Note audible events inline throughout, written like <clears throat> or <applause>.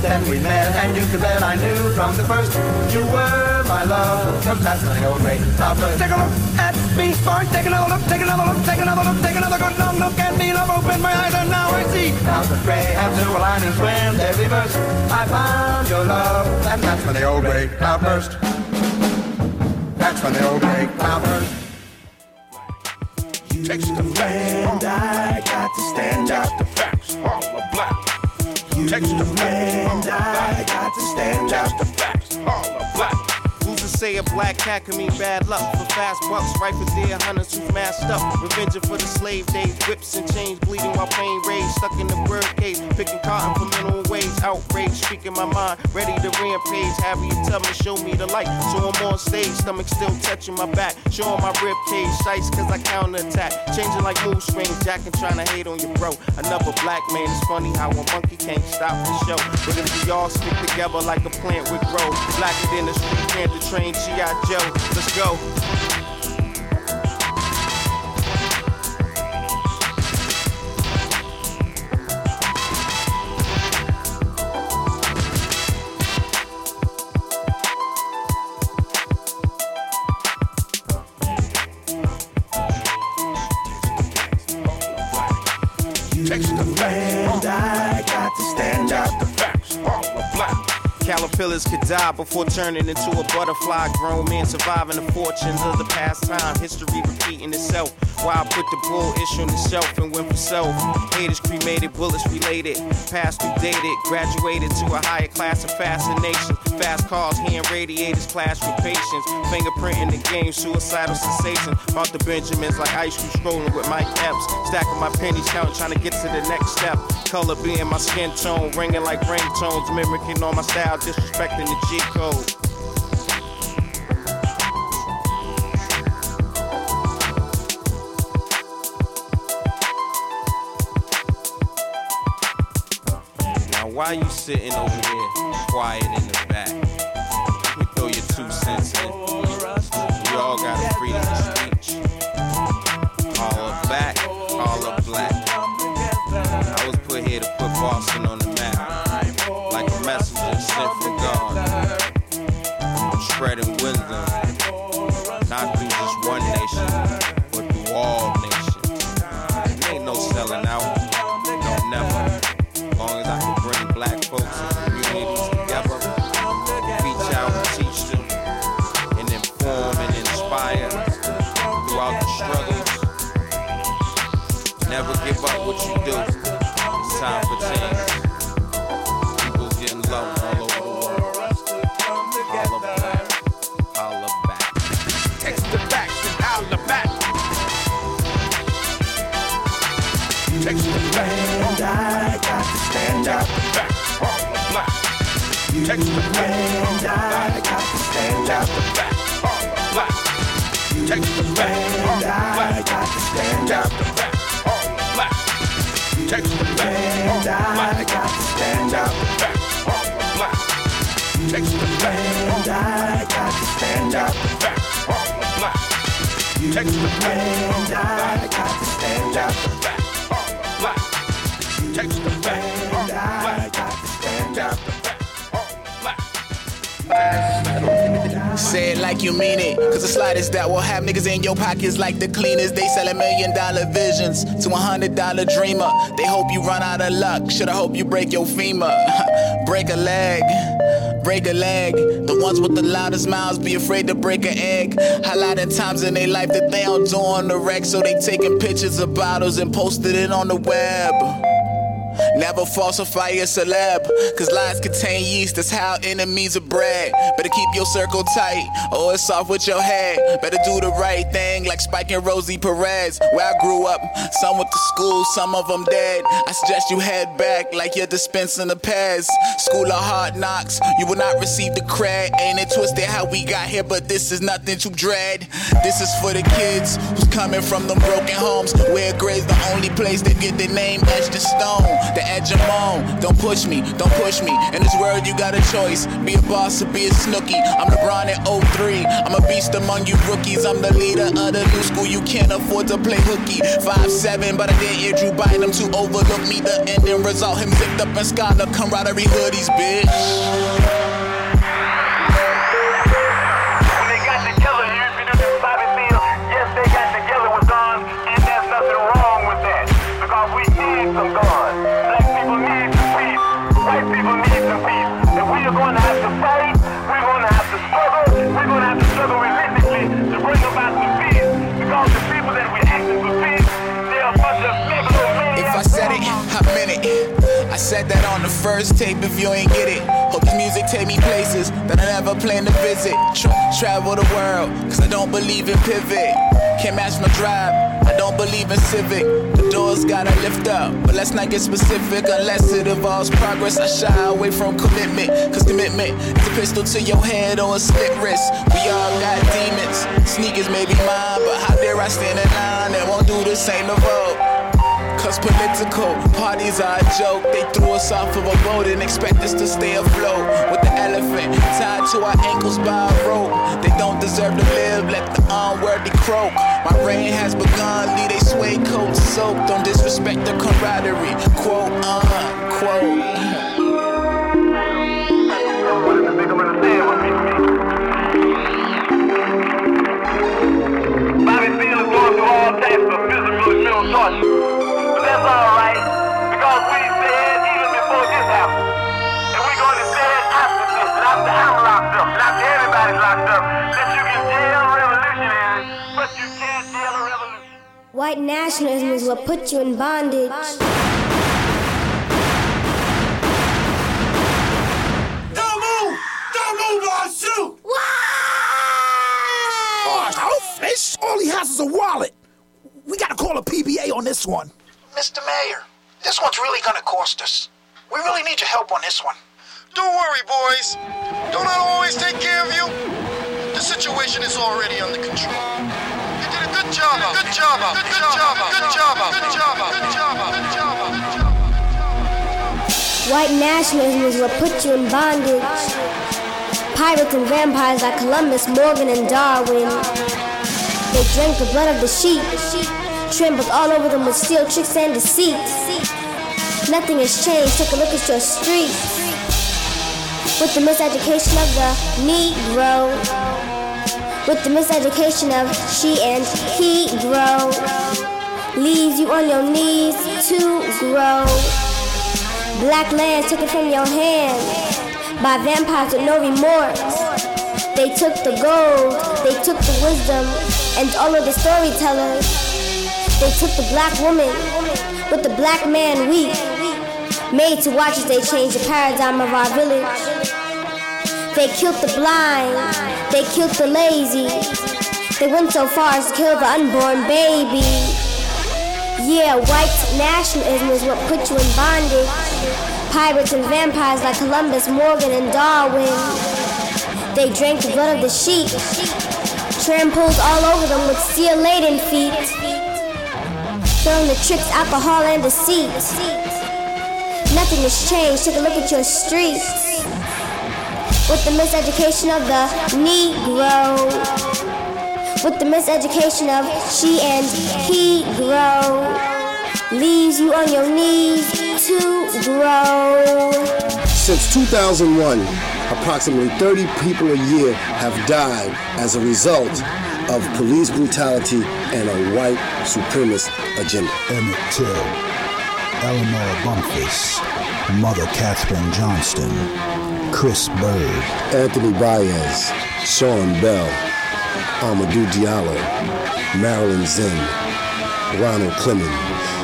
Then we met, and you could bet I knew from the first you were my love. That's my old great first. Take a look at me, boy. Take another look, take another look, take another look, take another good long look at me. Love, open my eyes, and now I see. Now the gray have silver linings when they reverse. I found your love, and that's when the old great cloud burst. That's when the old great cloud burst. Text the And I got to stand out the facts, all the black. Text the And I got to stand out the facts, all the black say a black cat can mean bad luck. For fast bucks, rifle deer hunters who've masked up. Revenge for the slave days, whips and chains bleeding while pain rage. Stuck in the bird cage, picking cotton for minimum wage. Outrage, speaking my mind, ready to rampage. Harriet me, show me the light. So I'm on stage, stomach still touching my back. Showing my rib cage, sights cause I counterattack. Changing like mood swings, jacking trying to hate on your bro. Another black man, it's funny how a monkey can't stop the show. But if we all stick together like a plant would grow, blacker than the street panther train G.I. Joe. Let's go. Caterpillars could die before turning into a butterfly. Grown men surviving the fortunes of the past time. History repeating itself. Why I put the bull issue on the shelf and went for self. Haters cremated, bullets related. Passed through dated, graduated to a higher class of fascination. Fast cars, hand radiators, clash with patience. Fingerprinting the game, suicidal sensation. About the Benjamins like ice cream scrolling with my caps. Stacking my pennies, counting, trying to get to the next step. Color being my skin tone, ringing like ringtones, mimicking all my style disrespecting the G code. Now, why you sitting over here quiet in the back? Me throw your two cents in. We all got a freedom of speech. All up black, all up black. I was put here to put Boston and I got to stand back. Black. Text the and I got to stand out the back. Text the and I got to stand back. Black. Text the I got to stand back. Black. Text the I got to stand back. Black. Text the I got to stand out Say it like you mean it. Cause the slightest that will have niggas in your pockets like the cleanest. They sell a million dollar visions to a hundred dollar dreamer. They hope you run out of luck. Should I hope you break your femur? <laughs> break a leg break a leg. The ones with the loudest mouths be afraid to break an egg. A lot of times in their life that they don't do on the wreck, so they taking pictures of bottles and posted it on the web. Never falsify a celeb, cause lies contain yeast, that's how enemies are bred. Better keep your circle tight, or it's off with your head. Better do the right thing, like Spike and Rosie Perez. Where I grew up, some went to school, some of them dead. I suggest you head back, like you're dispensing the pads. School of hard knocks, you will not receive the cred. Ain't it twisted how we got here, but this is nothing to dread. This is for the kids who's coming from them broken homes, where grade's the only place they get their name etched in stone. The edge I'm on. Don't push me, don't push me. In this world, you got a choice be a boss or be a snooky. I'm LeBron at 03. I'm a beast among you rookies. I'm the leader of the new school. You can't afford to play hooky. Five seven, but I did hear Drew Bynum to overlook me. The ending result, him zipped up in scholar camaraderie hoodies, bitch. said first tape if you ain't get it. Hope this music take me places that I never plan to visit. Tra- travel the world, cause I don't believe in pivot. Can't match my drive, I don't believe in civic. The doors gotta lift up, but let's not get specific unless it involves progress. I shy away from commitment, cause commitment is a pistol to your head or a slit wrist. We all got demons, sneakers may be mine, but how dare I stand in line and won't do the same to vote? Cause political parties are a joke. They threw us off of a boat and expect us to stay afloat. With the elephant tied to our ankles by a rope. They don't deserve to live, let the unworthy croak. My reign has begun, leave they suede coats soaked. Don't disrespect the camaraderie. Quote, uh, unquote. White nationalism is what put you in bondage. Don't move! Don't move or I'll shoot! Why? Oh, fish! All he has is a wallet. We gotta call a PBA on this one. Mr. Mayor, this one's really gonna cost us. We really need your help on this one. Don't worry, boys. Don't I always take care of you? The situation is already under control. Good job. Good job. Good job. Good job. Good job. Good job. White nationalism is what put you in bondage. Pirates and vampires like Columbus, Morgan, and Darwin. They drank the blood of the sheep. Trembled all over them with steel tricks and deceit. Nothing has changed. Take a look at your streets. With the miseducation of the Negro. With the miseducation of she and he grow. Leaves you on your knees to grow. Black land taken from your hand by vampires with no remorse. They took the gold, they took the wisdom, and all of the storytellers. They took the black woman with the black man weak, made to watch as they change the paradigm of our village. They killed the blind, they killed the lazy. They went so far as to kill the unborn baby. Yeah, white nationalism is what put you in bondage. Pirates and vampires like Columbus, Morgan, and Darwin. They drank the blood of the sheep, trampled all over them with steel laden feet. Throwing the tricks, alcohol, and deceit. Nothing has changed. Take a look at your streets. With the miseducation of the Negro. With the miseducation of she and he grow. Leaves you on your knees to grow. Since 2001, approximately 30 people a year have died as a result of police brutality and a white supremacist agenda. Emmett Till, Eleanor Bumpurs, Mother Kathryn Johnston, Chris Bird, Anthony Baez, Sean Bell, Amadou Diallo, Marilyn Zinn, Ronald Clemens,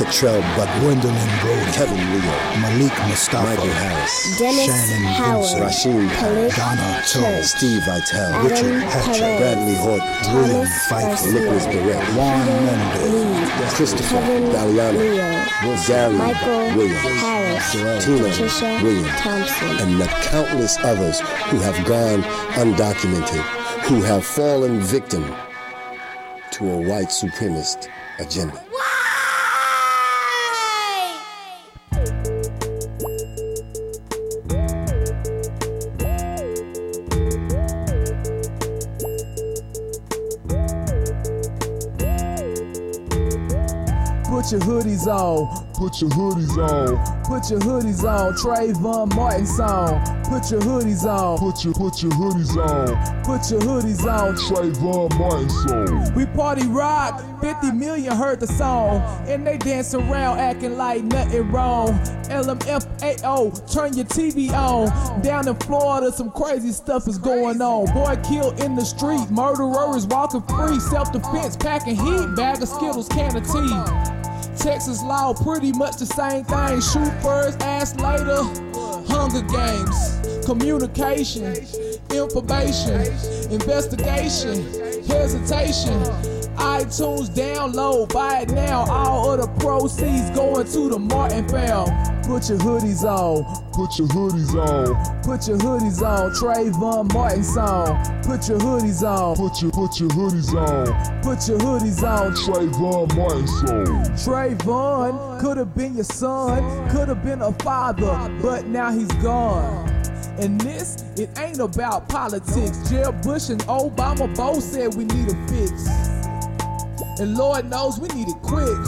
Cottrell Butler, Gwendolyn Brody, Kevin Leo, Malik Mustafa, Michael Harris, Dennis Shannon Howard, Vincent, Rasheem Khalid Donna Church, Toe, Steve Vitale, Adam Richard Hatcher, Perez, Bradley Horton, William Thomas Pfeiffer, Nicholas Barrett, Juan Mendez, Lee, Christopher Kevin Galliano, Leo, Gary Michael Williams, Harris, Tina Patricia Williams, Thompson. and the countless others who have gone undocumented, who have fallen victim to a white supremacist agenda. Put your hoodies on. Put your hoodies on. Put your hoodies on. Trayvon Martin song. Put your hoodies on. Put your put your hoodies on. Put your hoodies on. Trayvon Martin song. We party rock. 50 million heard the song. And they dance around acting like nothing wrong. LMFAO, turn your TV on. Down in Florida, some crazy stuff is going on. Boy killed in the street. Murderer is walking free. Self defense, packing heat. Bag of Skittles, can of tea. Texas law, pretty much the same thing. Shoot first, ask later. Hunger Games, communication, information, investigation, hesitation. iTunes download, buy it now. All of the proceeds going to the Martin Bell. Put your hoodies on, put your hoodies on, put your hoodies on. Trayvon Martin song. Put your hoodies on, put your put your hoodies on, put your hoodies on. Trayvon Martin song. Trayvon could have been your son, could have been a father, but now he's gone. And this, it ain't about politics. Jeb Bush and Obama both said we need a fix. And Lord knows we need it quick.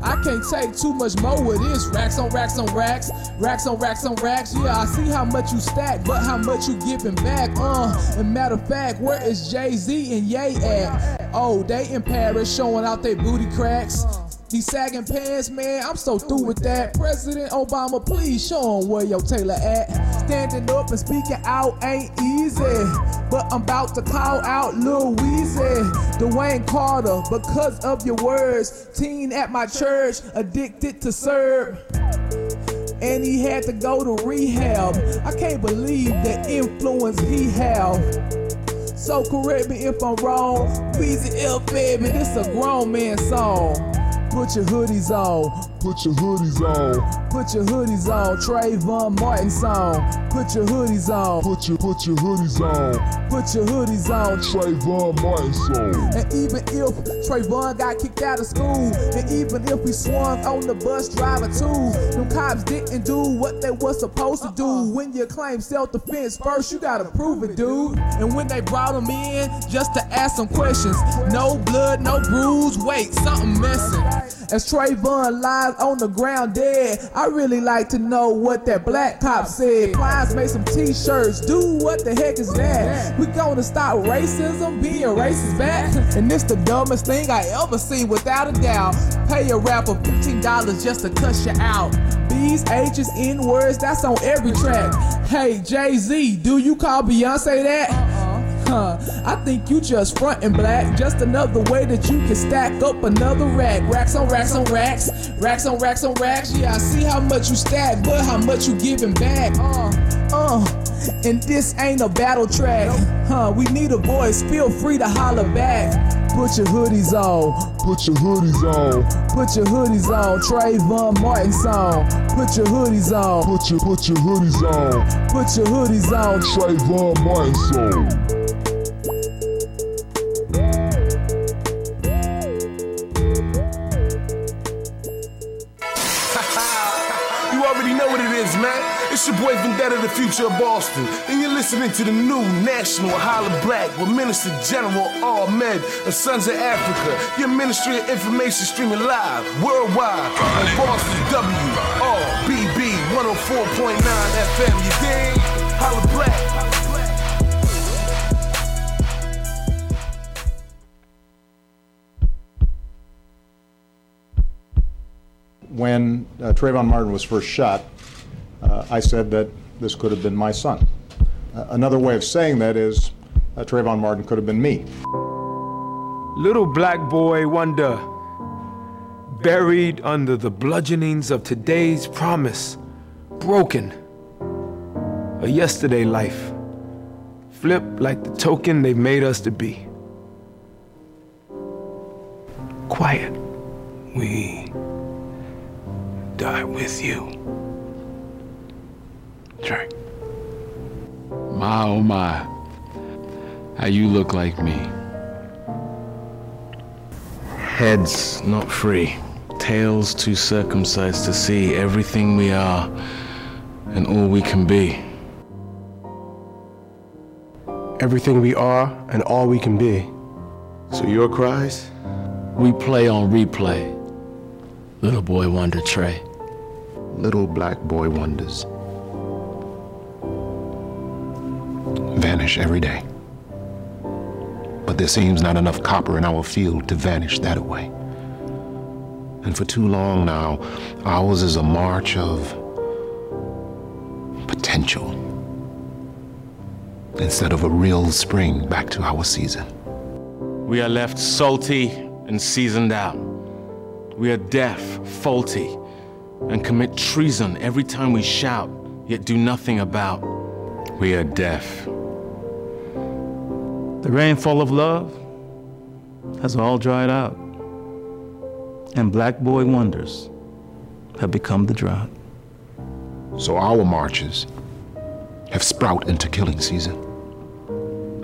I can't take too much more with this. Racks on racks on racks, racks on racks on racks. Yeah, I see how much you stack, but how much you giving back. Uh, and matter of fact, where is Jay Z and Ye at? Oh, they in Paris showing out their booty cracks. These sagging pants, man, I'm so through with that. President Obama, please show 'em where your tailor at. Standing up and speaking out ain't easy, but I'm about to call out Lil Weezy, Dwayne Carter, because of your words. Teen at my church, addicted to serve. And he had to go to rehab. I can't believe the influence he have. So correct me if I'm wrong. Weezy L baby, this a grown man song. Put your hoodies on, put your hoodies on, put your hoodies on. Trayvon Martin song. Put your hoodies on, put your put your hoodies on, put your hoodies on. Trayvon Martin song. And even if Trayvon got kicked out of school, and even if we swung on the bus driver too, them cops didn't do what they was supposed to do. Uh-uh. When you claim self-defense first, you gotta prove it, dude. And when they brought him in just to ask some questions, no blood, no bruise, wait, something missing. As Trayvon lies on the ground dead, I really like to know what that black cop said. Plies made some t-shirts, dude, what the heck is that? We gonna stop racism, being racist back? And this the dumbest thing I ever seen without a doubt. Pay a rapper $15 just to cuss you out. B's, H's, N words, that's on every track. Hey, Jay-Z, do you call Beyonce that? Huh, I think you just frontin' black. Just another way that you can stack up another rack. Racks on racks on racks. Racks on racks on racks. Yeah, I see how much you stack, but how much you giving back. Uh, uh. And this ain't a battle track. Huh, we need a voice. Feel free to holler back. Put your hoodies on. Put your hoodies on. Put your hoodies on. Trayvon Martin song. Put your hoodies on. Put your put your hoodies on. Put your hoodies on. Trayvon Martin song. It's your boy Vendetta, the future of Boston. And you're listening to the new National Hollah Black with Minister General Ahmad and Sons of Africa. Your Ministry of Information streaming live worldwide on Boston WRBB 104.9 FM. You dig? Hollah Black. when uh, Trayvon Martin was first shot, uh, I said that this could have been my son. Uh, another way of saying that is uh, Trayvon Martin could have been me. Little black boy wonder, buried under the bludgeonings of today's promise, broken. A yesterday life, flipped like the token they've made us to be. Quiet. We die with you. Drake. My oh my. How you look like me. Heads not free, tails too circumcised to see everything we are and all we can be. Everything we are and all we can be. So your cries? We play on replay. Little boy wonder, Trey. Little black boy wonders vanish every day. But there seems not enough copper in our field to vanish that away. And for too long now, ours is a march of potential instead of a real spring back to our season. We are left salty and seasoned out. We are deaf, faulty, and commit treason every time we shout, yet do nothing about. We are deaf. The rainfall of love has all dried out, and black boy wonders have become the drought. So our marches have sprouted into killing season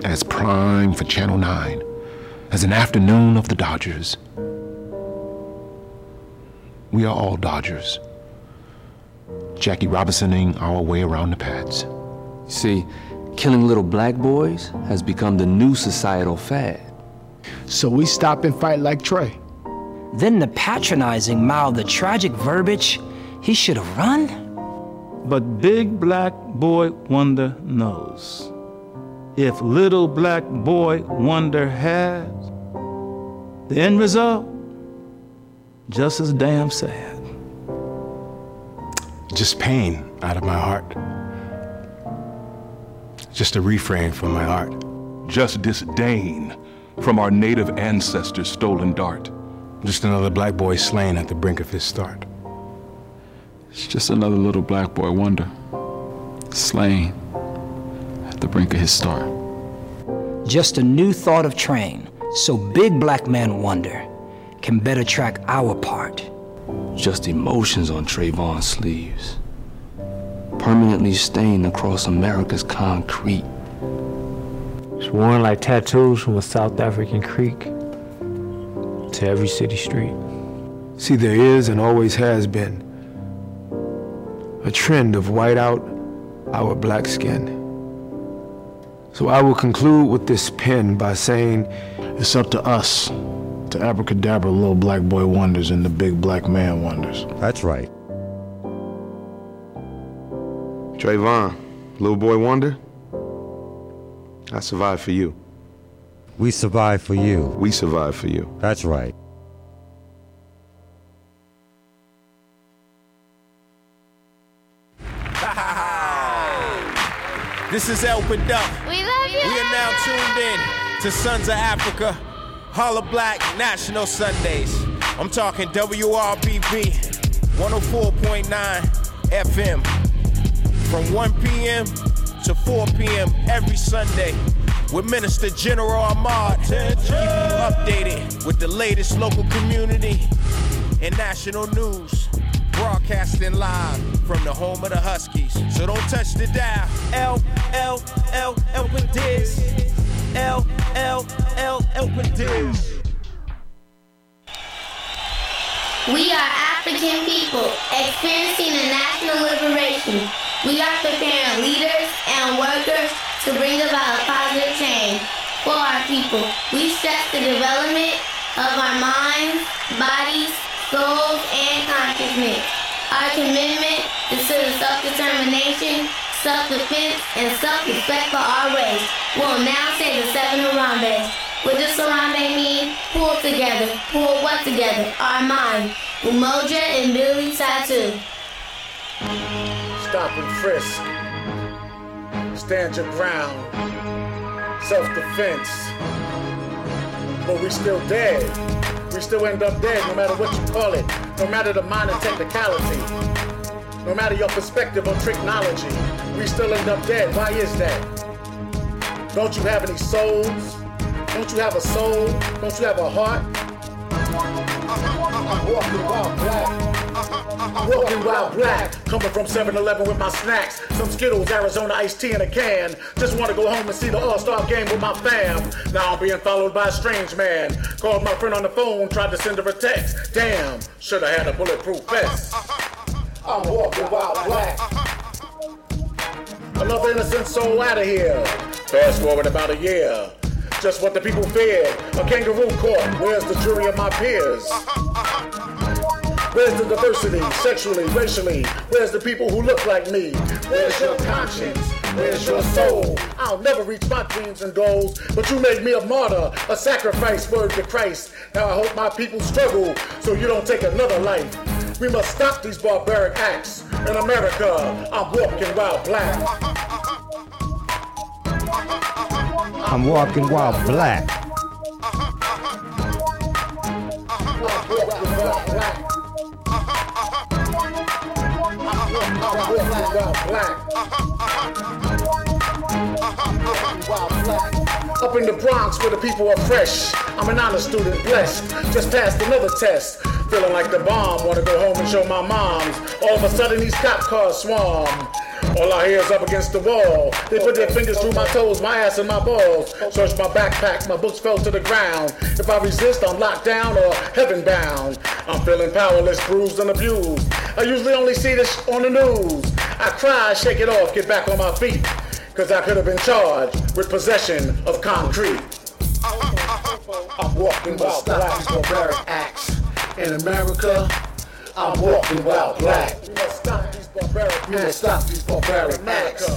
as prime for Channel 9, as an afternoon of the Dodgers. We are all Dodgers. Jackie Robinsoning our way around the pads. See, killing little black boys has become the new societal fad. So we stop and fight like Trey. Then the patronizing mouth the tragic verbiage, he should have run? But big black boy wonder knows. If little black boy wonder has, the end result, just as damn sad. Just pain out of my heart. Just a refrain from my art. Just disdain from our native ancestors' stolen dart. Just another black boy slain at the brink of his start. It's just another little black boy wonder, slain at the brink of his start. Just a new thought of train, so big black man wonder can better track our part. Just emotions on Trayvon's sleeves, permanently stained across America's concrete. It's worn like tattoos from a South African creek to every city street. See, there is and always has been a trend of white out our black skin. So I will conclude with this pen by saying it's up to us to abracadabra little black boy wonders and the big black man wonders. That's right. Trayvon, little boy wonder, I survived for you. We survive for you. We survive for you. That's right. <laughs> This is El Duck. We love you. We are now tuned in to Sons of Africa, Hollah Black National Sundays. I'm talking WRBB 104.9 FM from 1 p.m. to 4 p.m. every Sunday with Minister General Ahmad. to Keep you updated with the latest local community and national news. Broadcasting live from the home of the Huskies. So don't touch the dial. L, L, L, L with this. L, L, L, L with this. We are African people experiencing. We are preparing leaders and workers to bring about a positive change for our people. We stress the development of our minds, bodies, souls, and consciousness. Our commitment is to the self-determination, self-defense, and self-respect for our race. We'll now say the seven Harambee. What does Harambee mean? Pull together. Pull what together? Our mind. Umoja and Billy Tattoo. Stop and frisk. Stand your ground. Self-defense. But we still dead. We still end up dead no matter what you call it. No matter the minor technicality. No matter your perspective or technology. We still end up dead. Why is that? Don't you have any souls? Don't you have a soul? Don't you have a heart? I'm walking wild black. Walking wild black. Coming from 7-Eleven with my snacks. Some Skittles, Arizona iced tea in a can. Just want to go home and see the All-Star game with my fam. Now I'm being followed by a strange man. Called my friend on the phone, tried to send her a text. Damn, should have had a bulletproof vest. I'm walking wild black. Another innocent soul out of here. Fast forward about a year. Just what the people feared. A kangaroo court. Where's the jury of my peers? Where's the diversity, sexually, racially? Where's the people who look like me? Where's your conscience? Where's your soul? I'll never reach my dreams and goals, but you made me a martyr, a sacrifice, word to Christ. Now I hope my people struggle so you don't take another life. We must stop these barbaric acts. In America, I'm walking while black. I'm walking while black. Black, black. Uh-huh, uh-huh. Uh-huh, uh-huh. Wild black. Up in the Bronx where the people are fresh. I'm an honor student, blessed. Just passed another test. Feeling like the bomb. Wanna go home and show my moms. All of a sudden these cop cars swarm. All I hear is up against the wall. They put their fingers through my toes, my ass, and my balls. Search my backpack, my books fell to the ground. If I resist, I'm locked down or heaven bound. I'm feeling powerless, bruised, and abused. I usually only see this on the news. I cry, shake it off, get back on my feet. Cause I could have been charged with possession of concrete. I'm walking while black barbaric acts. In America, I'm walking while black. We must stop these barbaric We must stop these barbaric acts.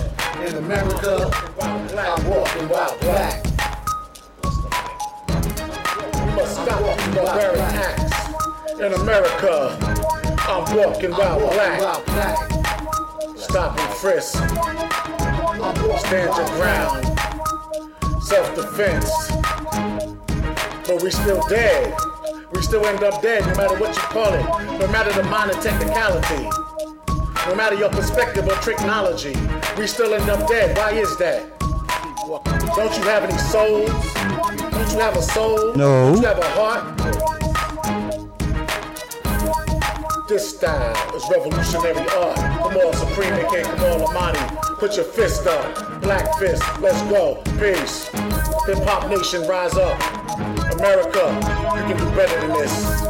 In America, I'm walking while black. We must stop these barbaric acts. In America, I'm walking while black. Stop and frisk. Stand your ground. Self-defense. But we still dead. We still end up dead no matter what you call it. No matter the minor technicality. No matter your perspective or technology. We still end up dead. Why is that? Don't you have any souls? Don't you have a soul? No. Don't you have a heart? This style is revolutionary art. Come on, Supreme AK, come on, Amani. Put your fist up. Black fist, let's go. Peace. Hip Hop Nation, rise up. America, you can do better than this.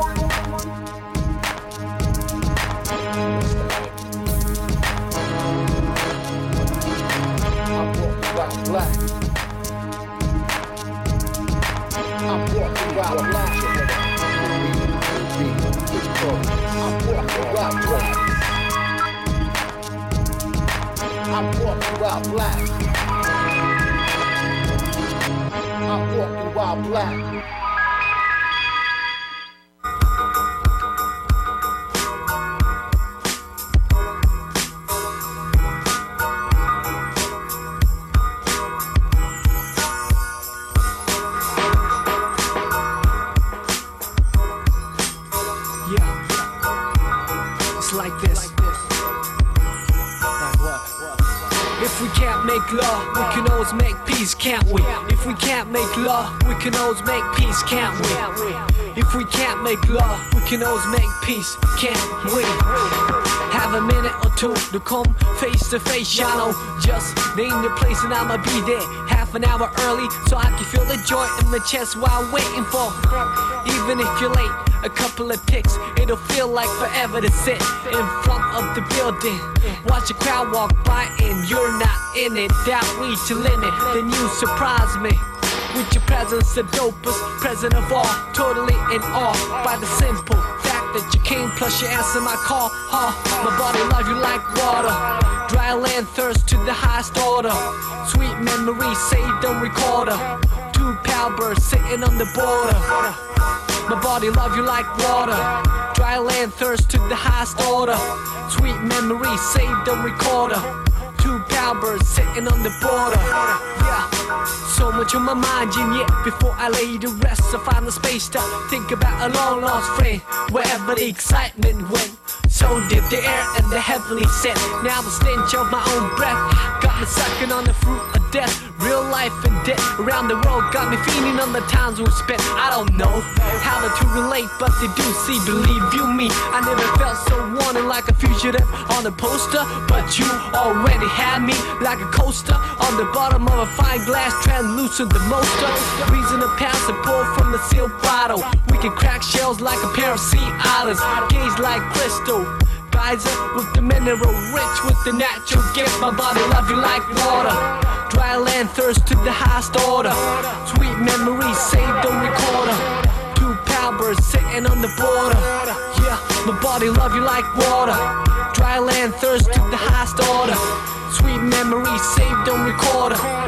Black. I'm walking while black. Black. I'm walking while black. I'm walking while black. If we can't make love, we can always make peace, can't we? If we can't make love, we can always make peace, can't we? If we can't make love, we can always make peace, can't we? Have a minute or two to come face to face, y'all know. Just name the place and I'ma be there half an hour early so I can feel the joy in my chest while waiting for. Even if you're late, a couple of ticks, it'll feel like forever to sit in front of the building. Watch a crowd walk by and you're not in it. That reach your limit, then you surprise me. With your presence, the dopest present of all. Totally in awe by the simple that you came, plus you answer my call. Huh? My body love you like water. Dry land thirst to the highest order. Sweet memories saved on recorder. Two pal birds sitting on the border. My body love you like water. Dry land thirst to the highest order. Sweet memories saved on recorder. Two pal birds sitting on the border. Yeah. So much on my mind, and yet before I lay to rest, I find the space to think about a long lost friend. Wherever the excitement went, so did the air and the heavenly scent. Now the stench of my own breath got me sucking on the fruit of death. Real life and death around the world got me feeling on the times we spent. I don't know how to relate, but they do see. Believe you me, I never felt so wanted like a fugitive on a poster, but you already had me like a coaster on the bottom of a fine glass, translucent the most of. Reason to pass and pour from the sealed bottle. We can crack shells like a pair of sea islands, gaze like crystal. Geyser with the mineral, rich with the natural gift. My body love you like water. Dry land thirst to the highest order. Sweet memories saved on recorder. Two birds sitting on the border. Yeah, My body love you like water. Dry land thirst to the highest order. Sweet memories saved on recorder.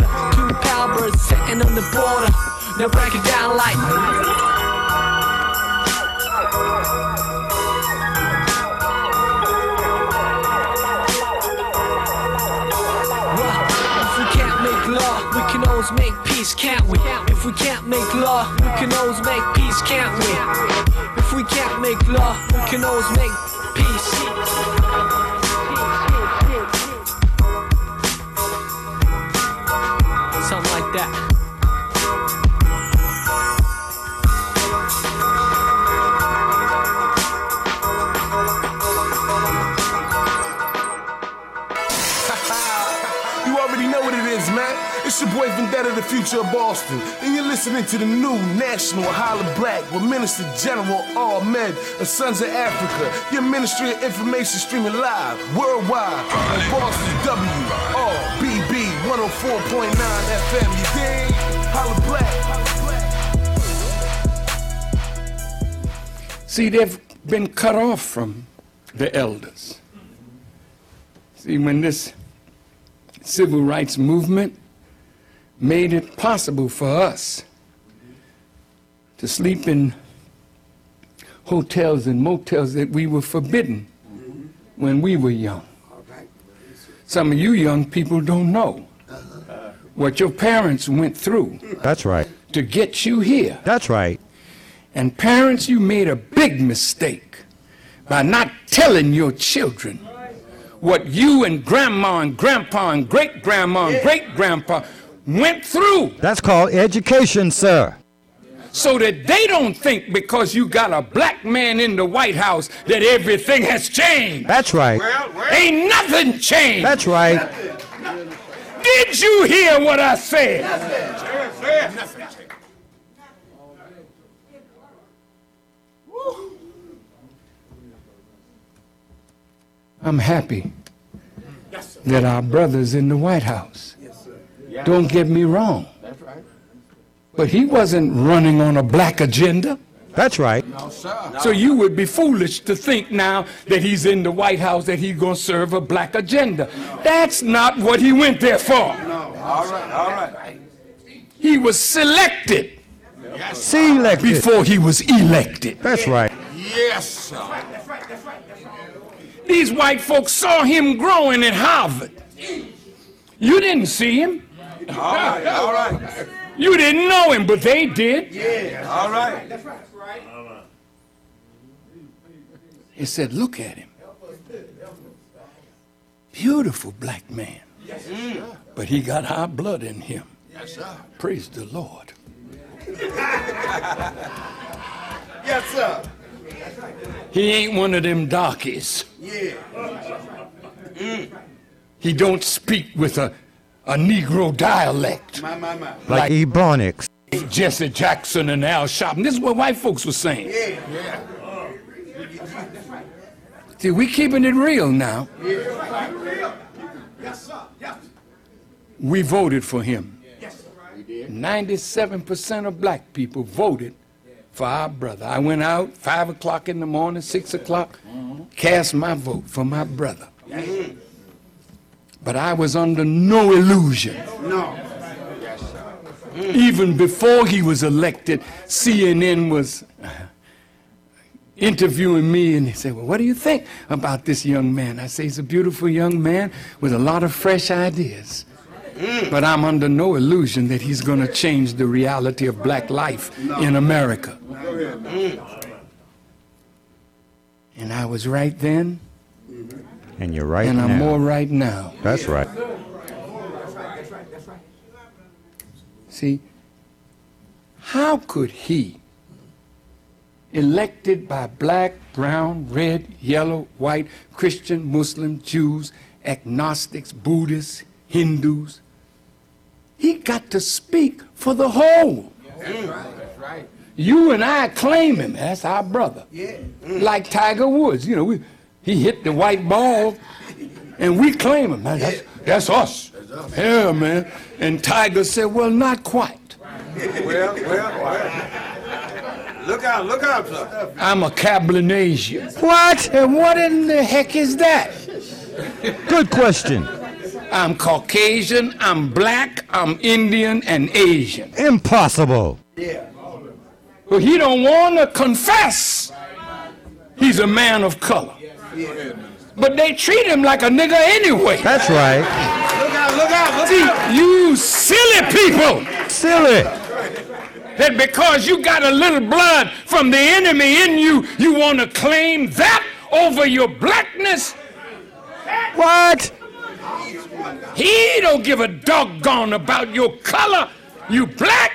Sitting on the border. Now break it down like. If we can't make law, we can always make peace, can't we? If we can't make law, we can always make peace, can't we? If we can't make law, we can always make peace. Something like that. It's your boy Vendetta, the future of Boston. And you're listening to the new National Hollah Black with Minister General Ahmad of Sons of Africa. Your Ministry of Information streaming live worldwide on Boston WRBB 104.9 FM. You dig? Hollah Black. See, they've been cut off from the elders. See, when this civil rights movement made it possible for us to sleep in hotels and motels that we were forbidden when we were young. Some of you young people don't know what your parents went through That's right. to get you here. That's right. And parents, you made a big mistake by not telling your children what you and grandma and grandpa and great grandma and great grandpa went through That's called education, sir. so that they don't think because you got a black man in the White House that everything has changed. That's right. Ain't nothing changed. That's right. Did you hear what I said? I'm happy that our brother's in the White House. Don't get me wrong. That's right. But he wasn't running on a black agenda. That's right. No, sir. So you would be foolish to think now that he's in the White House that he's going to serve a black agenda. That's not what he went there for. No. All right, all right. He was selected Yes. Selected. before he was elected. That's right. Yes, sir. These white folks saw him growing at Harvard. You didn't see him. All right, all right. You didn't know him, but they did. Yeah, all right. That's right. He said, Look at him. Beautiful black man. But he got our blood in him. Yes, sir. Praise the Lord. Yes, sir. He ain't one of them darkies. Yeah. He don't speak with a, a Negro dialect. My, my, my. Like Ebonics. Jesse Jackson and Al Sharpton. This is what white folks were saying. Yeah, yeah. See, we keeping it real now. Yes, sir. Yes. We voted for him. Yes, we did. 97% of black people voted for our brother. I went out five o'clock in the morning, six o'clock, mm-hmm. cast my vote for my brother. But I was under no illusion. No. Even before he was elected, CNN was interviewing me and they said, Well, what do you think about this young man? I say, He's a beautiful young man with a lot of fresh ideas. But I'm under no illusion that he's going to change the reality of black life in America. And I was right then, And you're right and now. I'm more right now. That's right. See, how could he, elected by black, brown, red, yellow, white, Christian, Muslim, Jews, agnostics, Buddhists, Hindus, he got to speak for the whole. That's right. You and I claim him. That's our brother. Yeah. Like Tiger Woods. You know, we, he hit the white ball, and we claim him. Man, that's, that's us. Yeah, man. And Tiger said, well, not quite. Well, well, well. Look out, look out, sir. I'm a Cablinasian. What? And what in the heck is that? Good question. I'm Caucasian, I'm black, I'm Indian, and Asian. Impossible. Yeah. Well, he don't want to confess he's a man of color. But they treat him like a nigga anyway. That's right. Look out, look out, look See, out. you silly people. Silly. That because you got a little blood from the enemy in you, you want to claim that over your blackness? What? He don't give a doggone about your color. You black.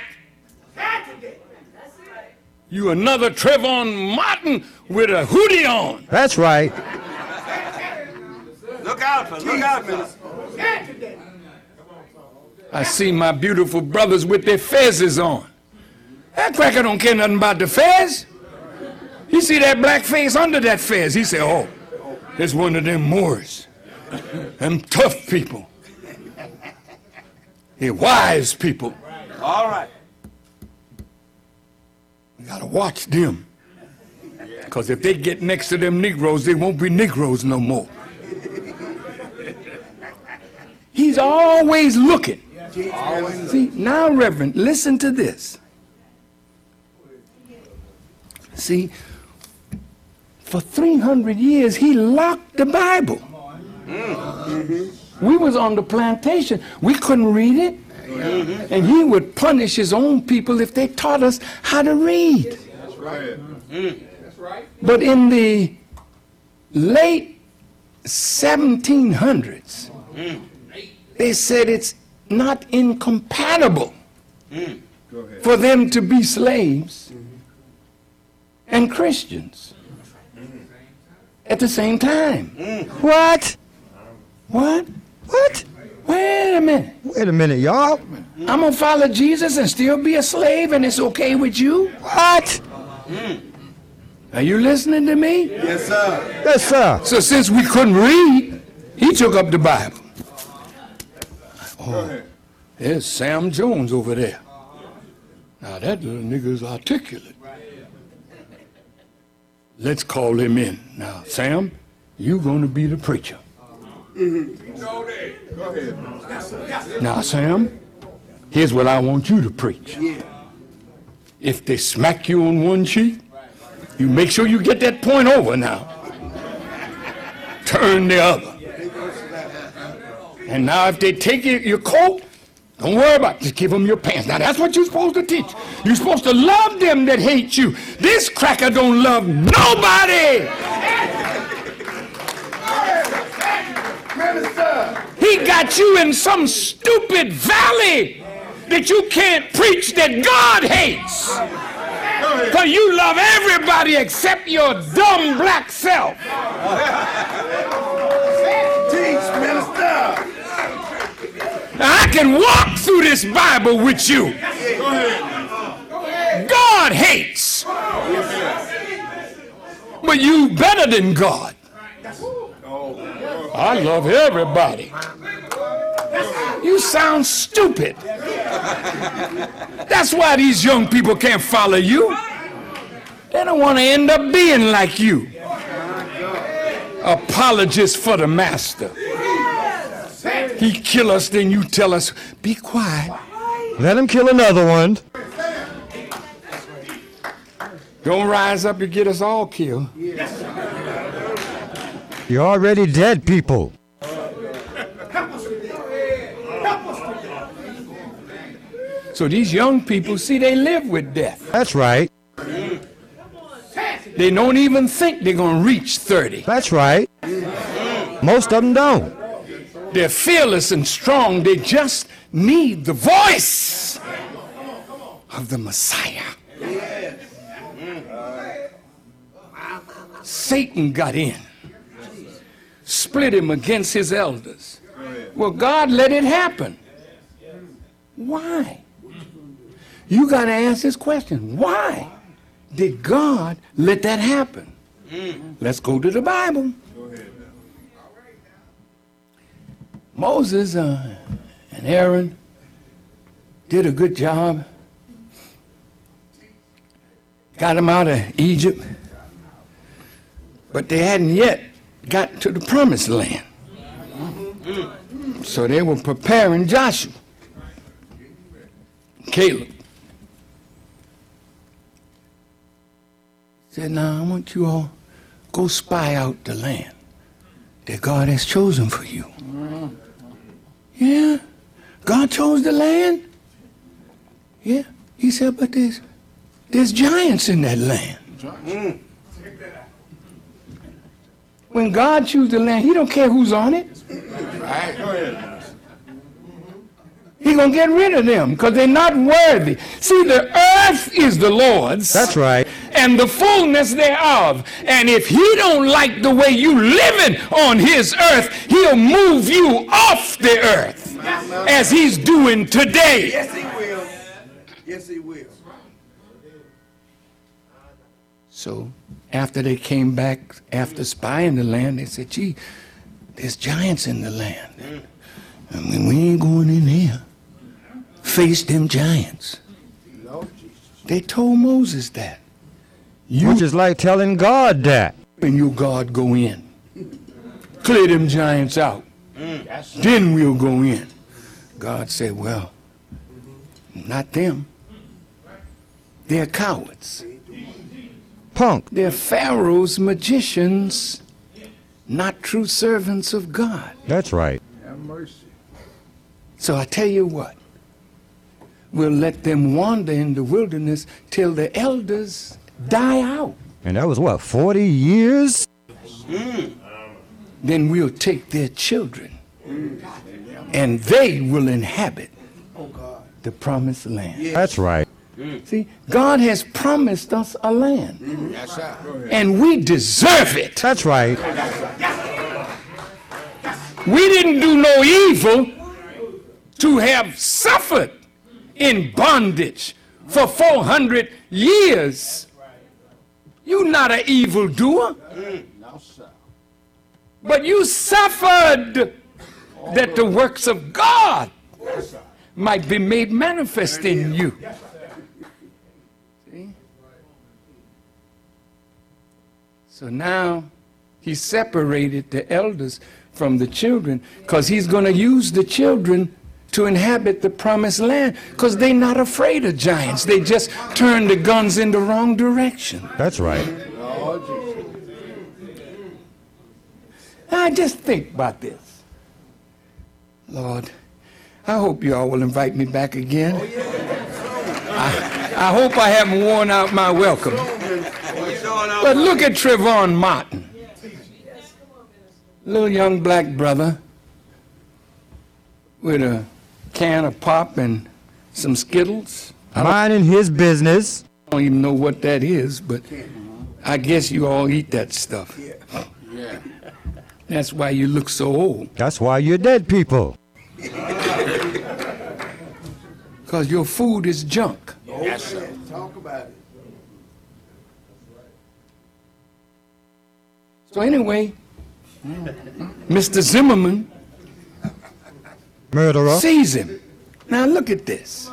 You another Trayvon Martin with a hoodie on. That's right. Look out, sir. Look out, sir. I see my beautiful brothers with their fezzes on. That cracker don't care nothing about the fez. He see that black face under that fez. He say, oh, it's one of them Moors. Them tough people. They wise people. All right. We gotta watch them. Because if they get next to them Negroes, they won't be Negroes no more. He's always looking. See, now, Reverend, listen to this. See, for 300 years, he locked the Bible. We was on the plantation. We couldn't read it. And he would punish his own people if they taught us how to read. That's right. Right. But in the late 1700s, they said it's not incompatible for them to be slaves and Christians at the same time. What? What? What? Wait a minute. Wait a minute, y'all. I'm gonna follow Jesus and still be a slave, and it's okay with you? What? Mm. Are you listening to me? Yes, sir. Yes, sir. So since we couldn't read, he took up the Bible. Oh, there's Sam Jones over there. Now that little nigga's articulate. Let's call him in. Now, Sam, you're gonna be the preacher. Mm-hmm. Go ahead. Now, Sam, here's what I want you to preach. If they smack you on one cheek, you make sure you get that point over now. Turn the other. And now, if they take your, coat, don't worry about it. Just give them your pants. Now, that's what you're supposed to teach. You're supposed to love them that hate you. This cracker don't love nobody. He got you in some stupid valley that you can't preach that God hates. Because you love everybody except your dumb black self. Teach, minister. Now, I can walk through this Bible with you. God hates. But you better than God. I love everybody. You sound stupid. That's why these young people can't follow you. They don't want to end up being like you. Apologists for the master. He kill us, then you tell us, be quiet. Let him kill another one. Don't rise up and get us all killed. You're already dead, people. So these young people, see, they live with death. That's right. They don't even think they're going to reach 30. That's right. Most of them don't. They're fearless and strong. They just need the voice of the Messiah. Satan got in, split him against his elders. Well, God let it happen. Why? You got to ask this question. Why did God let that happen? Let's go to the Bible. Moses uh, and Aaron did a good job. got them out of Egypt, but they hadn't yet got to the promised land. So they were preparing Joshua, Caleb. Said, now I want you all go spy out the land that God has chosen for you. Yeah, God chose the land. Yeah, he said, but there's there's giants in that land. When God chooses the land, he don't care who's on it. Right. Go ahead. He gonna get rid of them because they're not worthy. See, the earth is the Lord's. That's right. And the fullness thereof. And if he don't like the way you living on his earth, he'll move you off the earth as he's doing today. Yes, he will. Yes, he will. So after they came back after spying the land, they said, gee, there's giants in the land. I mean, we ain't going in here. Face them giants. They told Moses that. You Which is like telling God that. and you God go in. Clear them giants out. Then we'll go in. God said, well, not them. They're cowards. Punk. They're Pharaoh's magicians, not true servants of God. That's right. Have mercy. So I tell you what, we'll let them wander in the wilderness till the elders die out. And that was what, 40 years? Then we'll take their children, and they will inhabit the promised land. That's right. See, God has promised us a land, Yes, and we deserve it. That's right. We didn't do no evil to have suffered in bondage for 400 years. You're not an evildoer, sir. but you suffered that the works of God might be made manifest in you. See? So now he separated the elders from the children because he's going to use the children to inhabit the promised land because they're not afraid of giants. They just turn the guns in the wrong direction. That's right. I just think about this. Lord, I hope you all will invite me back again. I, I hope I haven't worn out my welcome. But look at Trayvon Martin, little young black brother with a can of pop and some Skittles. I don't, Minding his business. I don't even know what that is, but I guess you all eat that stuff. Yeah. <laughs> That's why you look so old. That's why you're dead people. <laughs> Because your food is junk. Yes, sir. Talk about it. So anyway, Mr. Zimmerman Murderer. sees him. Now look at this.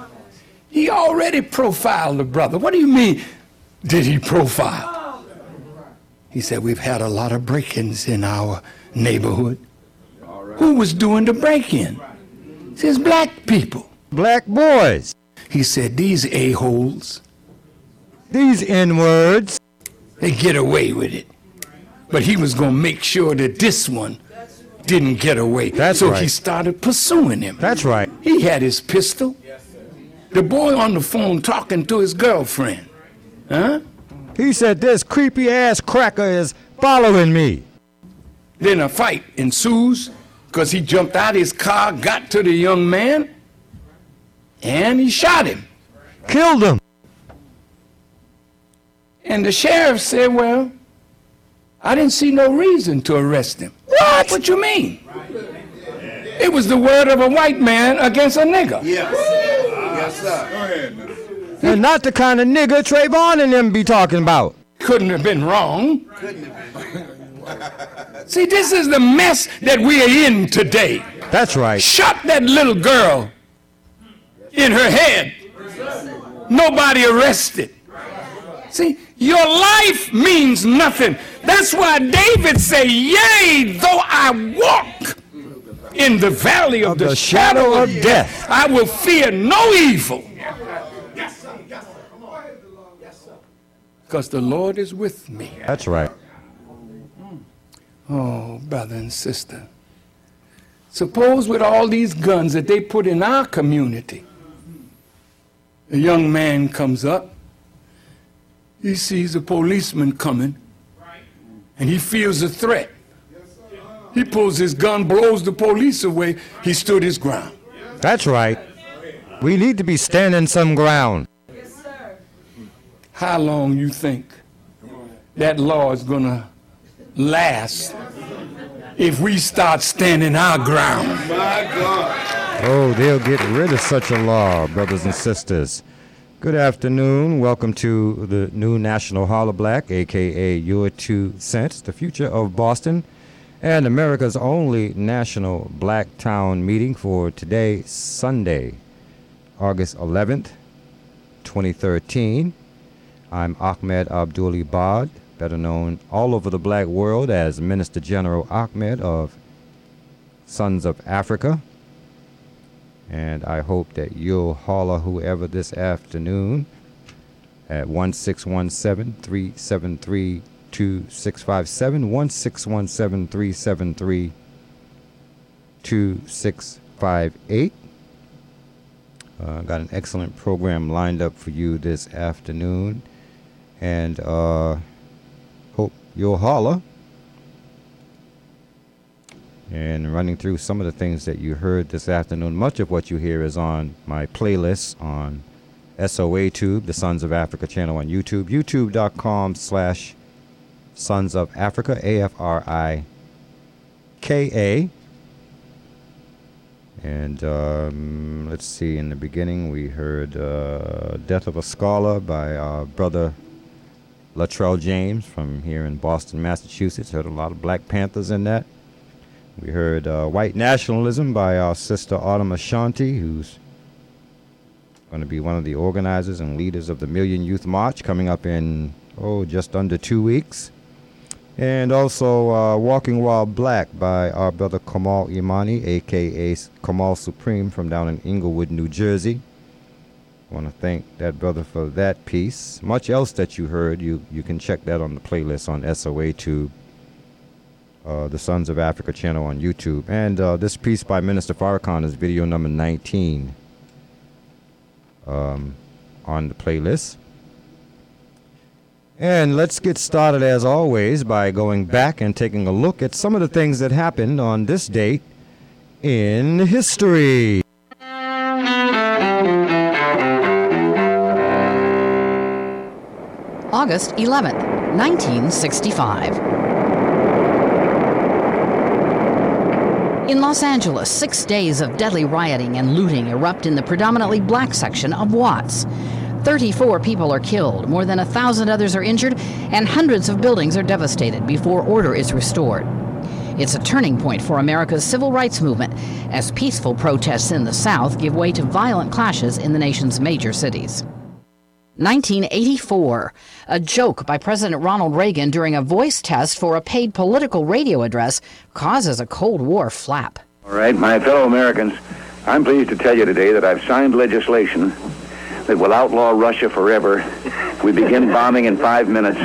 He already profiled the brother. What do you mean, did he profile? He said, we've had a lot of break-ins in our neighborhood. Who was doing the break-in? He says, black people. Black boys. He said, these a-holes, These N-words. they get away with it. But he was going to make sure that this one didn't get away. That's so right. he started pursuing him. That's right. He had his pistol. The boy on the phone talking to his girlfriend. Huh? He said this creepy ass cracker is following me. Then a fight ensues because he jumped out his car, got to the young man, and he shot him. Killed him. And the sheriff said, Well, I didn't see no reason to arrest him. What? What you mean? It was the word of a white man against a nigger. Yes. Yes, sir. Go ahead now. And not the kind of nigga Trayvon and them be talking about. Couldn't have been wrong. Couldn't have been. See, this is the mess that we are in today. That's right. Shot that little girl in her head. Nobody arrested. See, your life means nothing. That's why David said, "Yea, though I walk in the valley of, the, shadow, of death, I will fear no evil." Because the Lord is with me. That's right. Oh, brother and sister. Suppose with all these guns that they put in our community, a young man comes up, he sees a policeman coming, and he feels a threat. He pulls his gun, blows the police away, he stood his ground. That's right. We need to be standing some ground. How long you think that law is going to last if we start standing our ground? Oh, they'll get rid of such a law, brothers and sisters. Good afternoon. Welcome to the new National Hollah Black, aka Your Two Cents, the future of Boston, and America's only national black town meeting for today, Sunday, August 11th, 2013. I'm Ahmad Abdul Ibad, better known all over the black world as Minister General Ahmad of Sons of Afrika. And I hope that you'll holler whoever this afternoon at 1617 373 2657. 1617 373 2658. Uh, got an excellent program lined up for you this afternoon. And uh, hope you'll holler. And running through some of the things that you heard this afternoon, much of what you hear is on my playlist on SOA Tube, the Sons of Afrika channel on YouTube, youtube.com slash Sons of Afrika, A F R I K A. And um, let's see, in the beginning we heard uh, Death of a Scholar by our brother Latrell James from here in Boston, Massachusetts. Heard a lot of Black Panthers in that. We heard uh, White Nationalism by our sister Autumn Ashante, who's going to be one of the organizers and leaders of the Million Youth March coming up in, oh, just under two weeks. And also uh, Walking While Black by our brother Kamal Imani, aka Kamal Supreme from down in Englewood, New Jersey. I want to thank that brother for that piece. Much else that you heard, you, you can check that on the playlist on SOA Tube, uh, the Sons of Afrika channel on YouTube. And uh, this piece by Minister Farrakhan is video number 19 um, on the playlist. And let's get started, as always, by going back and taking a look at some of the things that happened on this date in history. August 11th, 1965. In Los Angeles, six days of deadly rioting and looting erupt in the predominantly black section of Watts. 34 people are killed, more than a thousand others are injured, and hundreds of buildings are devastated before order is restored. It's a turning point for America's civil rights movement as peaceful protests in the South give way to violent clashes in the nation's major cities. 1984. A joke by President Ronald Reagan during a voice test for a paid political radio address causes a Cold War flap. All right, my fellow Americans, I'm pleased to tell you today that I've signed legislation that will outlaw Russia forever. We begin <laughs> bombing in five minutes.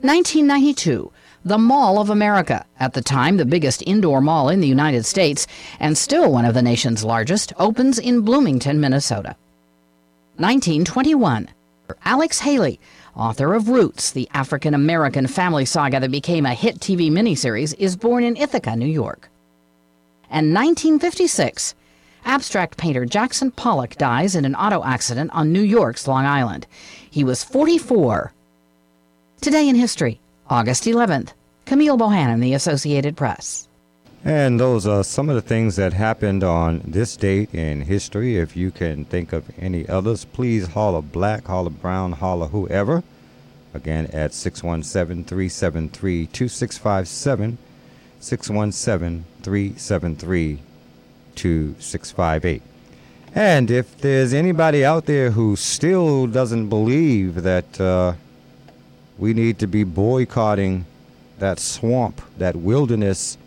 1992. The Mall of America, at the time the biggest indoor mall in the United States and still one of the nation's largest, opens in Bloomington, Minnesota. 1921. Alex Haley, author of Roots, the African American family saga that became a hit TV miniseries, is born in Ithaca, New York. And 1956. Abstract painter Jackson Pollock dies in an auto accident on New York's Long Island. He was 44. Today in history, August 11th. Camille Bohannon, The Associated Press. And those are some of the things that happened on this date in history. If you can think of any others, please holler black, holler brown, holler whoever. Again, at 617 373 2657. 617 373 2658. And if there's anybody out there who still doesn't believe that uh, we need to be boycotting that swamp, that wilderness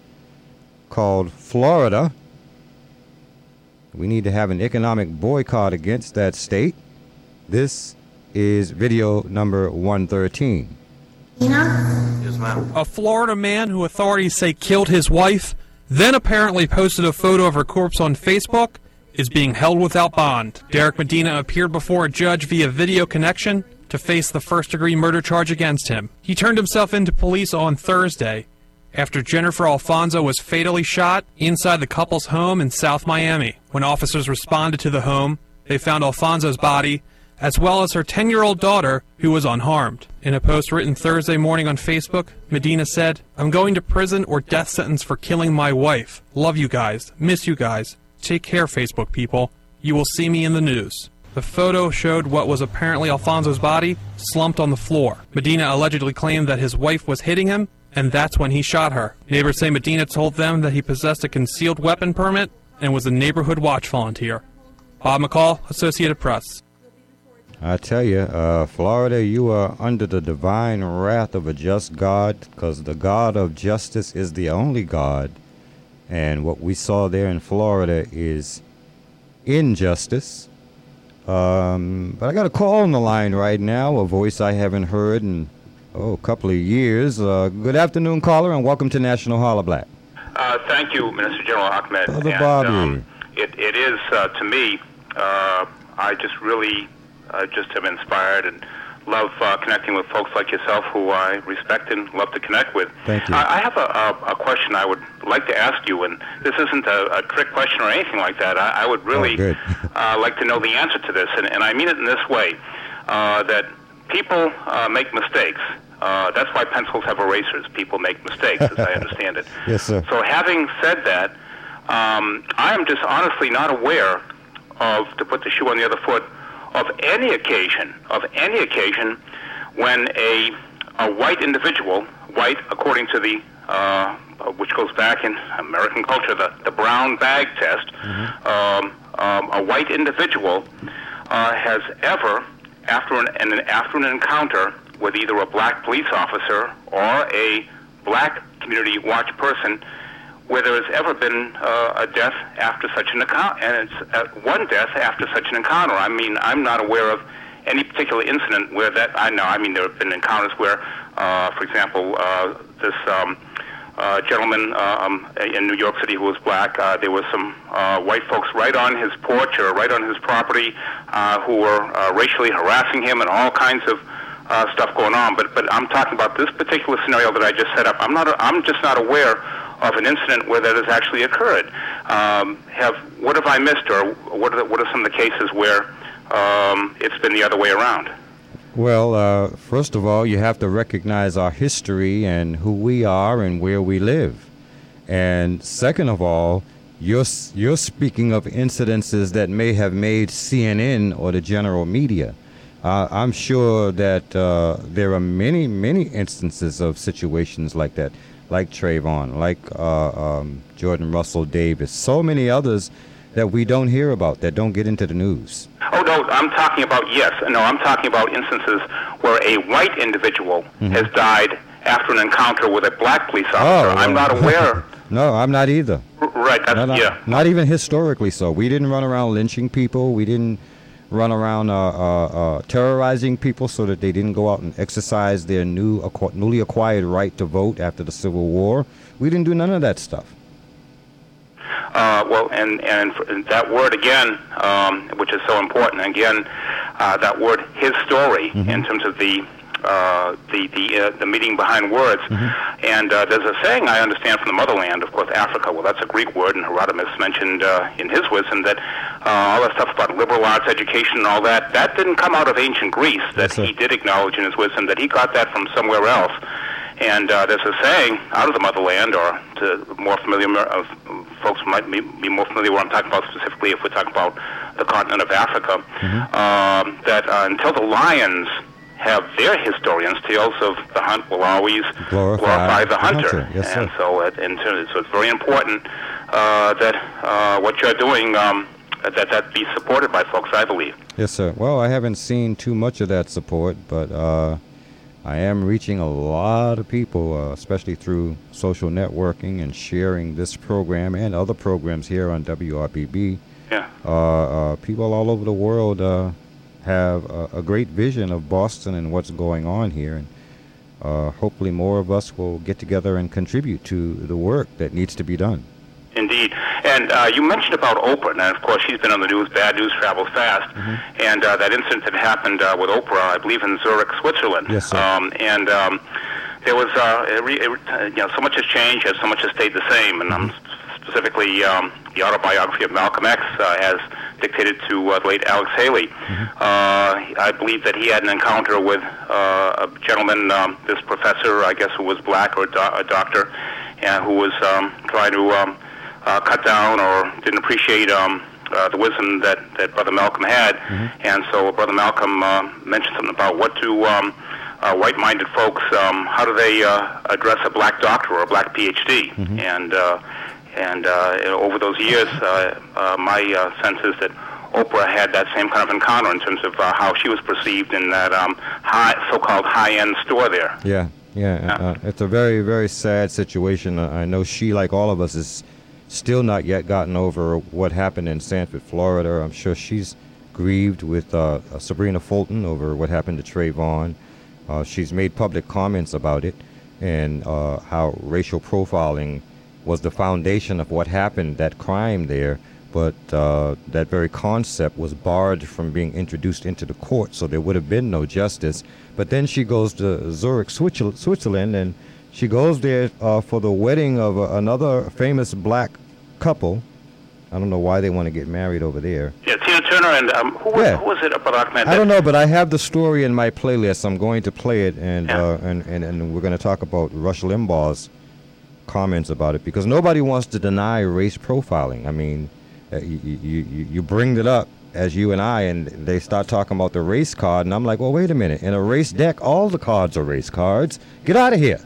called Florida. We need to have an economic boycott against that state. This is video number 113. Yes, ma'am. A Florida man who authorities say killed his wife, then apparently posted a photo of her corpse on Facebook, is being held without bond. Derek Medina appeared before a judge via video connection to face the first degree murder charge against him. He turned himself into police on Thursday after Jennifer Alfonso was fatally shot inside the couple's home in South Miami. When officers responded to the home, they found Alfonso's body as well as her 10 year old daughter, who was unharmed. In a post written Thursday morning on Facebook, Medina said, I'm going to prison or death sentence for killing my wife. Love you guys. Miss you guys. Take care, Facebook people. You will see me in the news. The photo showed what was apparently Alfonso's body slumped on the floor. Medina allegedly claimed that his wife was hitting him, and that's when he shot her. Neighbors say Medina told them that he possessed a concealed weapon permit and was a neighborhood watch volunteer. Bob McCall, Associated Press. I tell you, uh, Florida, you are under the divine wrath of a just God because the God of justice is the only God. And what we saw there in Florida is injustice. Um, but I got a call on the line right now, a voice I haven't heard in oh, a couple of years. Uh, good afternoon, caller, and welcome to National Hollah Black. Uh, thank you, Minister General Ahmad. Brother and, Bobby. um, it, it is, uh, to me, uh, I just really uh, just am inspired and love uh, connecting with folks like yourself who I respect and love to connect with. Thank you. I I have a, a, a question I would like to ask you, and this isn't a, a trick question or anything like that. I, I would really Oh, <laughs> uh, like to know the answer to this, and, and I mean it in this way: uh, that people uh, make mistakes. Uh, that's why pencils have erasers. People make mistakes, as I understand it. <laughs> Yes, sir. So, having said that, um, I am just honestly not aware of, to put the shoe on the other foot, of any occasion, of any occasion, when a a white individual, white according to the uh, which goes back in American culture, the the brown bag test, um, um, a white individual uh, has ever, after an, an after an encounter with either a black police officer or a black community watch person, where there has ever been uh, a death after such an encounter, and it's uh, one death after such an encounter. I mean, I'm not aware of any particular incident where that I know. I mean, there have been encounters where, uh, for example, uh, this um, uh, gentleman um, in New York City who was black, uh, there were some uh, white folks right on his porch or right on his property uh, who were uh, racially harassing him and all kinds of uh, stuff going on. But but I'm talking about this particular scenario that I just set up. I'm not. I'm just not aware of an incident where that has actually occurred. Um, have what have I missed, or what are the, what are some of the cases where um, it's been the other way around? Well, uh, first of all, you have to recognize our history and who we are and where we live. And second of all, you're, you're speaking of incidences that may have made CNN or the general media. Uh, I'm sure that uh, there are many, many instances of situations like that, like Trayvon, like uh, um, Jordan Russell Davis, so many others that we don't hear about, that don't get into the news. Oh no, I'm talking about yes. No, I'm talking about instances where a white individual Mhm. has died after an encounter with a black police officer. Oh. I'm not aware. <laughs> no, I'm not either. Right. That's No, no, yeah. Not even historically so. We didn't run around lynching people. We didn't run around uh, uh, uh, terrorizing people so that they didn't go out and exercise their new acqu- newly acquired right to vote after the Civil War. We didn't do none of that stuff. Uh, well, and and that word again, um, which is so important. Again, uh, that word, his story, in terms of the uh, the the uh, the meaning behind words. And uh, there's a saying I understand from the motherland, of course, Africa. Well, that's a Greek word, and Herodotus mentioned uh, in his wisdom that uh, all that stuff about liberal arts education and all that that didn't come out of ancient Greece. That he did acknowledge in his wisdom that he got that from somewhere else. And uh, there's a saying out of the motherland, or to more familiar uh, folks might be, be more familiar what I'm talking about specifically if we're talking about the continent of Africa, um, that uh, until the lions have their historians, tales of the hunt will always Glorify, glorify the hunter. hunter. Yes, sir. and so, it, and so so it's very important uh, that uh, what you're doing um, that that be supported by folks. I believe. Yes, sir. Well, I haven't seen too much of that support, but uh, I am reaching a lot of people, uh, especially through social networking and sharing this program and other programs here on WRBB. Yeah. Uh, uh, people all over the world uh, have a, a great vision of Boston and what's going on here, and uh, hopefully more of us will get together and contribute to the work that needs to be done. Indeed. And uh, you mentioned about Oprah, and of course she's been on the news. Bad news travels fast. Mm-hmm. And uh, that incident that happened uh, with Oprah, I believe in Zurich, Switzerland. Yes, sir. Um, and um, there was, uh, re- you know, so much has changed, and so much has stayed the same. And um, specifically, um, the autobiography of Malcolm X uh, has dictated to uh, late Alex Haley. Uh, I believe that he had an encounter with uh, a gentleman, um, this professor, I guess, who was black or a, do- a doctor, and who was um, trying to um, uh, cut down or didn't appreciate um, uh, the wisdom that, that Brother Malcolm had. And so Brother Malcolm uh, mentioned something about what do um, uh, white-minded folks, um, how do they uh, address a black doctor or a black PhD? And uh, and uh, over those years, uh, uh, my uh, sense is that Oprah had that same kind of encounter in terms of uh, how she was perceived in that um, high, so-called high-end store there. Yeah, yeah. Uh, it's a very, very sad situation. Uh, I know she, like all of us, is still not yet gotten over what happened in Sanford, Florida. I'm sure she's grieved with uh, uh, Sabrina Fulton over what happened to Trayvon. Uh, she's made public comments about it and uh, how racial profiling was the foundation of what happened, that crime there. But uh, that very concept was barred from being introduced into the court, so there would have been no justice. But then she goes to Zurich, Switzerland, and she goes there uh, for the wedding of uh, another famous black couple. I don't know why they want to get married over there. Yeah, Tina Turner and um, who, was, Yeah. who was it? Barack Ahmed? I don't know, but I have the story in my playlist. I'm going to play it, and uh, and, and and we're going to talk about Rush Limbaugh's comments about it because nobody wants to deny race profiling. I mean, uh, you, you you you bring it up as you and I, and they start talking about the race card, and I'm like, well, wait a minute. In a race deck, all the cards are race cards. Get out of here.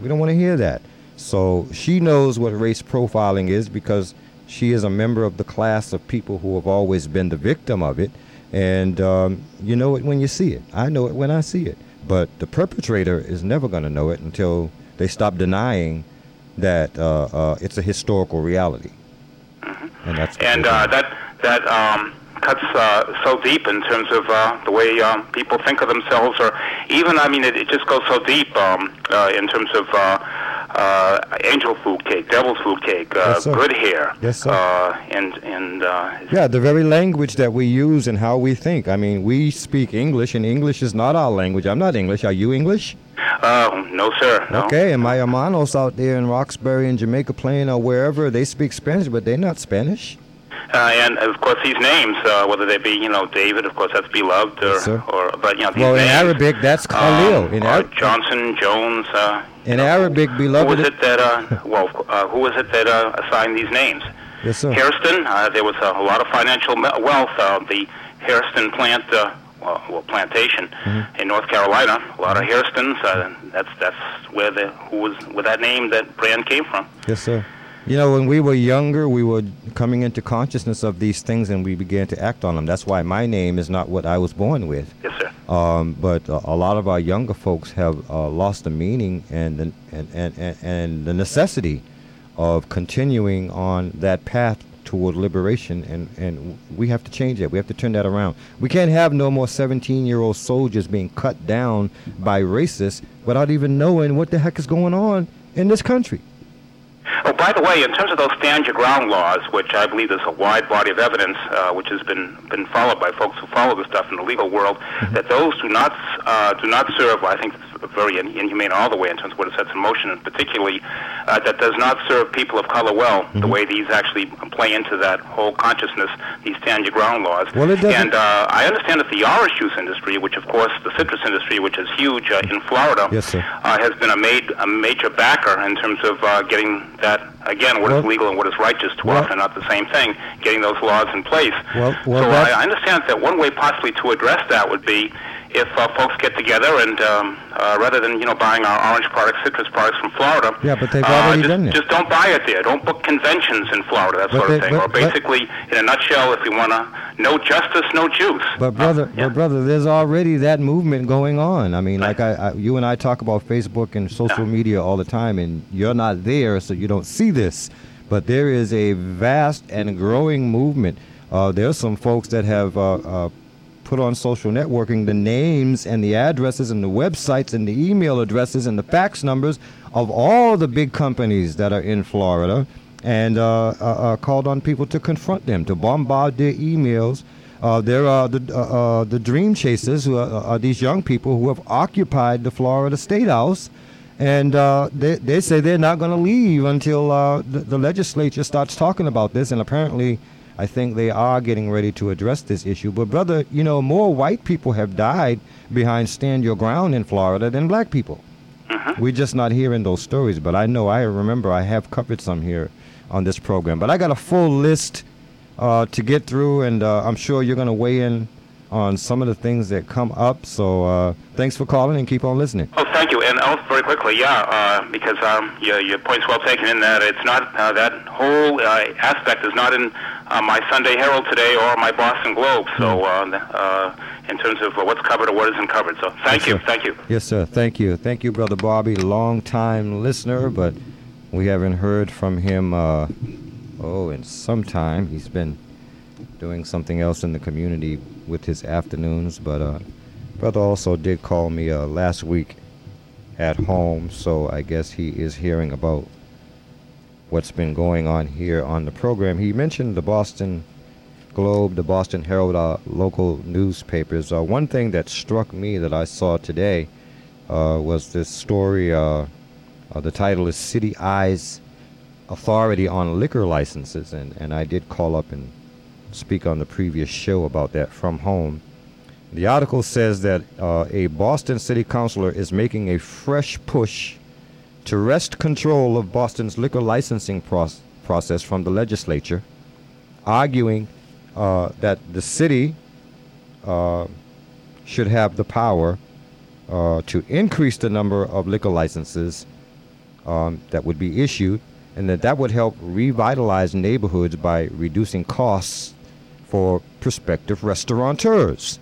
We don't want to hear that. So she knows what race profiling is because she is a member of the class of people who have always been the victim of it. And um, you know it when you see it. I know it when I see it. But the perpetrator is never going to know it until they stop denying that uh, uh, it's a historical reality. And that's and uh, that that um, cuts uh, so deep in terms of uh, the way um, people think of themselves, or even I mean, it, it just goes so deep um, uh, in terms of uh, angel food cake, devil's food cake, uh, Yes, good hair, Yes, sir. Uh, and and uh, Yeah, the very language that we use and how we think. I mean, we speak English, and English is not our language. I'm not English. Are you English? uh, no sir, no. Okay, and my hermanos out there in Roxbury and Jamaica Plain or wherever, they speak Spanish, but they're not Spanish. Uh, and of course, these names, uh, whether they be, you know, David, of course, that's beloved, or, Yes, or but you know, these Well, in Arabic, that's Khalil. um, in or Ar- Johnson, Jones. Uh, in Arabic, beloved. who was it that? Uh, <laughs> well, uh, who was it that uh, assigned these names? Yes, sir. Hairston. Uh, there was a, a lot of financial wealth. Uh, the Hairston plant, uh, well, well, plantation Mm-hmm. in North Carolina. A lot of Hairstons. Uh, that's that's where the who was where that name, that brand came from. Yes, sir. You know, when we were younger, we were coming into consciousness of these things and we began to act on them. That's why my name is not what I was born with. Yes, sir. Um, but uh, a lot of our younger folks have uh, lost the meaning and the, and, and, and, and the necessity of continuing on that path toward liberation, and, and we have to change that. We have to turn that around. We can't have no more 17 year old soldiers being cut down by racists without even knowing what the heck is going on in this country. Oh, by the way, in terms of those stand your ground laws, which I believe there's a wide body of evidence, uh, which has been been followed by folks who follow this stuff in the legal world, that those do not uh, do not serve. I think it's very inhumane all the way in terms of what it sets in motion, and particularly uh, that does not serve people of color well. The way these actually play into that whole consciousness, these stand your ground laws. Well, it doesn't- and uh, I understand that the orange juice industry, which of course the citrus industry, which is huge uh, in Florida, Yes, sir. uh, has been a, made, a major backer in terms of uh, getting that, again, what is Well- legal and what is righteous, too well- often not the same thing, getting those laws in place. Well, well, so I, I understand that one way possibly to address that would be if uh, folks get together and um, uh, rather than you know buying our orange products, citrus products from Florida, Yeah, but they've uh, already just, done that. just don't buy it there. Don't book conventions in Florida, that But sort they- of thing. but- or but- basically, in a nutshell, if we want to, no justice, no juice. But brother, but brother, there's already that movement going on. I mean, like I, I, you and I talk about Facebook and social media all the time, and you're not there, so you don't see this. But there is a vast and growing movement. Uh, there's some folks that have uh, uh, put on social networking the names and the addresses and the websites and the email addresses and the fax numbers of all the big companies that are in Florida, and uh, uh, uh, called on people to confront them, to bombard their emails. Uh, there are the uh, uh, the dream chasers, who are, are these young people who have occupied the Florida State House, and they they say they're not going to leave until the, the legislature starts talking about this. And apparently, I think they are getting ready to address this issue. But brother, you know, more white people have died behind Stand Your Ground in Florida than black people. We're just not hearing those stories. But I know I remember I have covered some here on this program. But I got a full list uh, to get through, and uh, I'm sure you're going to weigh in on some of the things that come up. So uh, thanks for calling and keep on listening. Oh, thank you. And oh, very quickly, yeah, uh, because um, your, your point's well taken in that it's not uh, that whole uh, aspect is not in uh, my Sunday Herald today or my Boston Globe. So uh, uh, in terms of what's covered or what isn't covered. So thank Yes, you, sir. thank you. Yes, sir. Thank you. Thank you, Brother Bobby, long time listener, but we haven't heard from him, uh, oh, in some time. He's been doing something else in the community with his afternoons, but uh, Brother also did call me uh, last week at home, so I guess he is hearing about what's been going on here on the program. He mentioned the Boston Globe, the Boston Herald, uh, local newspapers. Uh, one thing that struck me that I saw today uh, was this story. Uh, uh, the title is City Eyes Authority on Liquor Licenses, and, and I did call up and speak on the previous show about that from home. The article says that uh, a Boston city councilor is making a fresh push to wrest control of Boston's liquor licensing proc- process from the legislature, arguing uh, that the city uh, should have the power uh, to increase the number of liquor licenses um, that would be issued, and that that would help revitalize neighborhoods by reducing costs for prospective restaurateurs.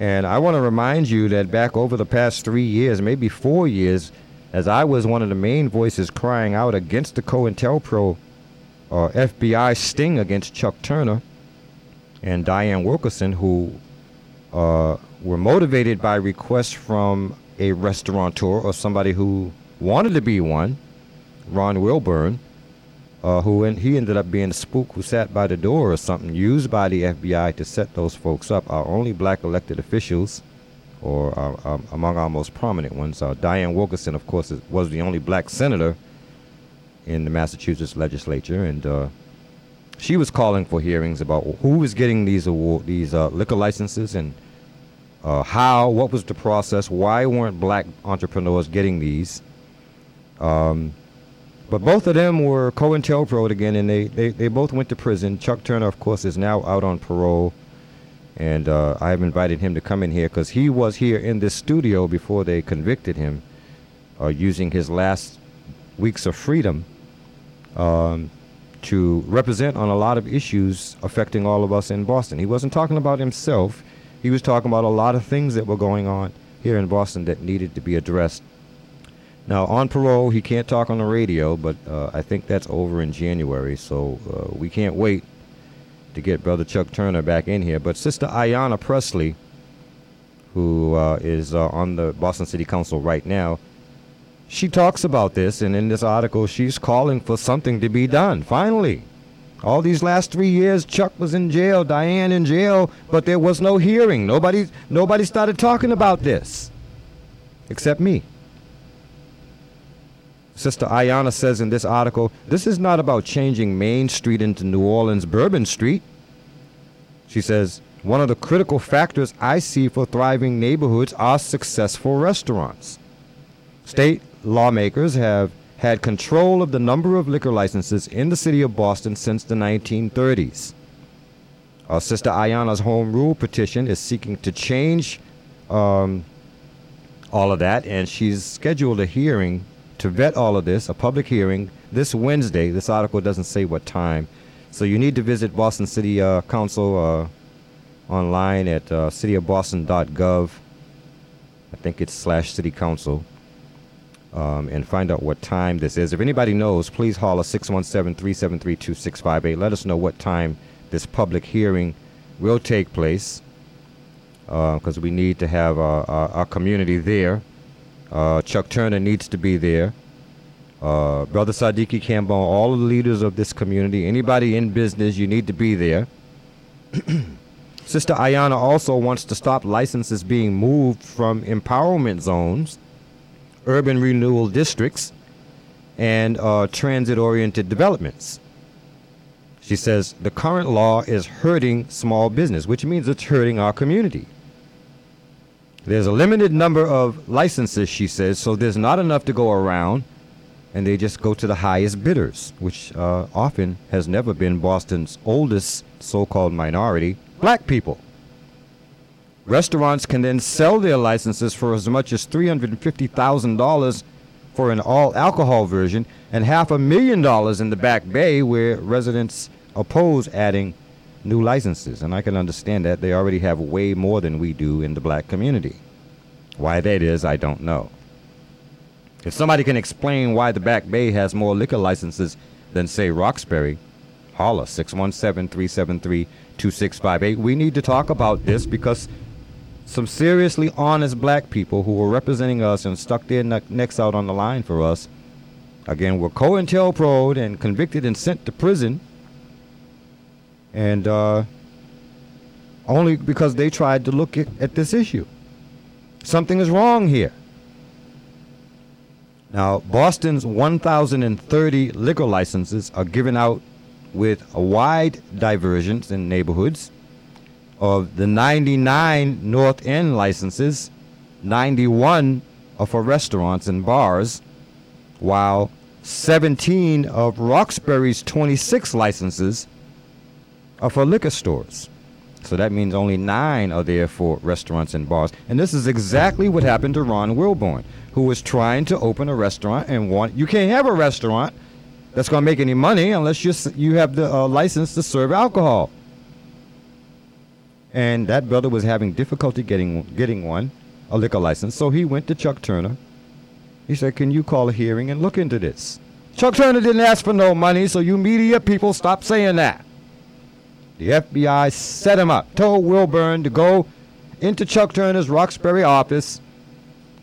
And I want to remind you that back over the past three years, maybe four years, as I was one of the main voices crying out against the COINTELPRO uh, FBI sting against Chuck Turner and Diane Wilkerson, who uh, were motivated by requests from a restaurateur or somebody who wanted to be one, Ron Wilburn, uh, who en- he ended up being a spook who sat by the door or something, used by the FBI to set those folks up. Our only black elected officials, or uh, among our most prominent ones, uh, Diane Wilkerson, of course, was the only black senator in the Massachusetts legislature, and uh, she was calling for hearings about who was getting these award, these uh, liquor licenses, and uh, how, what was the process, why weren't black entrepreneurs getting these. Um, but both of them were COINTELPRO again, and they, they, they both went to prison. Chuck Turner, of course, is now out on parole, and uh, I have invited him to come in here because he was here in this studio before they convicted him, uh, using his last weeks of freedom um, to represent on a lot of issues affecting all of us in Boston. He wasn't talking about himself. He was talking about a lot of things that were going on here in Boston that needed to be addressed. Now, on parole, he can't talk on the radio, but uh, I think that's over in January, so uh, we can't wait to get Brother Chuck Turner back in here. But Sister Ayanna Presley, who uh, is uh, on the Boston City Council right now, she talks about this, and in this article, she's calling for something to be done. Finally, all these last three years, Chuck was in jail, Diane in jail, but there was no hearing. Nobody, nobody started talking about this, except me. Sister Ayanna says in this article, this is not about changing Main Street into New Orleans Bourbon Street. She says, one of the critical factors I see for thriving neighborhoods are successful restaurants. State lawmakers have had control of the number of liquor licenses in the city of Boston since the 1930s. Our Sister Ayanna's home rule petition is seeking to change um, all of that, and she's scheduled a hearing to vet all of this, a public hearing this Wednesday. This article doesn't say what time, so you need to visit Boston City uh, Council uh, online at uh, cityofboston.gov. I think it's slash city council. Um, and find out what time this is. If anybody knows, please holler 617 373 2658. Let us know what time this public hearing will take place because we need to have our, our, our community there. Uh, Chuck Turner needs to be there. Uh, Brother Sadiki Kambon, all of the leaders of this community, anybody in business, you need to be there. <clears throat> Sister Ayanna also wants to stop licenses being moved from empowerment zones, urban renewal districts, and uh, transit oriented developments. She says the current law is hurting small business, which means it's hurting our community. There's a limited number of licenses, she says, so there's not enough to go around, and they just go to the highest bidders, which uh, often has never been Boston's oldest so called minority, black people. Restaurants can then sell their licenses for as much as $350,000 for an all alcohol version and half a million dollars in the Back Bay where residents oppose adding new licenses. And I can understand that. They already have way more than we do in the black community. Why that is, I don't know. If somebody can explain why the Back Bay has more liquor licenses than, say, Roxbury, holla 617 373 2658. We need to talk about this because some seriously honest black people who were representing us and stuck their ne- necks out on the line for us, again, were COINTELPRO'd and convicted and sent to prison. And uh, only because they tried to look at, at this issue. Something is wrong here. Now, Boston's 1,030 liquor licenses are given out with a wide divergence in neighborhoods. Of the 99 North End licenses, 91 are for restaurants and bars, while 17 of Roxbury's 26 licenses are for liquor stores. So that means only nine are there for restaurants and bars. And this is exactly what happened to Ron Wilburn, who was trying to open a restaurant and want. You can't have a restaurant that's going to make any money unless you you have the uh, license to serve alcohol. And that brother was having difficulty getting getting one, a liquor license. So he went to Chuck Turner. He said, "Can you call a hearing and look into this?" Chuck Turner didn't ask for no money, so you media people stop saying that. The FBI set him up, told Wilburn to go into Chuck Turner's Roxbury office,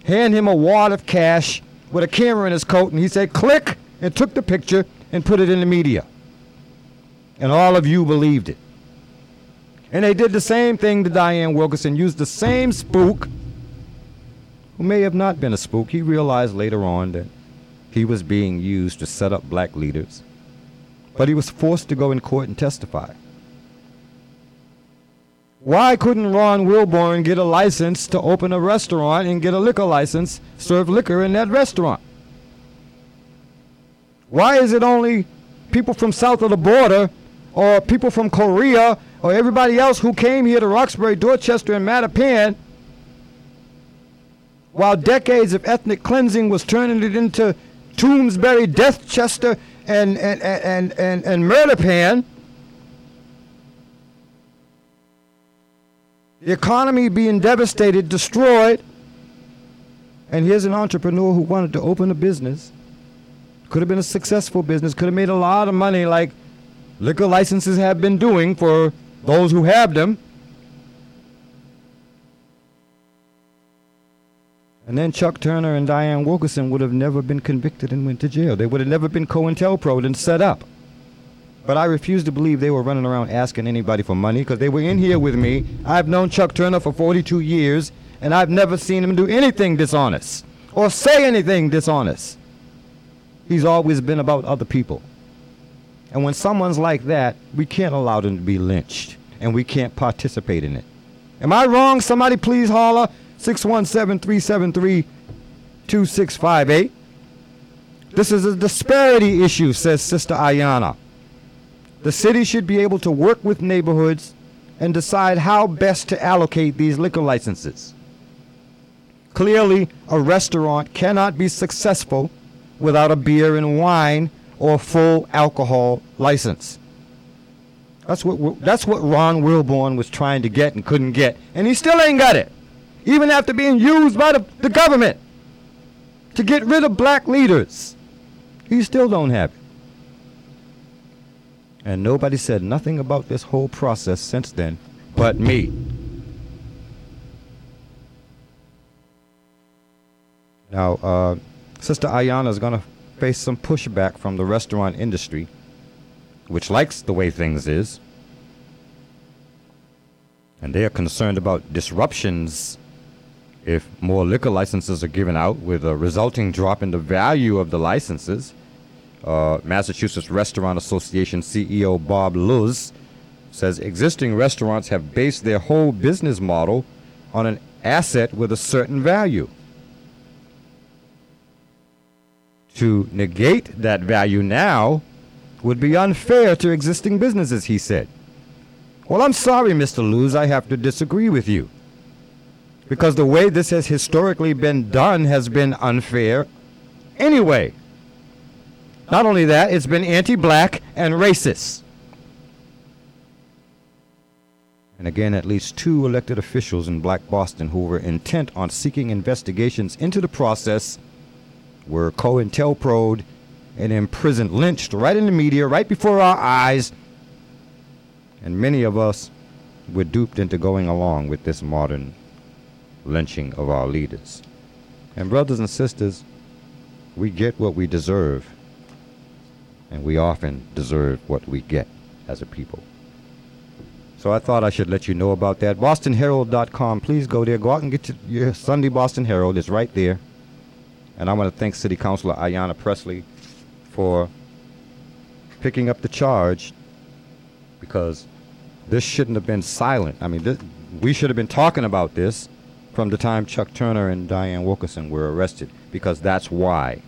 hand him a wad of cash with a camera in his coat, and he said, click, and took the picture and put it in the media. And all of you believed it. And they did the same thing to Dianne Wilkerson, used the same spook, who may have not been a spook. He realized later on that he was being used to set up black leaders. But he was forced to go in court and testify. Why couldn't Ron Wilburn get a license to open a restaurant and get a liquor license, serve liquor in that restaurant? Why is it only people from south of the border or people from Korea or everybody else who came here to Roxbury, Dorchester, and Mattapan while decades of ethnic cleansing was turning it into Toomsbury, Deathchester, and, and, and, and, and Murderpan? The economy being devastated, destroyed. And here's an entrepreneur who wanted to open a business. Could have been a successful business, could have made a lot of money like liquor licenses have been doing for those who have them. And then Chuck Turner and Dianne Wilkerson would have never been convicted and went to jail. They would have never been COINTELPRO'd and set up. But I refuse to believe they were running around asking anybody for money because they were in here with me. I've known Chuck Turner for 42 years, and I've never seen him do anything dishonest or say anything dishonest. He's always been about other people. And when someone's like that, we can't allow them to be lynched, and we can't participate in it. Am I wrong? Somebody please holler 617 373 2658. This is a disparity issue, says Sister Ayanna. The city should be able to work with neighborhoods and decide how best to allocate these liquor licenses. Clearly, a restaurant cannot be successful without a beer and wine or full alcohol license. That's what that's what Ron Wilburn was trying to get and couldn't get, and he still ain't got it, even after being used by the, the government to get rid of black leaders. He still don't have it. And nobody said nothing about this whole process since then but me. Now, uh, Sister Ayanna is going to face some pushback from the restaurant industry, which likes the way things is. And they are concerned about disruptions if more liquor licenses are given out with a resulting drop in the value of the licenses. Uh, Massachusetts Restaurant Association CEO Bob Luz says existing restaurants have based their whole business model on an asset with a certain value. To negate that value now would be unfair to existing businesses, he said. Well, I'm sorry, Mr. Luz, I have to disagree with you. Because the way this has historically been done has been unfair anyway. Not only that, it's been anti black and racist. And again, at least two elected officials in Black Boston who were intent on seeking investigations into the process were COINTELPRO'd and imprisoned, lynched right in the media, right before our eyes. And many of us were duped into going along with this modern lynching of our leaders. And, brothers and sisters, we get what we deserve, and we often deserve what we get as a people. So I thought I should let you know about that. BostonHerald.com. Please go there. Go out and get your, Sunday Boston Herald. It's right there. And I want to thank City Councilor Ayanna Pressley for picking up the charge because this shouldn't have been silent. I mean, this, we should have been talking about this from the time Chuck Turner and Dianne Wilkerson were arrested because that's why.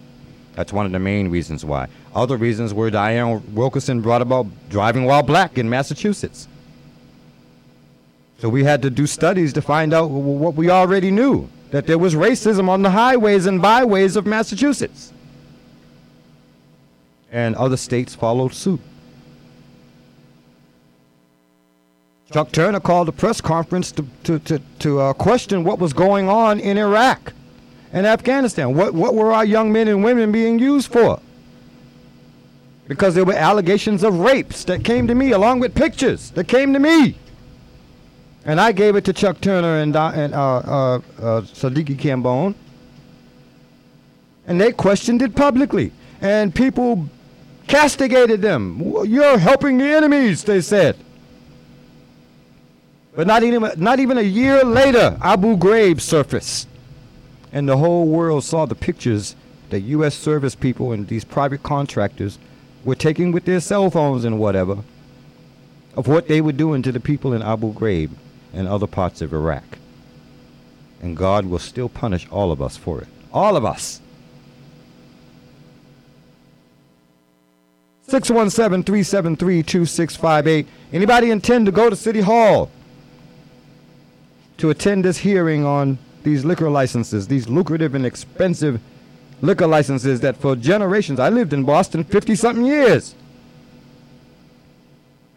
That's one of the main reasons why. Other reasons were Dianne Wilkerson brought about driving while black in Massachusetts. So we had to do studies to find out what we already knew that there was racism on the highways and byways of Massachusetts. And other states followed suit. Chuck Turner called a press conference to, to, to, to uh, question what was going on in Iraq and Afghanistan. What, what were our young men and women being used for? Because there were allegations of rapes that came to me, along with pictures that came to me. And I gave it to Chuck Turner and, uh, and uh, uh, uh, Sadiki Kambon. And they questioned it publicly. And people castigated them. You're helping the enemies, they said. But not even, not even a year later, Abu Ghraib surfaced. And the whole world saw the pictures that U.S. service people and these private contractors were taking with their cell phones and whatever of what they were doing to the people in Abu Ghraib and other parts of Iraq. And God will still punish all of us for it. All of us. 617 373 2658. Anybody intend to go to City Hall to attend this hearing on these liquor licenses, these lucrative and expensive liquor licenses that for generations, I lived in Boston 50 something years.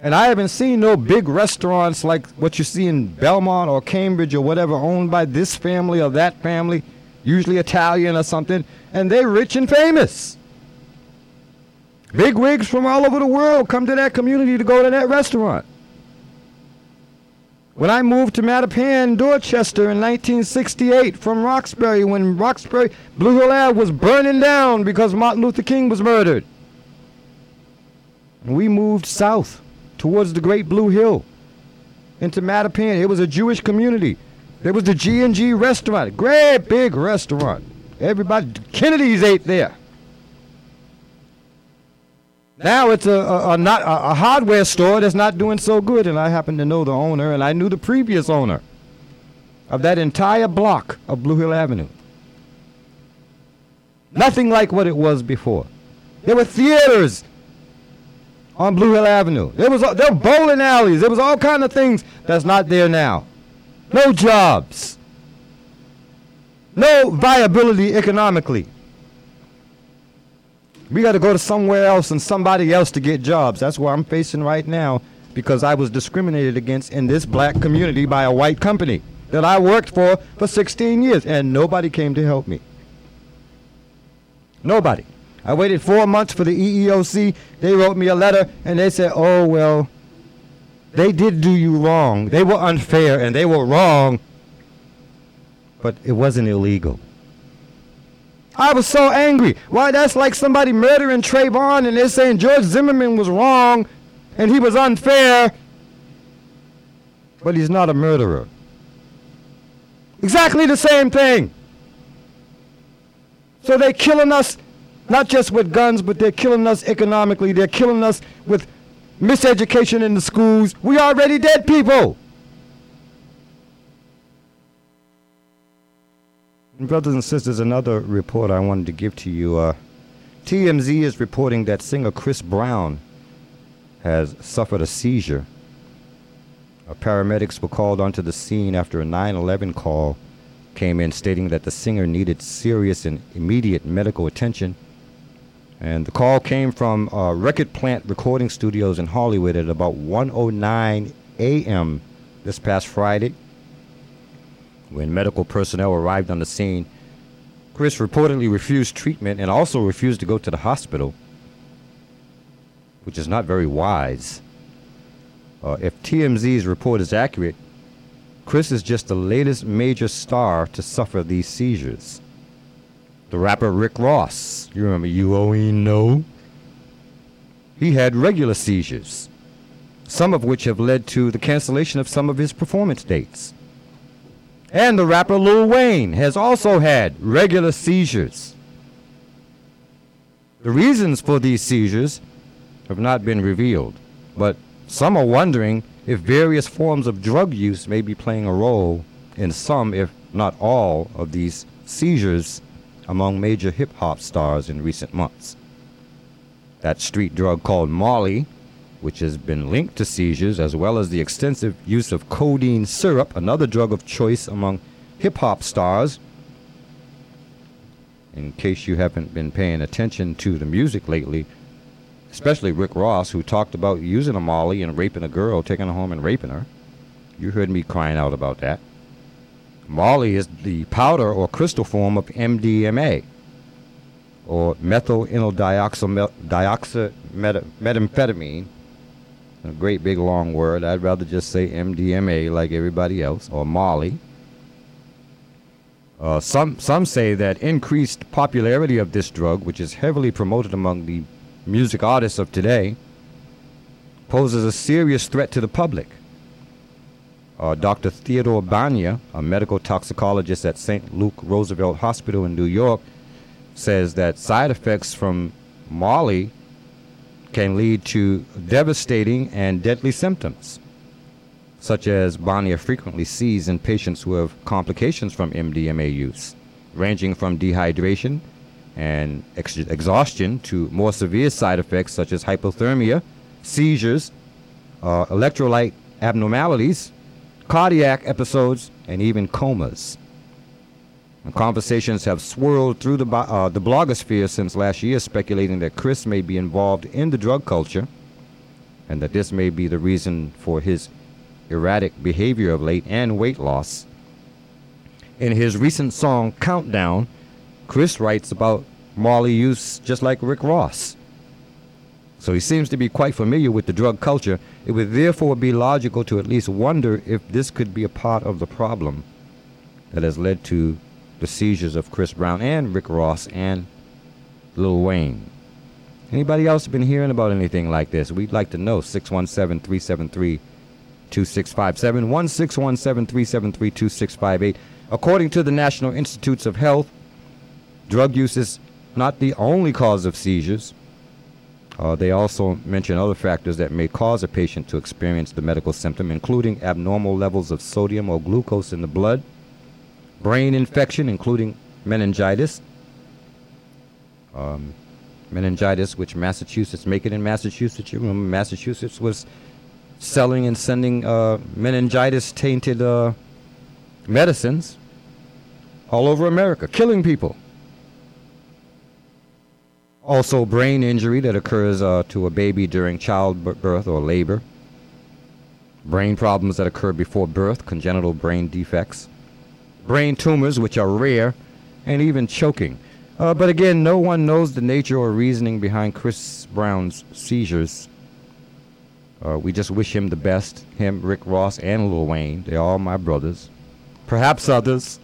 And I haven't seen no big restaurants like what you see in Belmont or Cambridge or whatever owned by this family or that family, usually Italian or something, and they're rich and famous. Big wigs from all over the world come to that community to go to that restaurant. When I moved to Mattapan, Dorchester in 1968 from Roxbury, when Roxbury, Blue Hill Ave was burning down because Martin Luther King was murdered. We moved south towards the Great Blue Hill into Mattapan. It was a Jewish community. There was the G&G restaurant, great big restaurant. Everybody, Kennedy's ate there. Now it's a, a, a not a, a, hardware store that's not doing so good, and I happen to know the owner, and I knew the previous owner of that entire block of Blue Hill Avenue. Nothing like what it was before. There were theaters on Blue Hill Avenue. There was there were bowling alleys. There was all kind of things that's not there now. No jobs. No viability economically. We got to go to somewhere else and somebody else to get jobs. That's what I'm facing right now because I was discriminated against in this black community by a white company that I worked for for 16 years and nobody came to help me. Nobody. I waited four months for the EEOC. They wrote me a letter and they said, oh, well, they did do you wrong. They were unfair and they were wrong, but it wasn't illegal. I was so angry. Why, that's like somebody murdering Trayvon and they're saying George Zimmerman was wrong and he was unfair, but he's not a murderer. Exactly the same thing. So they're killing us not just with guns, but they're killing us economically. They're killing us with miseducation in the schools. We already dead people. And brothers and sisters, another report I wanted to give to you. Uh, TMZ is reporting that singer Chris Brown has suffered a seizure. Uh, paramedics were called onto the scene after a 911 call came in stating that the singer needed serious and immediate medical attention. And the call came from uh, Record Plant Recording Studios in Hollywood at about 1:09 a.m. this past Friday. When medical personnel arrived on the scene, Chris reportedly refused treatment and also refused to go to the hospital, which is not very wise. Uh, if TMZ's report is accurate, Chris is just the latest major star to suffer these seizures. The rapper Rick Ross, you remember You Ain't Know? He had regular seizures, some of which have led to the cancellation of some of his performance dates. And the rapper Lil Wayne has also had regular seizures. The reasons for these seizures have not been revealed, but some are wondering if various forms of drug use may be playing a role in some, if not all, of these seizures among major hip hop stars in recent months. That street drug called Molly, which has been linked to seizures, as well as the extensive use of codeine syrup, another drug of choice among hip hop stars. In case you haven't been paying attention to the music lately, especially Rick Ross, who talked about using a Molly and raping a girl, taking her home and raping her. You heard me crying out about that. Molly is the powder or crystal form of MDMA, or methamphetamine. A great big long word. I'd rather just say MDMA like everybody else, or Molly. Uh, some some say that increased popularity of this drug, which is heavily promoted among the music artists of today, poses a serious threat to the public. Uh, Dr. Theodore Banya, a medical toxicologist at St. Luke Roosevelt Hospital in New York, says that side effects from Molly can lead to devastating and deadly symptoms, such as Banya frequently sees in patients who have complications from MDMA use, ranging from dehydration and ex- exhaustion to more severe side effects such as hypothermia, seizures, uh, electrolyte abnormalities, cardiac episodes, and even comas. Conversations have swirled through the, uh, the blogosphere since last year, speculating that Chris may be involved in the drug culture and that this may be the reason for his erratic behavior of late and weight loss. In his recent song Countdown, Chris writes about Molly use just like Rick Ross. So he seems to be quite familiar with the drug culture. It would therefore be logical to at least wonder if this could be a part of the problem that has led to the seizures of Chris Brown and Rick Ross and Lil Wayne. Anybody else been hearing about anything like this? We'd like to know. 617 373 2657 1617 373 2658. According to the National Institutes of Health, drug use is not the only cause of seizures. Uh, they also mention other factors that may cause a patient to experience the medical symptom, including abnormal levels of sodium or glucose in the blood, brain infection, including meningitis, um, meningitis, which Massachusetts make it in Massachusetts. You remember Massachusetts was selling and sending uh, meningitis tainted uh, medicines all over America, killing people. Also, brain injury that occurs uh, to a baby during childbirth or labor. Brain problems that occur before birth, congenital brain defects. Brain tumors, which are rare, and even choking. Uh, but again, no one knows the nature or reasoning behind Chris Brown's seizures. Uh, we just wish him the best. Him, Rick Ross, and Lil Wayne. They're all my brothers. Perhaps others.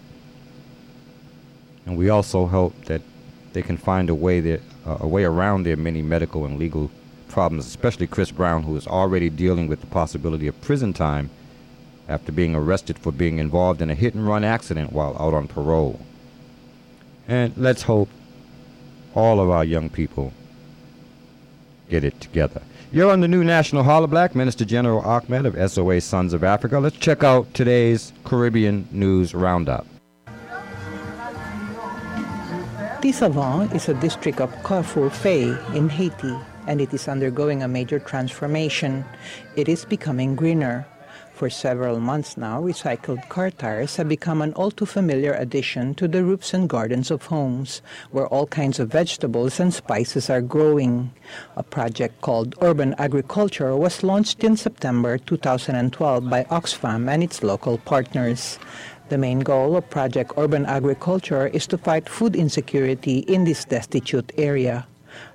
And we also hope that they can find a way that, uh, a way around their many medical and legal problems, especially Chris Brown, who is already dealing with the possibility of prison time after being arrested for being involved in a hit and run accident while out on parole. And let's hope all of our young people get it together. You're on the new National Hollah Black, Minister General Ahmad of SOA Sons of Afrika. Let's check out today's Caribbean News Roundup. Tisavant is a district of Carrefour-Feuilles in Haiti, and it is undergoing a major transformation. It is becoming greener. For several months now, recycled car tires have become an all too familiar addition to the roofs and gardens of homes, where all kinds of vegetables and spices are growing. A project called Urban Agriculture was launched in September 2012 by Oxfam and its local partners. The main goal of Project Urban Agriculture is to fight food insecurity in this destitute area.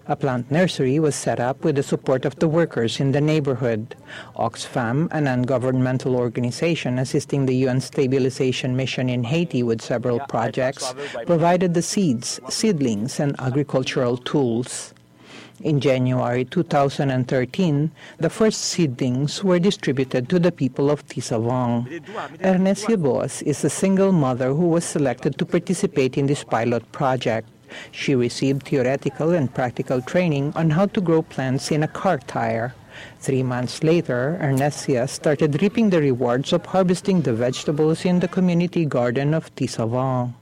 A plant nursery was set up with the support of the workers in the neighborhood. Oxfam, a non-governmental organization assisting the UN Stabilization Mission in Haiti with several projects, provided the seeds, seedlings, and agricultural tools. In January 2013, the first seedlings were distributed to the people of Tisavong. Ernest Yabos is a single mother who was selected to participate in this pilot project. She received theoretical and practical training on how to grow plants in a car tire. Three months later, Ernestia started reaping the rewards of harvesting the vegetables in the community garden of Tisavong.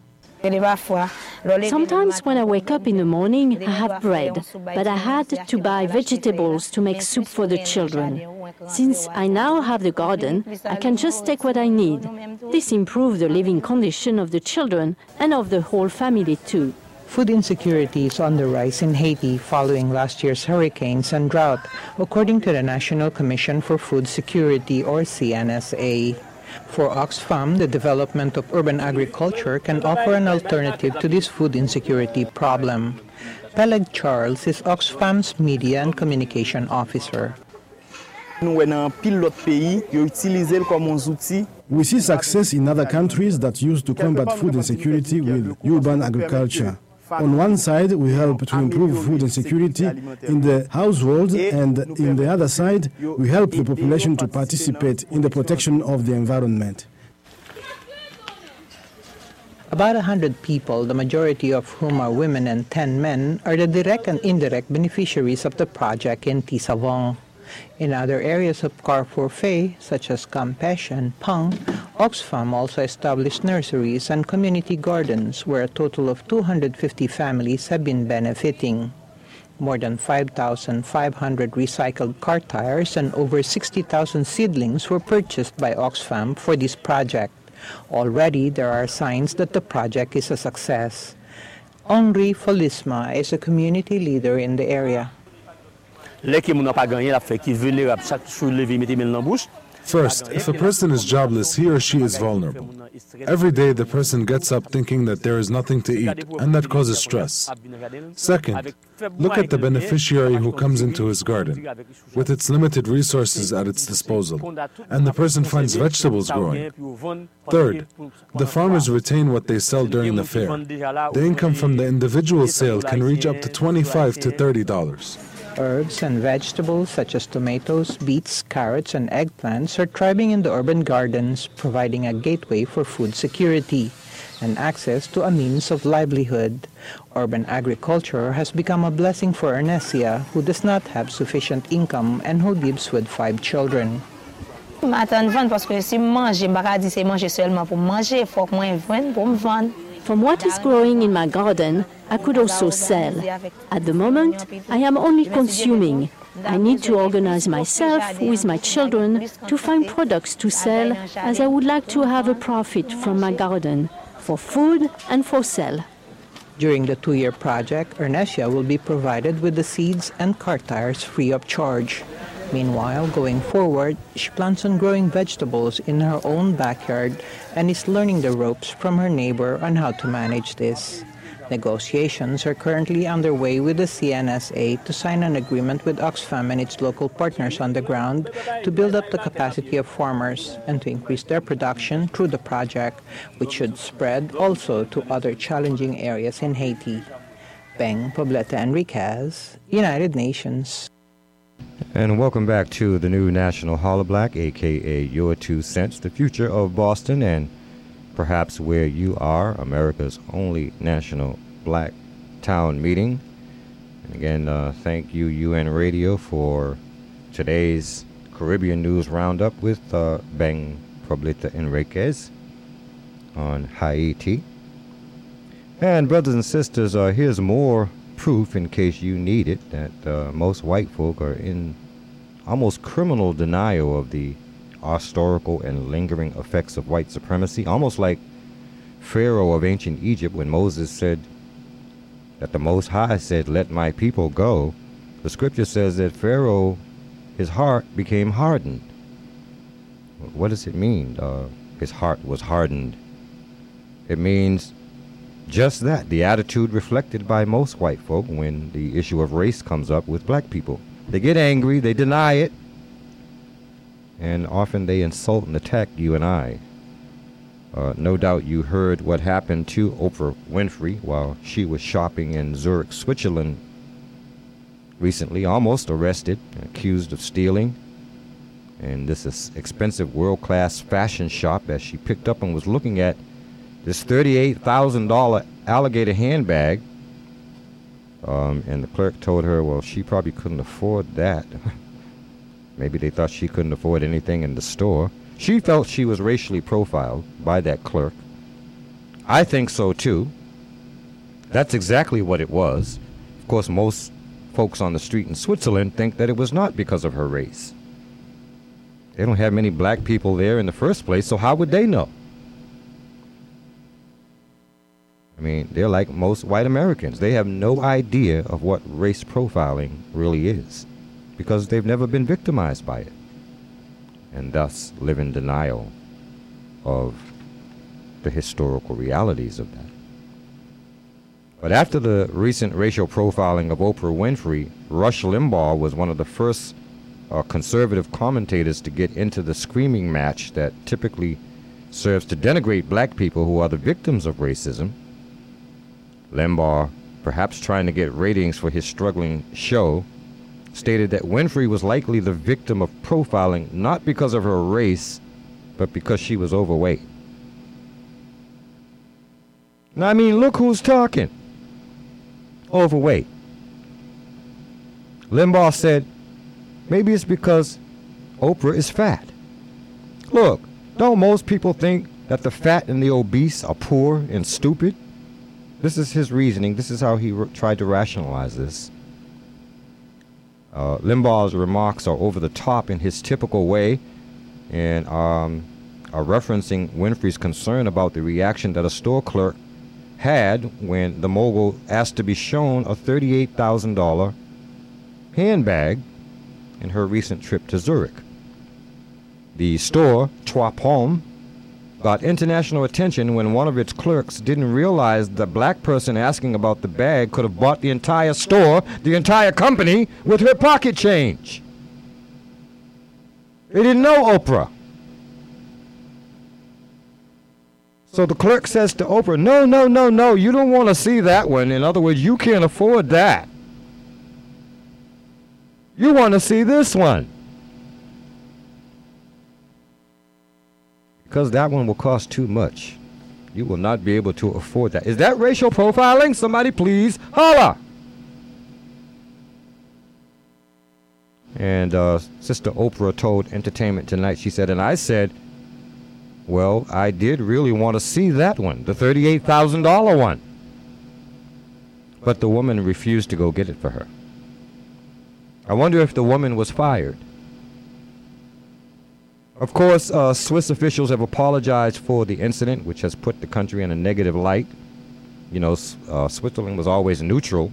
Sometimes when I wake up in the morning, I have bread, but I had to buy vegetables to make soup for the children. Since I now have the garden, I can just take what I need. This improved the living condition of the children and of the whole family too. Food insecurity is on the rise in Haiti following last year's hurricanes and drought, according to the National Commission for Food Security, or CNSA. For Oxfam, the development of urban agriculture can offer an alternative to this food insecurity problem. Peleg Charles is Oxfam's Media and Communication Officer. We see success in other countries that used to combat food insecurity with urban agriculture. On one side, we help to improve food insecurity in the household, and in the other side, we help the population to participate in the protection of the environment. About 100 people, the majority of whom are women and 10 men, are the direct and indirect beneficiaries of the project in Tisavong. In other areas of Carrefour-Feuilles, such as Campeche and Pang, Oxfam also established nurseries and community gardens where a total of 250 families have been benefiting. More than 5,500 recycled car tires and over 60,000 seedlings were purchased by Oxfam for this project. Already there are signs that the project is a success. Henri Folisma is a community leader in the area. First, if a person is jobless, he or she is vulnerable. Every day, the person gets up thinking that there is nothing to eat, and that causes stress. Second, look at the beneficiary who comes into his garden, with its limited resources at its disposal, and the person finds vegetables growing. Third, the farmers retain what they sell during the fair. The income from the individual sale can reach up to 25 to 30 dollars. Herbs and vegetables such as tomatoes, beets, carrots, and eggplants are thriving in the urban gardens, providing a gateway for food security and access to a means of livelihood. Urban agriculture has become a blessing for Ernesia, who does not have sufficient income and who lives with five children. From what is growing in my garden, I could also sell. At the moment, I am only consuming. I need to organize myself with my children to find products to sell as I would like to have a profit from my garden. for food and for sale. During the two-year project, Ernesia will be provided with the seeds and car tires free of charge. Meanwhile, going forward, she plans on growing vegetables in her own backyard and is learning the ropes from her neighbor on how to manage this. Negotiations are currently underway with the CNSA to sign an agreement with Oxfam and its local partners on the ground to build up the capacity of farmers and to increase their production through the project, which should spread also to other challenging areas in Haiti. Beng Pobleta Enriquez, United Nations. And welcome back to the new National Hollah Black, aka Your Two Cents, the future of Boston and perhaps where you are, America's only national black town meeting. And again, uh, thank you, UN Radio, for today's Caribbean News Roundup with uh, Beng Pobleta Enriquez on Haiti. And, brothers and sisters, uh, here's more proof, in case you need it, that uh, most white folk are in almost criminal denial of the historical and lingering effects of white supremacy, almost like Pharaoh of ancient Egypt when Moses said that the Most High said, Let my people go. The scripture says that Pharaoh, his heart became hardened. What does it mean? Uh, his heart was hardened. It means just that, the attitude reflected by most white folk when the issue of race comes up with black people. They get angry, they deny it, and often they insult and attack you and I. Uh, no doubt you heard what happened to Oprah Winfrey while she was shopping in Zurich, Switzerland recently, almost arrested, accused of stealing. And this is expensive world class fashion shop as she picked up and was looking at this $38,000 alligator handbag. Um, and the clerk told her, well, she probably couldn't afford that. <laughs> Maybe they thought she couldn't afford anything in the store. She felt she was racially profiled by that clerk. I think so too. That's exactly what it was. Of course, most folks on the street in Switzerland think that it was not because of her race. They don't have many black people there in the first place, so how would they know? I mean, they're like most white Americans. They have no idea of what race profiling really is because they've never been victimized by it and thus live in denial of the historical realities of that. But after the recent racial profiling of Oprah Winfrey, Rush Limbaugh was one of the first uh, conservative commentators to get into the screaming match that typically serves to denigrate black people who are the victims of racism. Limbaugh, perhaps trying to get ratings for his struggling show, stated that Winfrey was likely the victim of profiling not because of her race, but because she was overweight. Now, I mean, look who's talking. Overweight. Limbaugh said, maybe it's because Oprah is fat. Look, don't most people think that the fat and the obese are poor and stupid? This is his reasoning. This is how he tried to rationalize this. Uh, Limbaugh's remarks are over the top in his typical way and um, are referencing Winfrey's concern about the reaction that a store clerk had when the mogul asked to be shown a $38,000 handbag in her recent trip to Zurich. The store, Trois Pommes, got international attention when one of its clerks didn't realize the black person asking about the bag could have bought the entire store, the entire company, with her pocket change. They didn't know Oprah. So the clerk says to Oprah, No, no, no, no, you don't want to see that one. In other words, you can't afford that. You want to see this one. Because that one will cost too much. You will not be able to afford that. Is that racial profiling? Somebody please holla. And uh, Sister Oprah told Entertainment Tonight, she said, and I said, well, I did really want to see that one, the $38,000 one. But the woman refused to go get it for her. I wonder if the woman was fired. Of course, uh, Swiss officials have apologized for the incident, which has put the country in a negative light. You know, uh, Switzerland was always neutral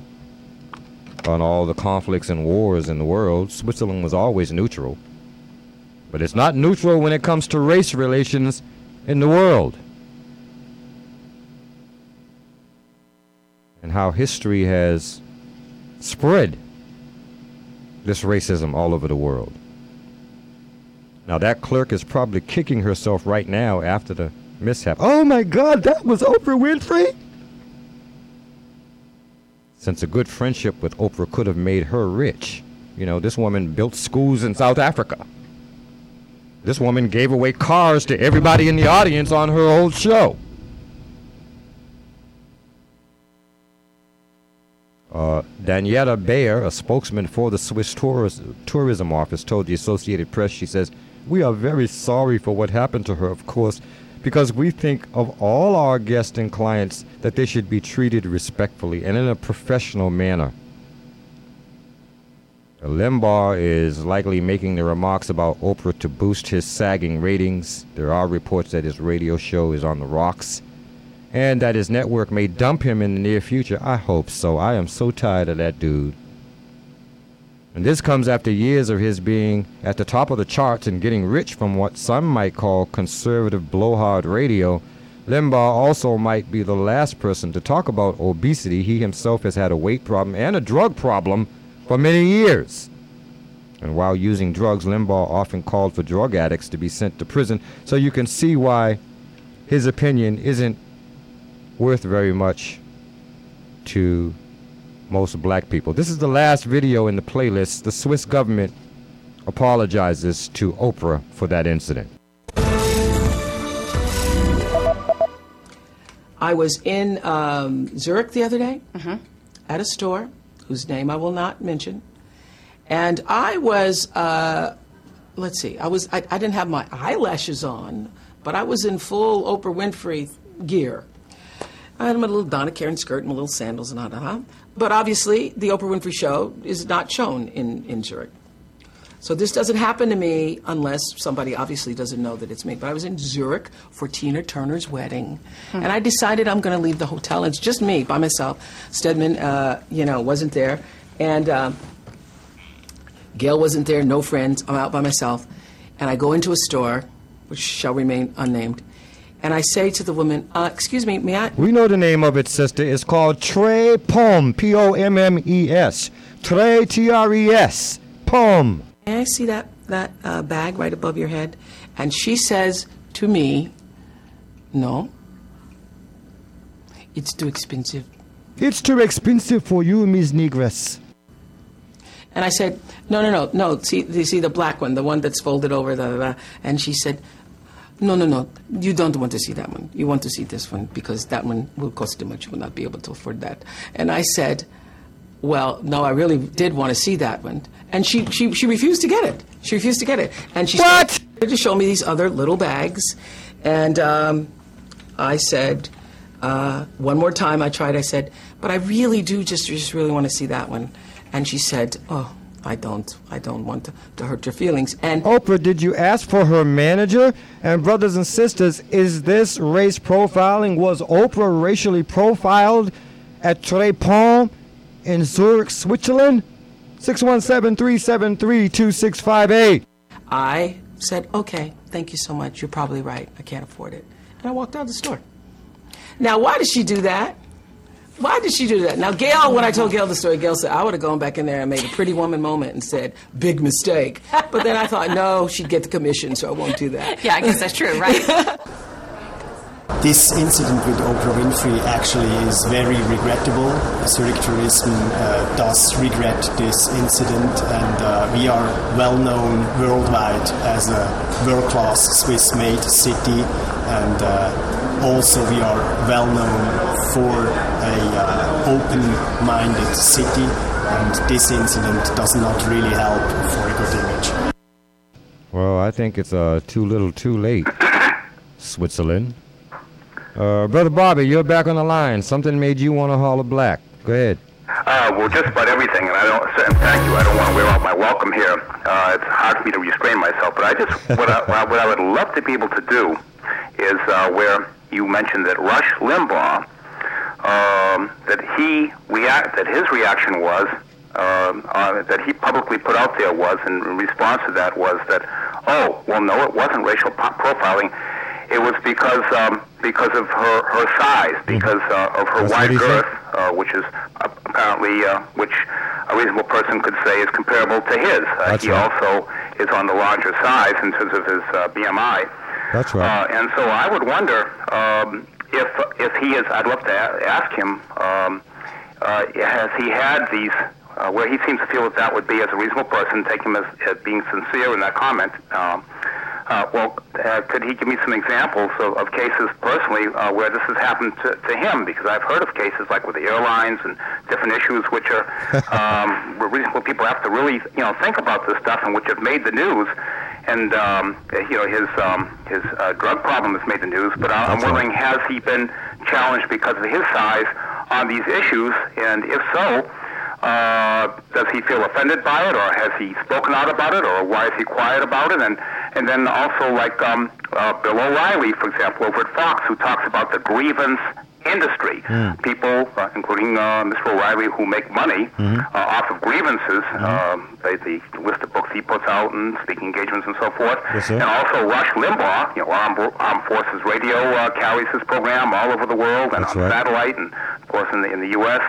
on all the conflicts and wars in the world. Switzerland was always neutral. But it's not neutral when it comes to race relations in the world. And how history has spread this racism all over the world. Now, that clerk is probably kicking herself right now after the mishap. Oh my God, that was Oprah Winfrey? Since a good friendship with Oprah could have made her rich. You know, this woman built schools in South Africa. This woman gave away cars to everybody in the audience on her old show. Uh, Daniela Bayer, a spokesman for the Swiss Touris- Tourism Office, told the Associated Press, she says, We are very sorry for what happened to her, of course, because we think of all our guests and clients that they should be treated respectfully and in a professional manner. Limbaugh is likely making the remarks about Oprah to boost his sagging ratings. There are reports that his radio show is on the rocks and that his network may dump him in the near future. I hope so. I am so tired of that dude. And this comes after years of his being at the top of the charts and getting rich from what some might call conservative blowhard radio. Limbaugh also might be the last person to talk about obesity. He himself has had a weight problem and a drug problem for many years. And while using drugs, Limbaugh often called for drug addicts to be sent to prison. So you can see why his opinion isn't worth very much to most black people. This is the last video in the playlist. The Swiss government apologizes to Oprah for that incident. I was in um, Zurich the other day at a store whose name I will not mention, and I was, uh, let's see, I was, I, I didn't have my eyelashes on, but I was in full Oprah Winfrey gear. I had my little Donna Karan skirt and my little sandals and all that. But obviously, the Oprah Winfrey Show is not shown in, in Zurich. So this doesn't happen to me unless somebody obviously doesn't know that it's me. But I was in Zurich for Tina Turner's wedding, and I decided I'm going to leave the hotel. It's just me by myself. Stedman, uh, you know, wasn't there, and uh, Gayle wasn't there. No friends. I'm out by myself, and I go into a store, which shall remain unnamed, and I say to the woman, uh, "Excuse me, may I?" We know the name of it, sister. It's called Trey Pomme, P O M M E S. Trey T R E S. Pomme. May I see that that uh, bag right above your head? And she says to me, "No, it's too expensive." It's too expensive for you, Miss Negress. And I said, "No, no, no, no. See, you see the black one, the one that's folded over the." the and she said, "No, no, no. You don't want to see that one. You want to see this one because that one will cost too much. You will not be able to afford that." And I said, "Well, no, I really did want to see that one." And she she she refused to get it. She refused to get it. And she what? started to show me these other little bags, and um, I said. Uh, one more time, I tried. I said, "But I really do just just really want to see that one." And she said, "Oh, I don't. I don't want to, to hurt your feelings." And Oprah, did you ask for her manager? And brothers and sisters, is this race profiling? Was Oprah racially profiled at Trépont in Zurich, Switzerland? 617-373-2658. I said, "Okay, thank you so much. You're probably right. I can't afford it." And I walked out of the store. Now, why did she do that? Why did she do that? Now, Gayle, when I told Gayle the story, Gayle said, I would have gone back in there and made a pretty woman moment and said, big mistake. But then I thought, no, she'd get the commission, so I won't do that. Yeah, I guess that's true, right? <laughs> This incident with Oprah Winfrey actually is very regrettable. Zurich Tourism uh, does regret this incident, and uh, we are well known worldwide as a world class Swiss made city, and uh, also we are well known for a uh, open minded city, and this incident does not really help for a good image. Well, I think it's uh, too little too late, Switzerland. Uh, Brother Bobby, you're back on the line. Something made you want to holler black. Go ahead. Uh, well, just about everything. and I don't. And thank you. I don't want to wear out my welcome here. Uh, it's hard for me to restrain myself, but I just what I, <laughs> what I would love to be able to do is uh, where you mentioned that Rush Limbaugh, um, that he react, that his reaction was. Um, uh, that he publicly put out there was, in response to that, was that, oh, well, no, it wasn't racial po- profiling. It was because um, because of her her size, because uh, of her That's wide girth, uh, which is apparently uh, which a reasonable person could say is comparable to his. Uh, he right. also is on the larger size in terms of his uh, BMI. That's right. Uh, and so I would wonder um, if if he is. I'd love to a- ask him. Um, uh, has he had these? Uh, where he seems to feel that that would be as a reasonable person, take him as, as being sincere in that comment. Um, uh, well, uh, could he give me some examples of, of cases personally uh, where this has happened to, to him? Because I've heard of cases like with the airlines and different issues which are <laughs> um, where reasonable people have to really, you know, think about this stuff and which have made the news. And um, you know, his um, his uh, drug problem has made the news. But I- I'm wondering, has he been challenged because of his size on these issues? And if so, uh, does he feel offended by it, or has he spoken out about it, or why is he quiet about it? And and then also like um, uh, Bill O'Reilly, for example, over at Fox, who talks about the grievance industry. People, uh, including uh, Mr. O'Reilly, who make money uh, off of grievances. They, the list of books he puts out and speaking engagements and so forth. Yes. And also Rush Limbaugh, you know, Armed, Armed Forces Radio uh, carries his program all over the world and That's on right. satellite and, of course, in the, in the U.S.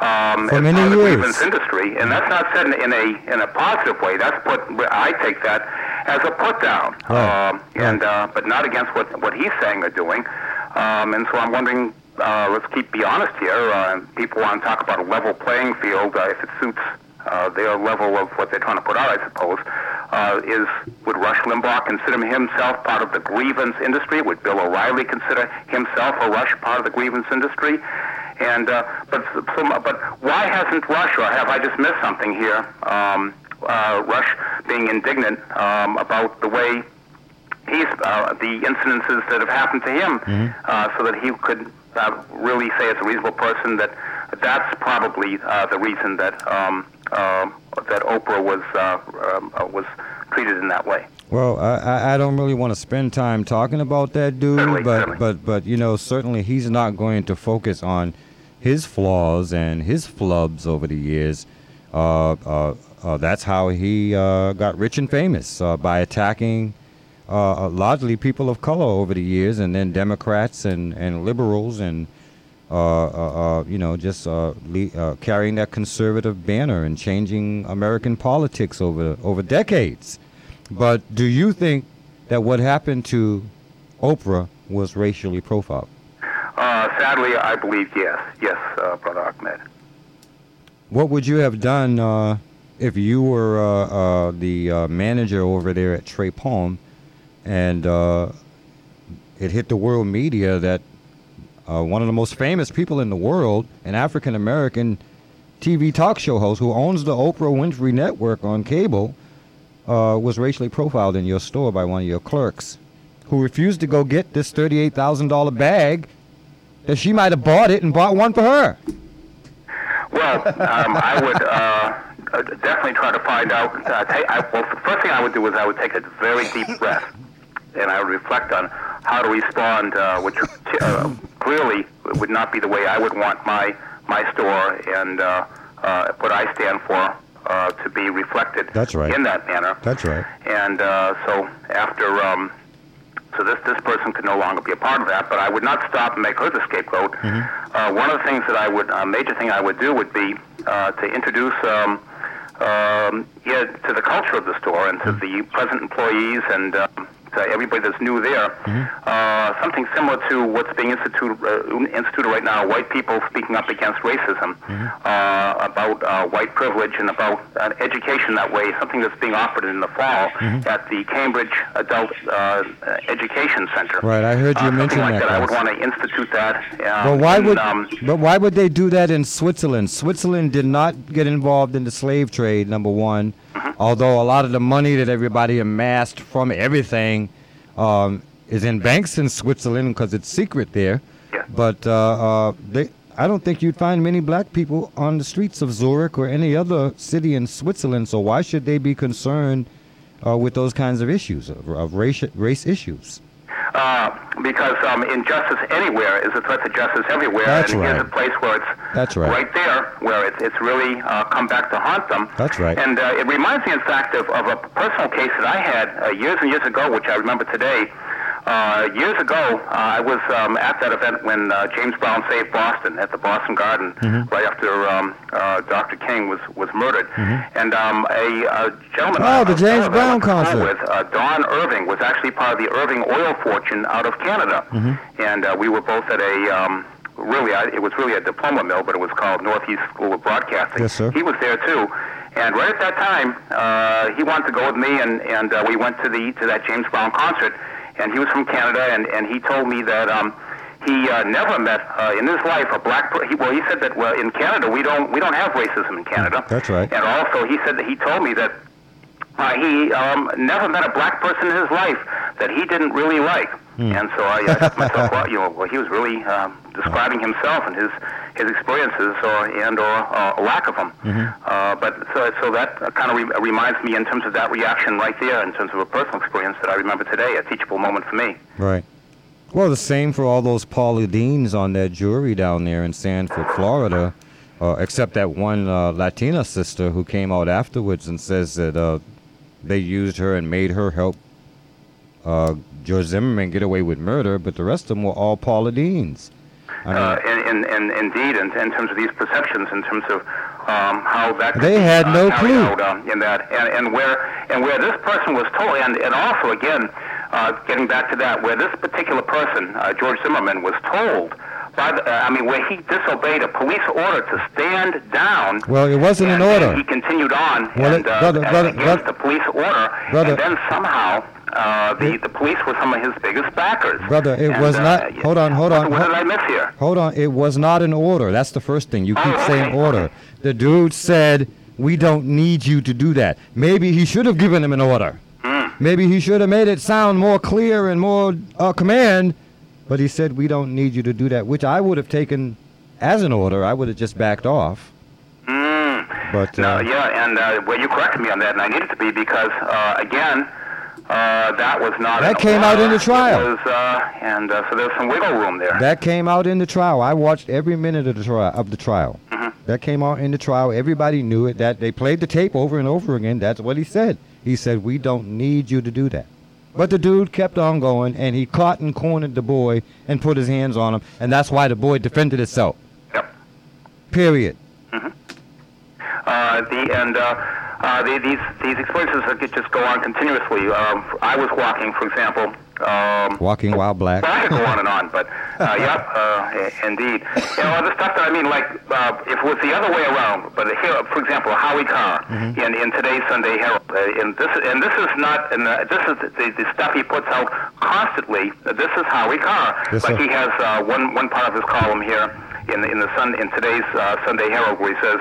Um, For many the years. grievance industry, and that's not said in, in a in a positive way. That's put. I take that as a put down, Right. um, and uh, but not against what what he's saying or doing. Um, and so I'm wondering. Uh, let's keep be honest here. Uh, people want to talk about a level playing field uh, if it suits uh, their level of what they're trying to put out, I suppose. Uh, is would Rush Limbaugh consider himself part of the grievance industry? Would Bill O'Reilly consider himself or Rush part of the grievance industry? And uh, but so, but why hasn't Rush, or have I just missed something here? Um, uh, Rush being indignant um, about the way he's uh, the incidences that have happened to him, uh, so that he could uh, really say as a reasonable person that that's probably uh, the reason that um, uh, that Oprah was uh, um, uh, was treated in that way. Well, I, I- I don't really want to spend time talking about that dude, but but but you know certainly he's not going to focus on his flaws and his flubs over the years. Uh, uh, uh, that's how he uh, got rich and famous uh, by attacking uh, uh, largely people of color over the years, and then Democrats and, and liberals, and uh, uh, uh, you know just uh, le- uh, carrying that conservative banner and changing American politics over over decades. But do you think that what happened to Oprah was racially profiled? Uh, sadly, I believe yes, yes, uh, Brother Ahmad. What would you have done uh, if you were uh, uh, the uh, manager over there at Trois Pommes and uh, it hit the world media that uh, one of the most famous people in the world, an African American TV talk show host who owns the Oprah Winfrey Network on cable, uh, was racially profiled in your store by one of your clerks who refused to go get this $38,000 bag that she might have bought it and bought one for her? Well, um, I would uh, uh, definitely try to find out. Uh, take, I, well, the first thing I would do is I would take a very deep breath, and I would reflect on how to respond, uh, which uh, clearly would not be the way I would want my my store and uh, uh, what I stand for uh, to be reflected That's right. in that manner. That's right. And uh, so after, um, so this this person could no longer be a part of that. But I would not stop and make her the scapegoat. Uh, one of the things that I would, a major thing I would do would be uh, to introduce um, um, yeah, to the culture of the store and to the present employees and um, to everybody that's new there. Uh, something similar to what's being instituted, uh, instituted right now, white people speaking up against racism, uh, about uh, white privilege and about uh, education that way, something that's being offered in the fall at the Cambridge Adult uh, Education Center. Right, I heard you uh, mention something like that, that. I would want to institute that. Uh, But why would um, but why would they do that in Switzerland? Switzerland did not get involved in the slave trade. Number one, although a lot of the money that everybody amassed from everything um, is in banks in Switzerland because it's secret there. But uh, uh, they, I don't think you'd find many black people on the streets of Zurich or any other city in Switzerland. So why should they be concerned uh, with those kinds of issues of, of race race issues? Uh, because um, injustice anywhere is a threat to justice everywhere, That's and here's right. a place where it's That's right. right there, where it's, it's really uh, come back to haunt them. That's right. And uh, it reminds me, in fact, of, of a personal case that I had uh, years and years ago, which I remember today. Uh, years ago, uh, I was um, at that event when uh, James Brown saved Boston at the Boston Garden, Mhm. right after um, uh, Dr. King was was murdered. Mhm. And um, a, a gentleman, Oh, the James I Brown concert. with, uh, Don Irving, was actually part of the Irving oil fortune out of Canada Mhm. and uh, we were both at a um, really I, it was really a diploma mill, but it was called Northeast School of Broadcasting. Yes, sir. He was there too, and right at that time, uh, he wanted to go with me, and and uh, we went to the to that James Brown concert, and he was from Canada, and and he told me that. Um, he uh, never met uh, in his life a black. Per- he, well, he said that well, in Canada we don't we don't have racism in Canada. That's right. And also, he said that he told me that uh, he um, never met a black person in his life that he didn't really like. Hmm. And so I uh, asked myself, well, you know, well, he was really um, describing himself and his his experiences, or and or uh, a lack of them. Mhm. Uh, but so, so that kind of re- reminds me in terms of that reaction right there, in terms of a personal experience that I remember today, a teachable moment for me. Right. Well, the same for all those Paula Deans on that jury down there in Sanford, Florida, uh, except that one uh, Latina sister who came out afterwards and says that uh, they used her and made her help uh, George Zimmerman get away with murder, but the rest of them were all Paula Deans. I mean, uh, in, in, in, indeed, in, in terms of these perceptions, in terms of um, how that could They be, had uh, no clue. out, um, in that, and, and where and where this person was told, and, and also again, uh, getting back to that, where this particular person, uh, George Zimmerman, was told. By the, uh, I mean, where he disobeyed a police order to stand down. Well, it wasn't an order. He continued on Well, and, it- brother- brother- against brother- the police order, Brother- and then somehow uh, the the police were some of his biggest backers. Brother, it And, was uh, not. Hold on, hold on. What hold- did I miss here? Hold on. It was not an order. That's the first thing. You keep Oh, saying order. The dude said, "We don't need you to do that." Maybe he should have given him an order. Hmm. Maybe he should have made it sound more clear and more uh, command. But he said, "We don't need you to do that," which I would have taken as an order. I would have just backed off. Mm. But No, uh, yeah, and uh, well, you corrected me on that, and I needed to be because uh, again, uh, that was not. That came out in the trial. Was, uh, and uh, so there's some wiggle room there. that came out in the trial. I watched every minute of the trial. Of the trial. Mhm. That came out in the trial. Everybody knew it. That they played the tape over and over again. That's what he said. He said, "We don't need you to do that." But the dude kept on going, and he caught and cornered the boy and put his hands on him, and that's why the boy defended itself. Yep. Period. Uh, the and uh, uh, the, these these experiences could just go on continuously. Um, I was walking, for example. Um, Walking while black. Well, I could go on and on, but uh, <laughs> yep, uh, indeed. You know, the stuff that I mean, like uh, if it was the other way around, but here, for example, Howie Carr Mhm. in, in today's Sunday Herald, uh, and this and this is not, and uh, this is the, the stuff he puts out constantly. Uh, this is Howie Carr. Yes, like sir. he has uh, one one part of his column here in the, in the Sun in today's uh, Sunday Herald where he says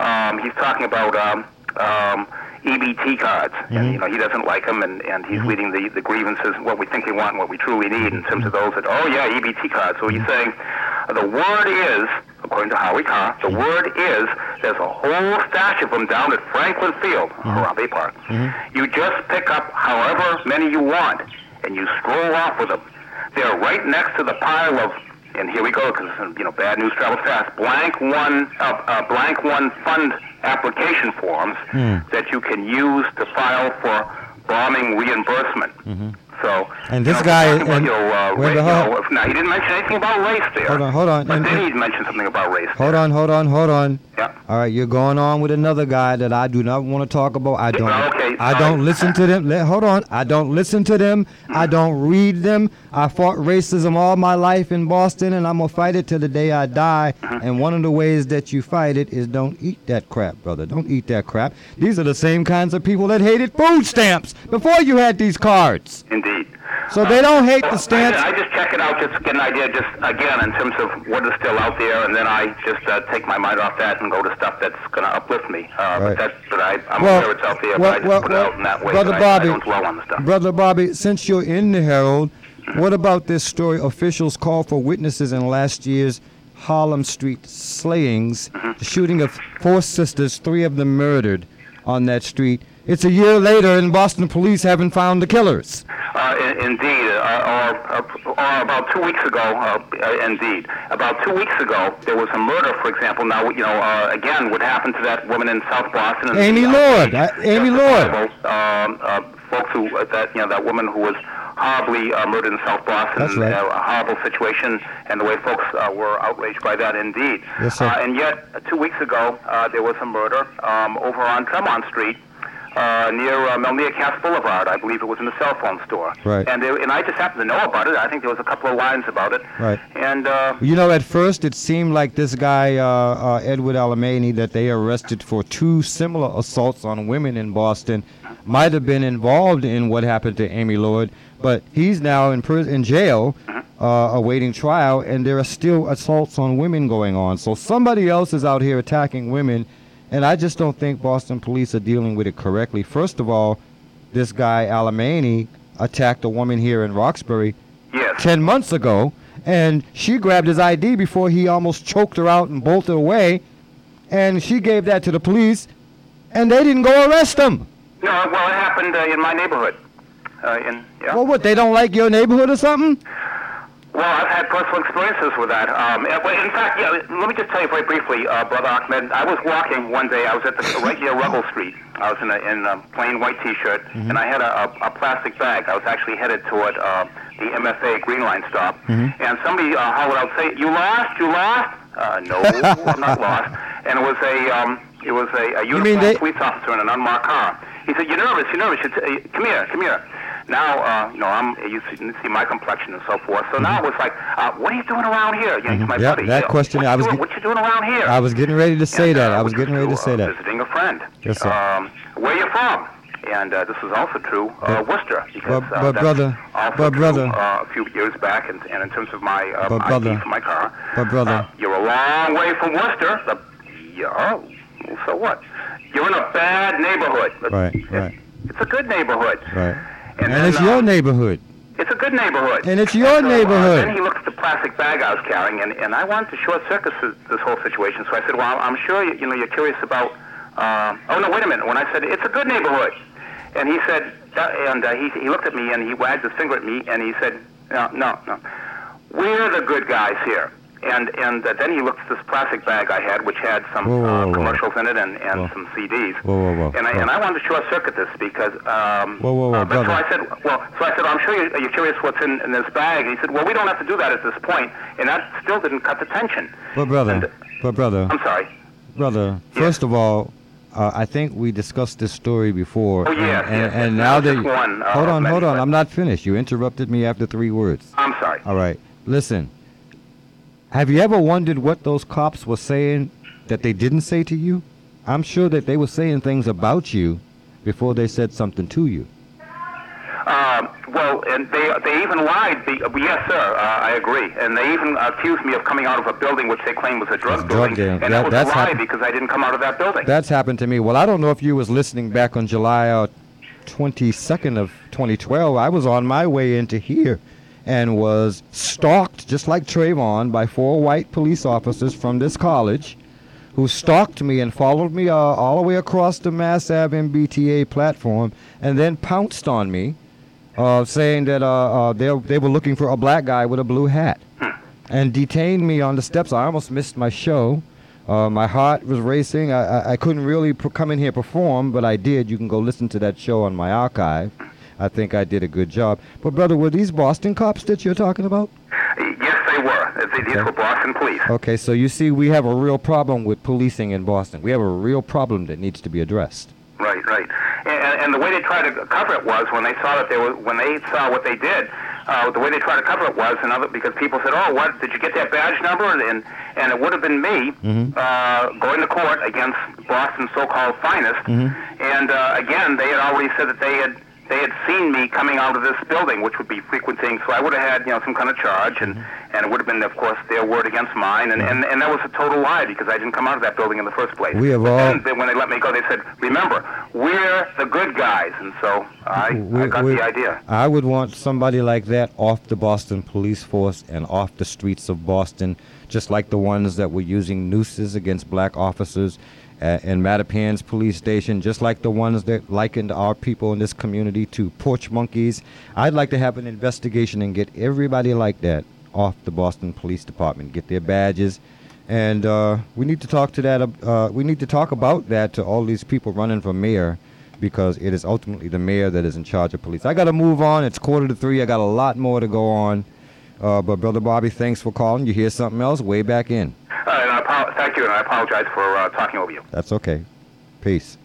um, he's talking about. Um, um, EBT cards, and Mhm. you know he doesn't like them, and, and he's leading the, the grievances, what we think we want, and what we truly need, in terms of those that, oh yeah, EBT cards. So he's saying uh, the word is, according to Howie Carr, the word is there's a whole stash of them down at Franklin Field, Harambee Park. You just pick up however many you want, and you stroll off with them. They're right next to the pile of, and here we go, because you know bad news travels fast. Blank one, uh, uh, blank one fund application forms Hmm. that you can use to file for bombing reimbursement. So, And this know, guy- we're about, and- you know, uh, wait, ra- you hold- know, now he didn't mention anything about race there. Hold on, hold on. But And- then he mentioned something about race. Hold on, hold on, hold on. Yeah. All right, you're going on with another guy that I do not want to talk about. I don't. Okay, I don't listen to them. Hold on. I don't listen to them. I don't read them. I fought racism all my life in Boston, and I'm gonna fight it till the day I die. Uh-huh. And one of the ways that you fight it is don't eat that crap, brother. Don't eat that crap. These are the same kinds of people that hated food stamps before you had these cards. Indeed. So they don't hate Well, the stamps. I, I just check it out just to get an idea, just again, in terms of what is still out there, and then I just uh, take my mind off that and go to stuff that's going to uplift me. Uh, Right. But that's, but I, I'm Well, aware it's out there, well, but I just well, put it out in that way. Brother I, Bobby, I don't dwell on the stuff. Brother Bobby, since you're in the Herald, what about this story? Officials call for witnesses in last year's Harlem Street slayings, the shooting of four sisters, three of them murdered on that street. It's a year later, and Boston police haven't found the killers. Uh, in- indeed, uh, or, or, or about two weeks ago, uh, uh, indeed, about two weeks ago, there was a murder, for example. Now, you know, uh, again, what happened to that woman in South Boston? Amy Lord, uh, Amy Lord. um, uh, folks who uh, that you know that woman who was horribly uh, murdered in South Boston. That's right. uh, a horrible situation, and the way folks uh, were outraged by that, indeed. Yes, sir. Uh, and yet, two weeks ago, uh, there was a murder um, over on Tremont Street. Uh, near uh, Melnia Cass Boulevard, I believe it was in the cell phone store. Right. And there, and I just happened to know about it. I think there was a couple of lines about it. Right. And uh, You know, at first it seemed like this guy, uh, uh, Edward Alemany, that they arrested for two similar assaults on women in Boston, might have been involved in what happened to Amy Lord, but he's now in prison, in jail, uh, awaiting trial, and there are still assaults on women going on. So somebody else is out here attacking women, and I just don't think Boston police are dealing with it correctly. First of all, this guy Alemany attacked a woman here in Roxbury yes. 10 months ago, and she grabbed his ID before he almost choked her out and bolted away, and she gave that to the police, and they didn't go arrest him. no, well, it happened uh, in my neighborhood. Uh, in yeah. Well, what, they don't like your neighborhood or something? Well, I've had personal experiences with that. Um, in fact, yeah, let me just tell you very briefly, uh, Brother Ahmad. I was walking one day. I was at the <laughs> right near Ruggles Street. I was in a, in a plain white T-shirt, and I had a, a, a plastic bag. I was actually headed toward uh, the MFA Green Line stop, and somebody uh, hollered out, "Say, you lost? You lost?" Uh, no, I'm not <laughs> lost. And it was a um, it was a, a uniformed they- police officer in an unmarked car. He said, "You're nervous. You're nervous. You t- uh, come here. Come here." Now, uh, you know, I'm you see, you see my complexion and so forth. So now it's like, uh, "What are you doing around here?" You know, to my buddy. that you know, question, I was doing, get- what you doing around here? I was getting ready to say that. I was getting ready to say that. Visiting a friend. Yes, sir. Um, where you from? And uh, this is also true, uh, Worcester. Because, But- uh, but brother, also but true, brother. uh, a few years back, and, and in terms of my um, But ID brother. for my car, But brother, you're a long way from Worcester. The, yeah, oh, so what? You're in a bad neighborhood. right, right, It's a good neighborhood. right. And, And then, it's your uh, neighborhood. It's a good neighborhood. And it's your So, uh, neighborhood. then he looked at the plastic bag I was carrying, and, and I wanted to short circuit this, this whole situation. So I said, "Well, I'm sure you, you know you're curious about." Uh, oh no, wait a minute. When I said it's a good neighborhood, and he said, uh, and uh, he he looked at me and he wagged his finger at me and he said, "No, no, no. We're the good guys here." And and uh, then he looked at this plastic bag I had, which had some Whoa, whoa, uh, whoa. commercials in it and, and some CDs. Whoa, whoa, whoa. And I, and I wanted to short circuit this because. Um, Whoa, whoa, whoa, uh, but so. I said, well, so I said, I'm sure you're, you're curious what's in, in this bag. And he said, well, we don't have to do that at this point. And that still didn't cut the tension. But brother, but brother, I'm sorry. brother. First of all, uh, I think we discussed this story before. Oh, yes, and, and, yes, and now That one, uh, hold on, of hold on, I'm not finished. You interrupted me after three words. I'm sorry. All right, listen. Have you ever wondered what those cops were saying that they didn't say to you? I'm sure that they were saying things about you before they said something to you. Um, well, and they they even lied. Be, uh, yes, sir. Uh, I agree. And they even accused me of coming out of a building which they claimed was a drug drug building, dealing. and That- was that's a lie because I didn't come out of that building. That's happened to me. Well, I don't know if you was listening back on July uh, 22nd of 2012. I was on my way into here and was stalked, just like Trayvon, by four white police officers from this college who stalked me and followed me uh, all the way across the Mass Ave MBTA platform and then pounced on me, uh, saying that uh, uh, they, they were looking for a black guy with a blue hat and detained me on the steps. I almost missed my show. Uh, my heart was racing. I, I, I couldn't really pr- come in here perform, but I did. You can go listen to that show on my archive. I think I did a good job. But brother, were these Boston cops that you're talking about? Yes, they were. These Okay. were Boston police. Okay, so you see, we have a real problem with policing in Boston. We have a real problem that needs to be addressed. Right, right. And, and the way they tried to cover it was when they saw that they were when they saw what they did. Uh, the way they tried to cover it was another because people said, "Oh, what did you get that badge number?" And and it would have been me Mm-hmm. uh, going to court against Boston's so-called finest. Mhm. And uh, again, they had already said that they had they had seen me coming out of this building, which would be frequenting. So I would have had, you know, some kind of charge, and Mm-hmm. and it would have been, of course, their word against mine, and and, and that was a total lie because I didn't come out of that building in the first place. We have But all- then, then when they let me go, they said, "Remember, we're the good guys," and so I, I got the idea. I would want somebody like that off the Boston police force and off the streets of Boston, just like the ones that were using nooses against black officers uh, in Mattapan's police station, just like the ones that likened our people in this community to porch monkeys. I'd like to have an investigation and get everybody like that off the Boston Police Department, get their badges. And uh, we need to talk to that. Uh, we need to talk about that to all these people running for mayor, because it is ultimately the mayor that is in charge of police. I got to move on. It's quarter to three. I got a lot more to go on. Uh, but brother Bobby, thanks for calling. You hear something else? Way back in. Uh, and I apo- thank you, and I apologize for uh, talking over you. That's okay. Peace.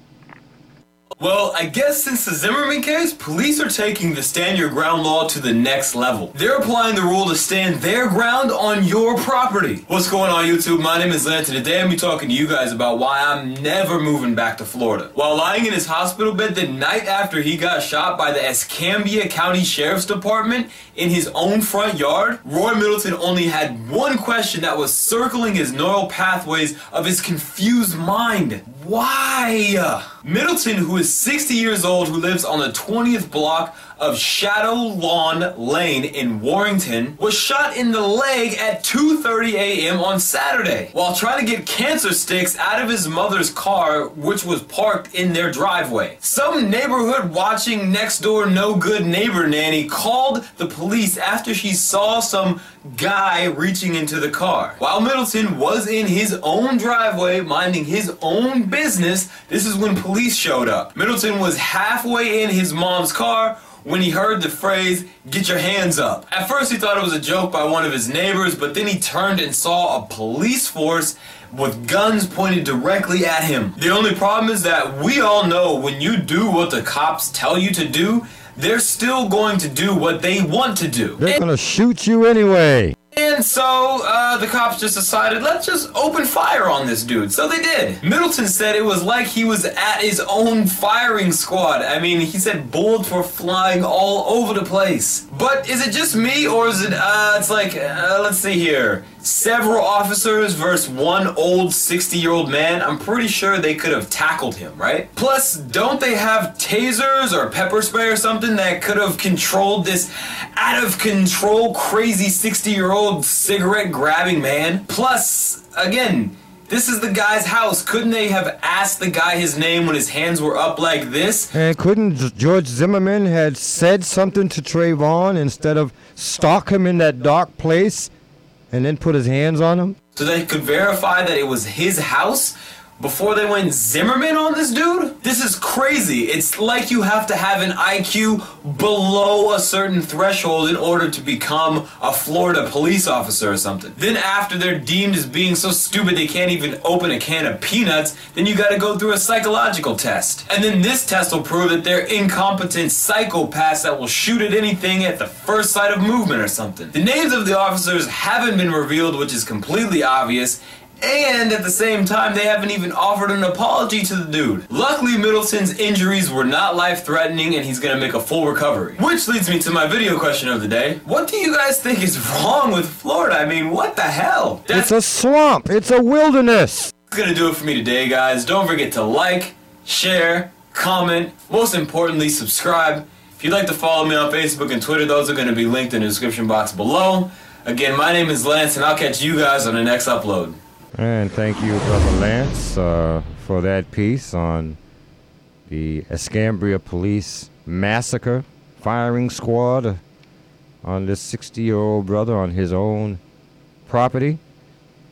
Well, I guess since the Zimmerman case, police are taking the stand your ground law to the next level. They're applying the rule to stand their ground on your property. What's going on, YouTube? My name is Lance, and today I'm be talking to you guys about why I'm never moving back to Florida. While lying in his hospital bed the night after he got shot by the Escambia County Sheriff's Department in his own front yard, Roy Middleton only had one question that was circling his neural pathways of his confused mind. Why? Middleton, who is 60 years old, who lives on the 20th block of Shadow Lawn Lane in Warrington, was shot in the leg at 2:30 a.m. on Saturday while trying to get cancer sticks out of his mother's car, which was parked in their driveway. Some neighborhood watching next door no good neighbor nanny called the police after she saw some guy reaching into the car. While Middleton was in his own driveway minding his own business, this is when police showed up. Middleton was halfway in his mom's car when he heard the phrase, get your hands up. At first he thought it was a joke by one of his neighbors, but then he turned and saw a police force with guns pointed directly at him. The only problem is that we all know when you do what the cops tell you to do, they're still going to do what they want to do. They're gonna shoot you anyway. And so uh, the cops just decided, let's just open fire on this dude. So they did. Middleton said it was like he was at his own firing squad. I mean, he said bullets were flying all over the place. But is it just me, or is it, uh, it's like, uh, let's see here. Several officers versus one old 60 year old man. I'm pretty sure they could have tackled him, right? Plus, don't they have tasers or pepper spray or something that could have controlled this out of control, crazy 60 year old cigarette grabbing man? Plus, again, this is the guy's house. Couldn't they have asked the guy his name when his hands were up like this? And couldn't George Zimmerman had said something to Trayvon instead of stalk him in that dark place and then put his hands on him? So they could verify that it was his house before they went Zimmerman on this dude? This is crazy. It's like you have to have an IQ below a certain threshold in order to become a Florida police officer or something. Then after they're deemed as being so stupid they can't even open a can of peanuts, then you gotta go through a psychological test. And then this test will prove that they're incompetent psychopaths that will shoot at anything at the first sight of movement or something. The names of the officers haven't been revealed, which is completely obvious, and at the same time, they haven't even offered an apology to the dude. Luckily, Middleton's injuries were not life threatening and he's gonna make a full recovery. Which leads me to my video question of the day. What do you guys think is <laughs> wrong with Florida? I mean, what the hell? It's a swamp. It's a wilderness. That's gonna do it for me today, guys. Don't forget to like, share, comment, most importantly, subscribe. If you'd like to follow me on Facebook and Twitter, those are gonna be linked in the description box below. Again, my name is Lance, and I'll catch you guys on the next upload. And thank you, Brother Lance, uh, for that piece on the Escambia Police massacre, firing squad on this 60 year old brother on his own property.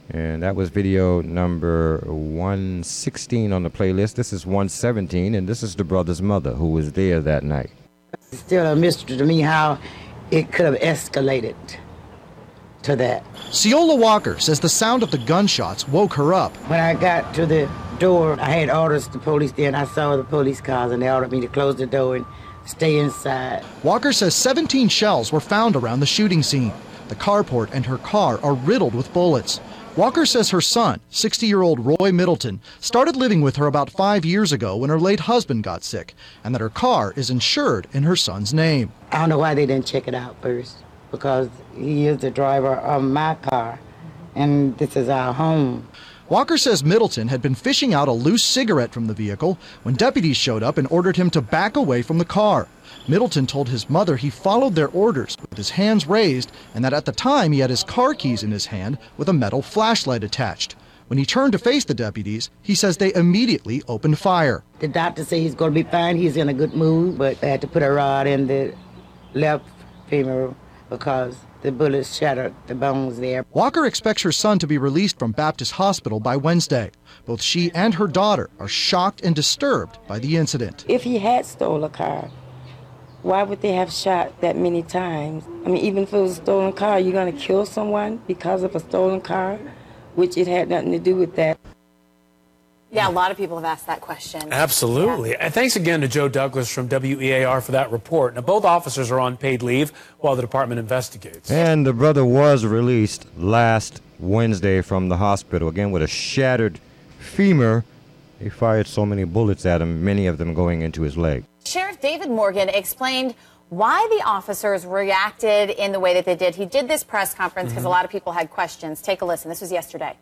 And that was video number 116 on the playlist. This is 117, and this is the brother's mother who was there that night. It's still a mystery to me how it could have escalated to that. Ciola Walker says the sound of the gunshots woke her up. When I got to the door, I had orders the police there, and I saw the police cars, and they ordered me to close the door and stay inside. Walker says 17 shells were found around the shooting scene. The carport and her car are riddled with bullets. Walker says her son, 60 year old Roy Middleton, started living with her about five years ago when her late husband got sick, and that her car is insured in her son's name. I don't know why they didn't check it out first, because he is the driver of my car, and this is our home. Walker says Middleton had been fishing out a loose cigarette from the vehicle when deputies showed up and ordered him to back away from the car. Middleton told his mother he followed their orders with his hands raised and that at the time he had his car keys in his hand with a metal flashlight attached. When he turned to face the deputies, he says they immediately opened fire. The doctor said he's going to be fine. He's in a good mood, but I had to put a rod in the left femur because the bullets shattered the bones there. Walker expects her son to be released from Baptist Hospital by Wednesday. Both she and her daughter are shocked and disturbed by the incident. If he had stole a car, why would they have shot that many times? I mean, even if it was a stolen car, you're going to kill someone because of a stolen car, which it had nothing to do with that. Yeah, a lot of people have asked that question. Absolutely. And thanks again to Joe Douglas from WEAR for that report. Now, both officers are on paid leave while the department investigates. And the brother was released last Wednesday from the hospital, again with a shattered femur. They fired so many bullets at him, many of them going into his leg. Sheriff David Morgan explained why the officers reacted in the way that they did. He did this press conference because Mhm. a lot of people had questions. Take a listen. This was yesterday.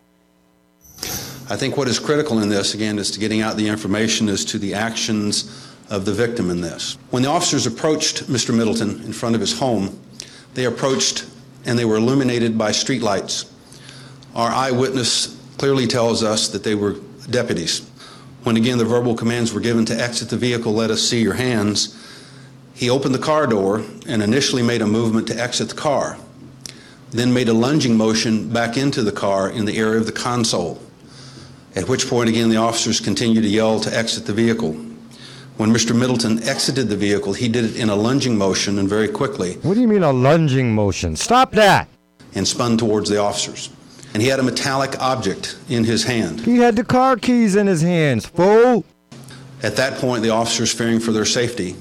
I think what is critical in this, again, is to getting out the information as to the actions of the victim in this. When the officers approached Mr. Middleton in front of his home, they approached and they were illuminated by streetlights. Our eyewitness clearly tells us that they were deputies. When again the verbal commands were given to exit the vehicle, let us see your hands, he opened the car door and initially made a movement to exit the car, then made a lunging motion back into the car in the area of the console. At which point, again, the officers continued to yell to exit the vehicle. When Mr. Middleton exited the vehicle, he did it in a lunging motion and very quickly What do you mean a lunging motion? Stop that! and spun towards the officers. And he had a metallic object in his hand. He had the car keys in his hands, fool! At that point, the officers, fearing for their safety,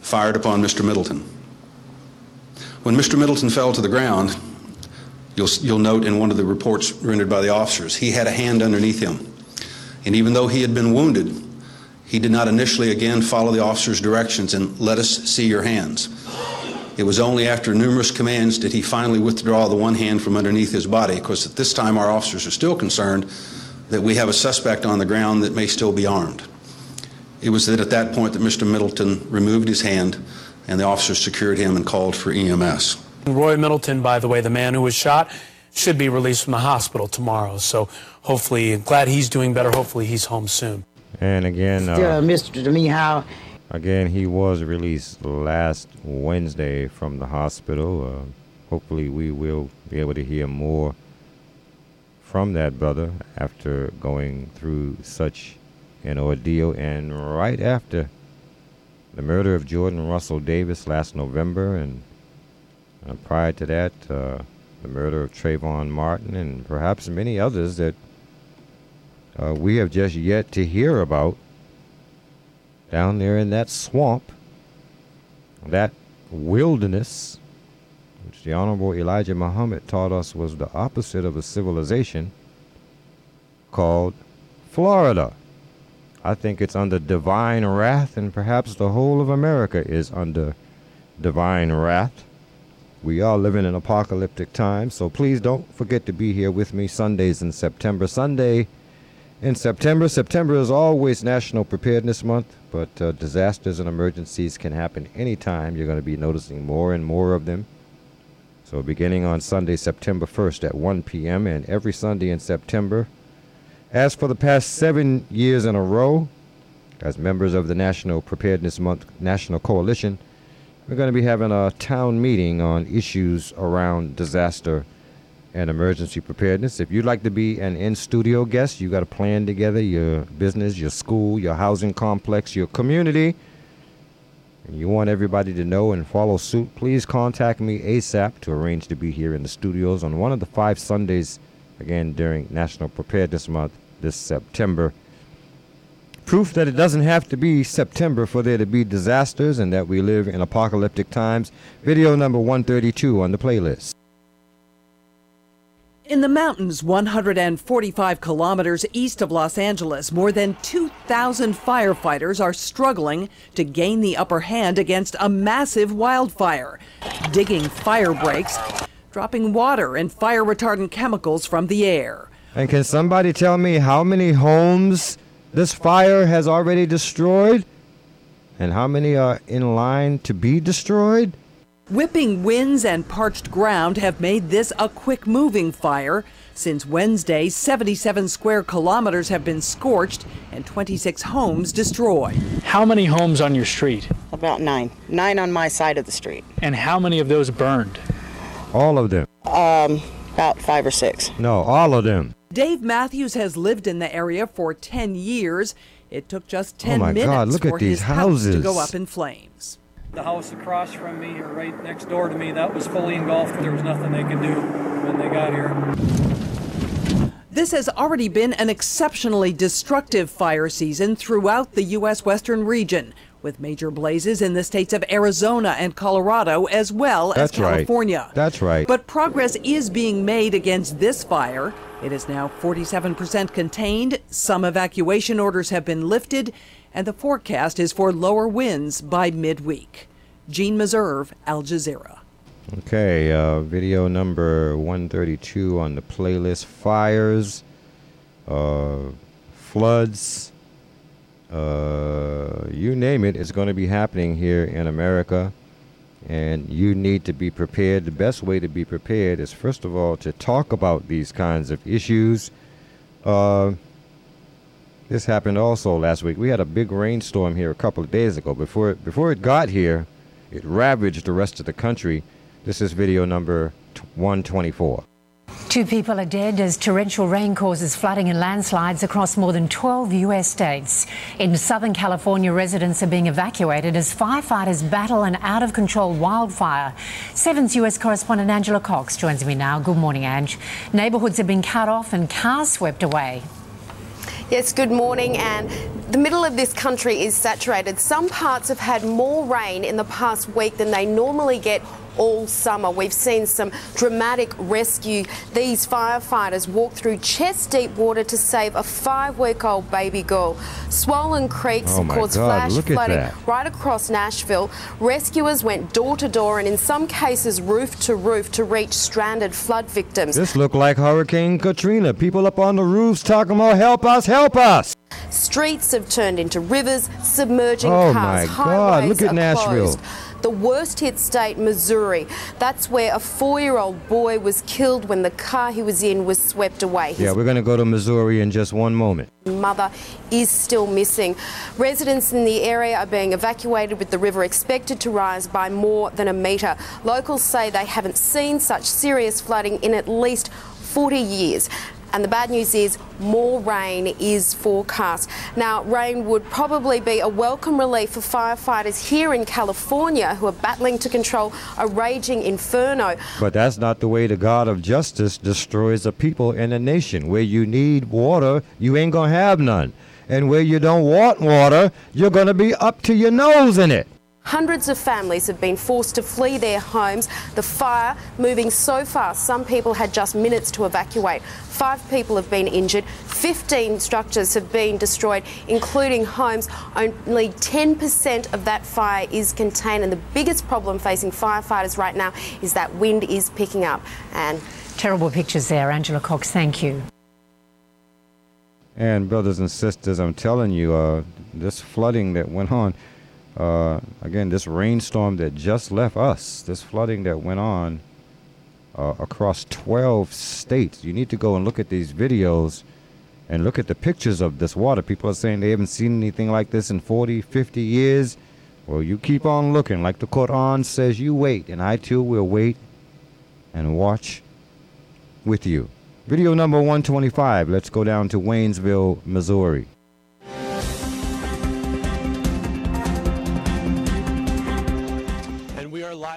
fired upon Mr. Middleton. When Mr. Middleton fell to the ground, you'll, you'll note in one of the reports rendered by the officers, he had a hand underneath him. And even though he had been wounded, he did not initially again follow the officer's directions and let us see your hands. It was only after numerous commands did he finally withdraw the one hand from underneath his body, because at this time our officers are still concerned that we have a suspect on the ground that may still be armed. It was that at that point that Mr. Middleton removed his hand and the officers secured him and called for EMS. Roy Middleton, by the way, the man who was shot, should be released from the hospital tomorrow. So hopefully, glad he's doing better. Hopefully, he's home soon. And again, Still a uh, mystery to me again, he was released last Wednesday from the hospital. Uh, hopefully, we will be able to hear more from that brother after going through such an ordeal and right after the murder of Jordan Russell Davis last November, and uh, prior to that, uh, the murder of Trayvon Martin, and perhaps many others that uh, we have just yet to hear about down there in that swamp, that wilderness, which the Honorable Elijah Muhammad taught us was the opposite of a civilization called Florida. I think it's under divine wrath, and perhaps the whole of America is under divine wrath. We are living in apocalyptic times, so please don't forget to be here with me Sundays in September. Sunday in September. September is always National Preparedness Month, but uh, disasters and emergencies can happen anytime. You're going to be noticing more and more of them. So, beginning on Sunday, September 1st at 1 p.m., and every Sunday in September. As for the past seven years in a row, as members of the National Preparedness Month National Coalition, we're going to be having a town meeting on issues around disaster and emergency preparedness. If you'd like to be an in studio guest, you got to plan together your business, your school, your housing complex, your community, and you want everybody to know and follow suit, please contact me ASAP to arrange to be here in the studios on one of the five Sundays, again during National Preparedness Month this September. Proof that it doesn't have to be September for there to be disasters and that we live in apocalyptic times. Video number 132 on the playlist. In the mountains 145 kilometers east of Los Angeles, more than 2,000 firefighters are struggling to gain the upper hand against a massive wildfire, digging fire breaks, dropping water and fire retardant chemicals from the air. And can somebody tell me how many homes this fire has already destroyed? And how many are in line to be destroyed? Whipping winds and parched ground have made this a quick moving fire. Since Wednesday, 77 square kilometers have been scorched and 26 homes destroyed. How many homes on your street? About nine. Nine on my side of the street. And how many of those burned? All of them. Um, about five or six. No, all of them. Dave Matthews has lived in the area for 10 years. It took just 10 Oh my minutes God, look for at these his house to go up in flames. The house across from me, or right next door to me, that was fully engulfed. There was nothing they could do when they got here. This has already been an exceptionally destructive fire season throughout the U.S. Western region, with major blazes in the states of Arizona and Colorado as well as That's right. California. That's right. But progress is being made against this fire. It is now 47% contained, some evacuation orders have been lifted, and the forecast is for lower winds by midweek. Jean Meserve, Al Jazeera. Okay, uh, video number 132 on the playlist fires, uh, floods, uh, you name it, it's going to be happening here in America. And you need to be prepared. The best way to be prepared is, first of all, to talk about these kinds of issues. Uh, this happened also last week. We had a big rainstorm here a couple of days ago. Before it, before it got here, it ravaged the rest of the country. This is video number t- 124. Two people are dead as torrential rain causes flooding and landslides across more than 12 U.S. states. In Southern California, residents are being evacuated as firefighters battle an out of control wildfire. Seven's U.S. correspondent Angela Cox joins me now. Good morning, Ange. Neighbourhoods have been cut off and cars swept away. Yes, good morning. And the middle of this country is saturated. Some parts have had more rain in the past week than they normally get all summer. We've seen some dramatic rescue. These firefighters walked through chest deep water to save a five week old baby girl. Swollen creeks Oh caused God, flash flooding that. right across Nashville. Rescuers went door to door and in some cases roof to roof to reach stranded flood victims. This looked like Hurricane Katrina. People up on the roofs talking about help us, help us. Streets have turned into rivers, submerging Oh cars. my God, Highways look at Nashville. closed. The worst hit state, Missouri. That's where a four year old boy was killed when the car he was in was swept away. His Yeah, we're going to go to Missouri in just one moment. mother is still missing. Residents in the area are being evacuated with the river expected to rise by more than a metre. Locals say they haven't seen such serious flooding in at least 40 years. And the bad news is more rain is forecast. Now, rain would probably be a welcome relief for firefighters here in California who are battling to control a raging inferno. But that's not the way the God of justice destroys a people and a nation. Where you need water, you ain't going to have none. And where you don't want water, you're going to be up to your nose in it. Hundreds of families have been forced to flee their homes. The fire moving so fast, some people had just minutes to evacuate. Five people have been injured. 15 structures have been destroyed, including homes. Only 10% of that fire is contained. And the biggest problem facing firefighters right now is that wind is picking up. And Terrible pictures there, Angela Cox. Thank you. And brothers and sisters, I'm telling you, uh, this flooding that went on, uh, again, this rainstorm that just left us, this flooding that went on uh, across 12 states. You need to go and look at these videos and look at the pictures of this water. People are saying they haven't seen anything like this in 40, 50 years. Well, you keep on looking. Like the Quran says, you wait, and I too will wait and watch with you. Video number 125. Let's go down to Waynesville, Missouri.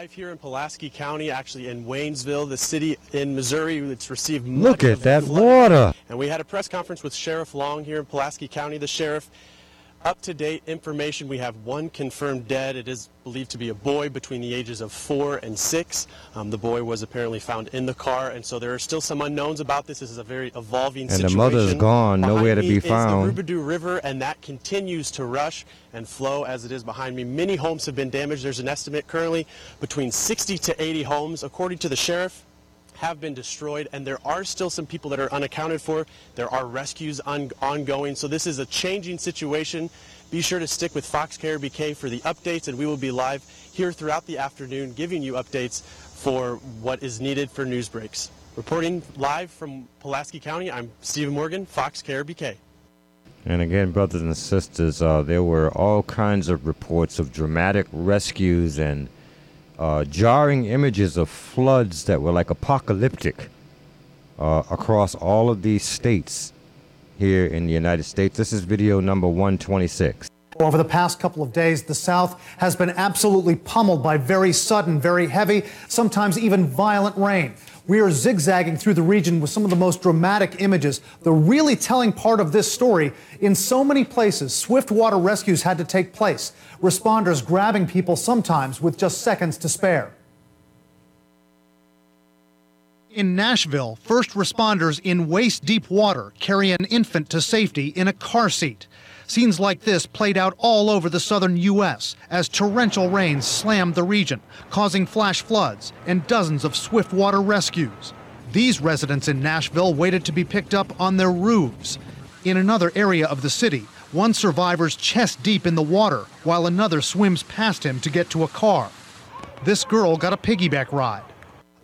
Live here in Pulaski County, actually in Waynesville, the city in Missouri that's received much Look at that flooding. water. And we had a press conference with Sheriff Long here in Pulaski County. The sheriff up to date information. We have one confirmed dead. It is believed to be a boy between the ages of four and six. Um, the boy was apparently found in the car, and so there are still some unknowns about this. This is a very evolving situation. And the mother's gone, Behind nowhere to be is the found. Roubidoux River, and that continues to rush and flow as it is behind me. Many homes have been damaged. There's an estimate currently between 60 to 80 homes, according to the sheriff have been destroyed, and there are still some people that are unaccounted for. There are rescues on, ongoing, so this is a changing situation. Be sure to stick with Fox KRBK for the updates, and we will be live here throughout the afternoon giving you updates for what is needed for news breaks. Reporting live from Pulaski County, I'm Stephen Morgan, Fox KRBK. And again, brothers and sisters, uh, there were all kinds of reports of dramatic rescues and uh, jarring images of floods that were like apocalyptic uh, across all of these states here in the United States. This is video number 126. Over the past couple of days, the South has been absolutely pummeled by very sudden, very heavy, sometimes even violent rain. We are zigzagging through the region with some of the most dramatic images. The really telling part of this story in so many places, swift water rescues had to take place, responders grabbing people sometimes with just seconds to spare. In Nashville, first responders in waist deep water carry an infant to safety in a car seat. Scenes like this played out all over the southern U.S. as torrential rains slammed the region, causing flash floods and dozens of swift water rescues. These residents in Nashville waited to be picked up on their roofs. In another area of the city, one survivor's chest deep in the water while another swims past him to get to a car. This girl got a piggyback ride.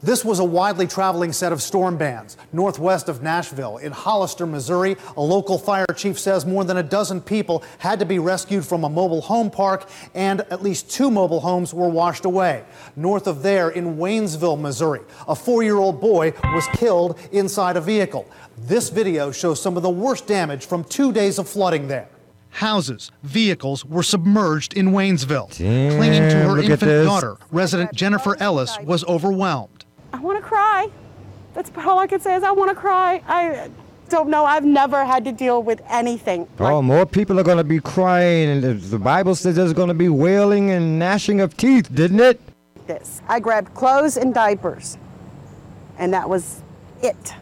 This was a widely traveling set of storm bands northwest of Nashville. In Hollister, Missouri, a local fire chief says more than a dozen people had to be rescued from a mobile home park, and at least two mobile homes were washed away. North of there, in Waynesville, Missouri, a four year old boy was killed inside a vehicle. This video shows some of the worst damage from two days of flooding there. Houses, vehicles were submerged in Waynesville. Clinging to her infant daughter, resident Jennifer Ellis was overwhelmed. I want to cry. That's all I can say is I want to cry. I don't know. I've never had to deal with anything Oh, more people are going to be crying, and the, the Bible says there's going to be wailing and gnashing of teeth, didn't it? like this. I grabbed clothes and diapers, and that was it.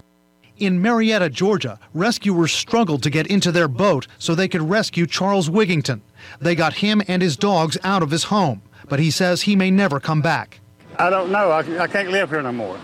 In Marietta, Georgia, rescuers struggled to get into their boat so they could rescue Charles Wigington. They got him and his dogs out of his home, but he says he may never come back. I don't know. I, I can't live here no more.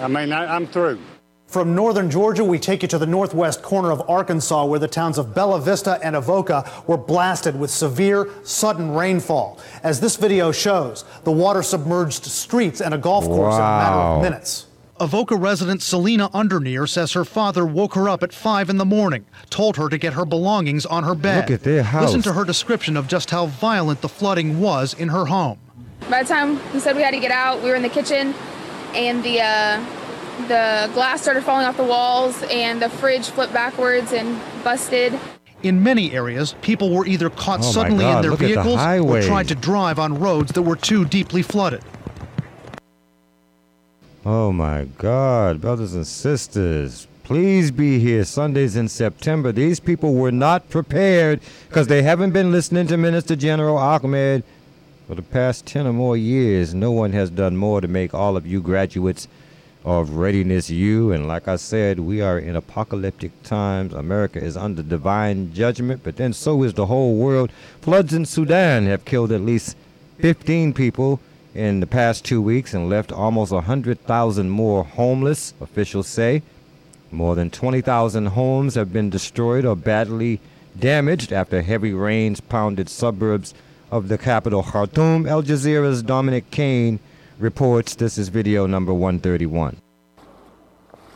I mean, I, I'm through. From northern Georgia, we take you to the northwest corner of Arkansas, where the towns of Bella Vista and Avoca were blasted with severe, sudden rainfall. As this video shows, the water submerged streets and a golf course in a matter of minutes. Avoca resident Selena Undernear says her father woke her up at 5 in the morning, told her to get her belongings on her bed. Look at their house. Listen to her description of just how violent the flooding was in her home. By the time we said we had to get out, we were in the kitchen, and the uh, the glass started falling off the walls, and the fridge flipped backwards and busted. In many areas, people were either caught Oh suddenly God, in their look at the vehicles or tried to drive on roads that were too deeply flooded. Oh my God, brothers and sisters, please be here Sundays in September. These people were not prepared because they haven't been listening to Minister General Ahmad for the past 10 or more years. No one has done more to make all of you graduates of Readiness U. And like I said, we are in apocalyptic times. America is under divine judgment, but then so is the whole world. Floods in Sudan have killed at least 15 people in the past two weeks and left almost 100,000 more homeless, officials say. More than 20,000 homes have been destroyed or badly damaged after heavy rains pounded suburbs of the capital Khartoum. Al Jazeera's Dominic Kane reports this is video number 131.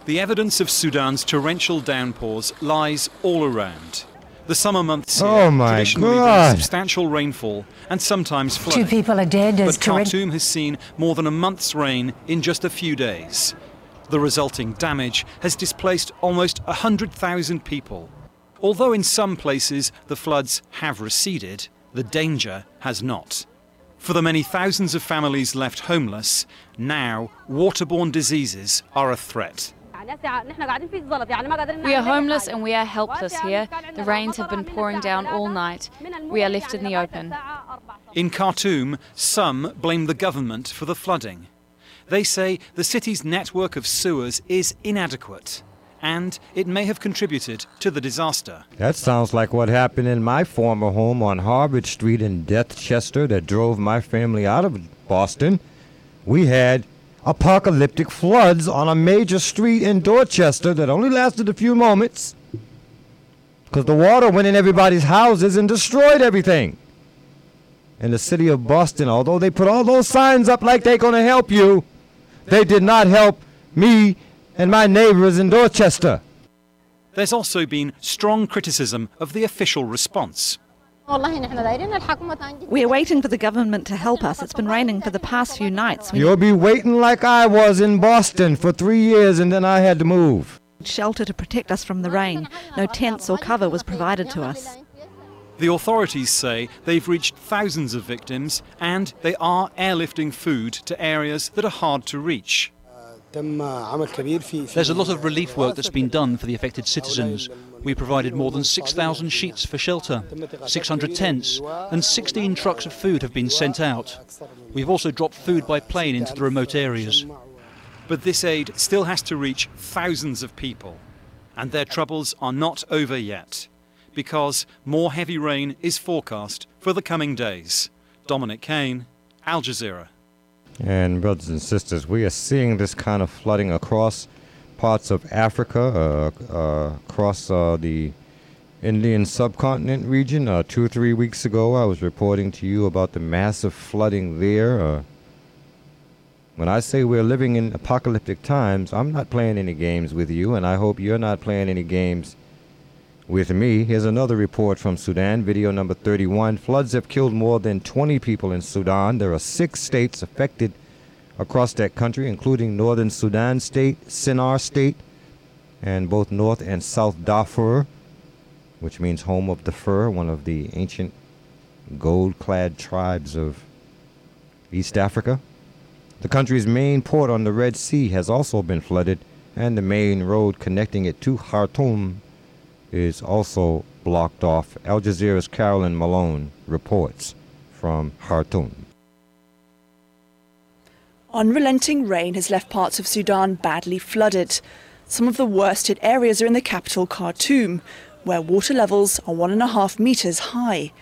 The evidence of Sudan's torrential downpours lies all around. The summer months here Oh my traditionally bring substantial rainfall and sometimes flooding. Two people are dead as But Khartoum has seen more than a month's rain in just a few days. The resulting damage has displaced almost 100,000 people. Although in some places the floods have receded, the danger has not. For the many thousands of families left homeless, now waterborne diseases are a threat. We are homeless and we are helpless here. The rains have been pouring down all night. We are left in the open. In Khartoum, some blame the government for the flooding. They say the city's network of sewers is inadequate and it may have contributed to the disaster. That sounds like what happened in my former home on Harvard Street in Dorchester that drove my family out of Boston. We had apocalyptic floods on a major street in Dorchester that only lasted a few moments because the water went in everybody's houses and destroyed everything. In the city of Boston, although they put all those signs up like they're going to help you, they did not help me and my neighbors in Dorchester. There's also been strong criticism of the official response. We're waiting for the government to help us. It's been raining for the past few nights. We You'll be waiting like I was in Boston for three years and then I had to move. shelter to protect us from the rain. No tents or cover was provided to us. The authorities say they've reached thousands of victims and they are airlifting food to areas that are hard to reach. There's a lot of relief work that's been done for the affected citizens. We provided more than 6,000 sheets for shelter, 600 tents, and 16 trucks of food have been sent out. We've also dropped food by plane into the remote areas. But this aid still has to reach thousands of people, and their troubles are not over yet, because more heavy rain is forecast for the coming days. Dominic Kane, Al Jazeera. And, brothers and sisters, we are seeing this kind of flooding across parts of Africa, uh, uh, across uh, the Indian subcontinent region. Uh, two or three weeks ago, I was reporting to you about the massive flooding there. Uh, when I say we're living in apocalyptic times, I'm not playing any games with you, and I hope you're not playing any games with me. Here's another report from Sudan, video number 31. Floods have killed more than 20 people in Sudan. There are six states affected across that country, including northern Sudan state, Sinnar state, and both North and South Darfur, which means home of the fur, one of the ancient gold clad tribes of East Africa. The country's main port on the Red Sea has also been flooded, and the main road connecting it to Khartoum is also blocked off. Al Jazeera's Caroline Malone reports from Khartoum. Unrelenting rain has left parts of Sudan badly flooded. Some of the worst hit areas are in the capital, Khartoum, where water levels are one and a half metres high.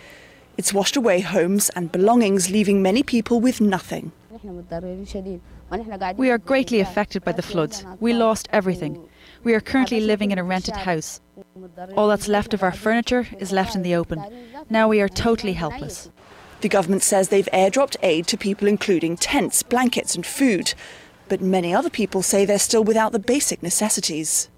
It's washed away homes and belongings, leaving many people with nothing. We are greatly affected by the floods. We lost everything. We are currently living in a rented house. All that's left of our furniture is left in the open. Now we are totally helpless. The government says they've airdropped aid to people, including tents, blankets, and food. But many other people say they're still without the basic necessities.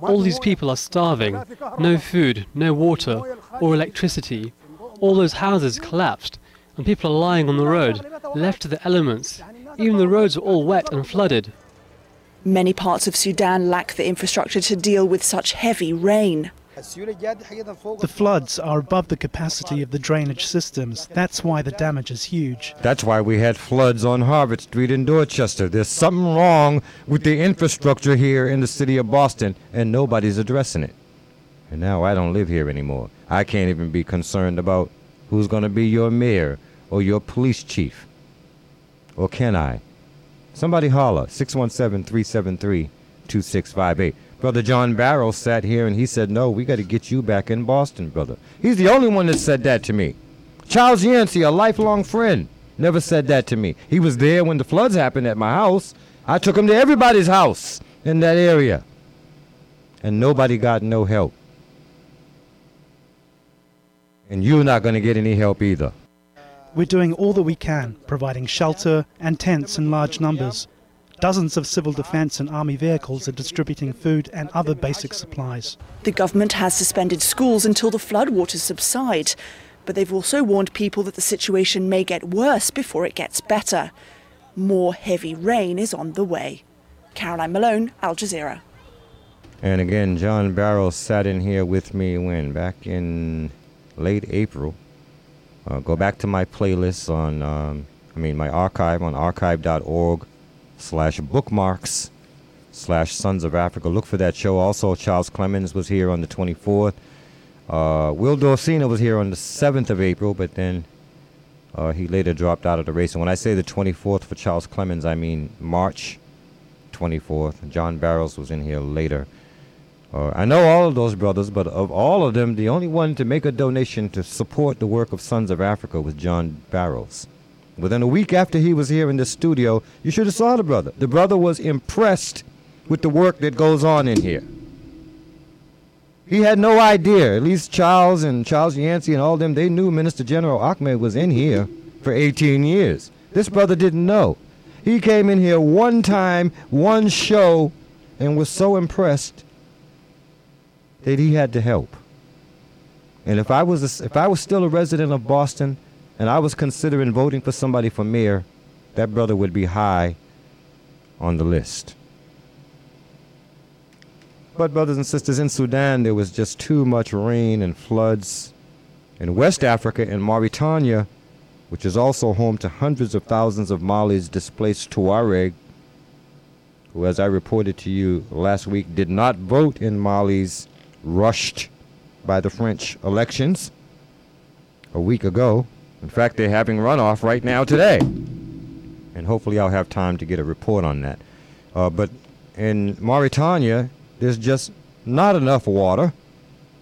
All these people are starving. No food, no water, or electricity. All those houses collapsed, and people are lying on the road, left to the elements. Even the roads are all wet and flooded. Many parts of Sudan lack the infrastructure to deal with such heavy rain. The floods are above the capacity of the drainage systems. That's why the damage is huge. That's why we had floods on Harvard Street in Dorchester. There's something wrong with the infrastructure here in the city of Boston, and nobody's addressing it. And now I don't live here anymore. I can't even be concerned about who's going to be your mayor or your police chief. Or can I? Somebody holler 617 373 2658. Brother John Barros sat here and he said, No, we got to get you back in Boston, brother. He's the only one that said that to me. Charles Yancey, a lifelong friend, never said that to me. He was there when the floods happened at my house. I took him to everybody's house in that area. And nobody got no help. And you're not going to get any help either. We're doing all that we can, providing shelter and tents in large numbers. Dozens of civil defence and army vehicles are distributing food and other basic supplies. The government has suspended schools until the floodwaters subside, but they've also warned people that the situation may get worse before it gets better. More heavy rain is on the way. Caroline Malone, Al Jazeera. And again, John Barros sat in here with me when? Back in late April. Uh, go back to my playlists on, um, I mean, my archive on archive.org slash bookmarks slash Sons of Afrika. Look for that show. Also, Charles Clemons was here on the 24th. Uh, Will Dorcena was here on the 7th of April, but then uh, he later dropped out of the race. And when I say the 24th for Charles Clemons, I mean March 24th. John Barros was in here later. Uh, I know all of those brothers, but of all of them, the only one to make a donation to support the work of Sons of Afrika was John Barros. Within a week after he was here in the studio, you should have saw the brother. The brother was impressed with the work that goes on in here. He had no idea. At least Charles and Charles Yancey and all them, they knew Minister General Ahmad was in here for 18 years. This brother didn't know. He came in here one time, one show, and was so impressed that he had to help. And if I was a, if I was still a resident of Boston and I was considering voting for somebody for mayor, that brother would be high on the list. But brothers and sisters, in Sudan there was just too much rain and floods. In West Africa in Mauritania, which is also home to hundreds of thousands of Mali's displaced Tuareg, who as I reported to you last week did not vote in Mali's rushed by the French elections a week ago. In fact, they're having runoff right now today. And hopefully I'll have time to get a report on that. Uh, but in Mauritania, there's just not enough water.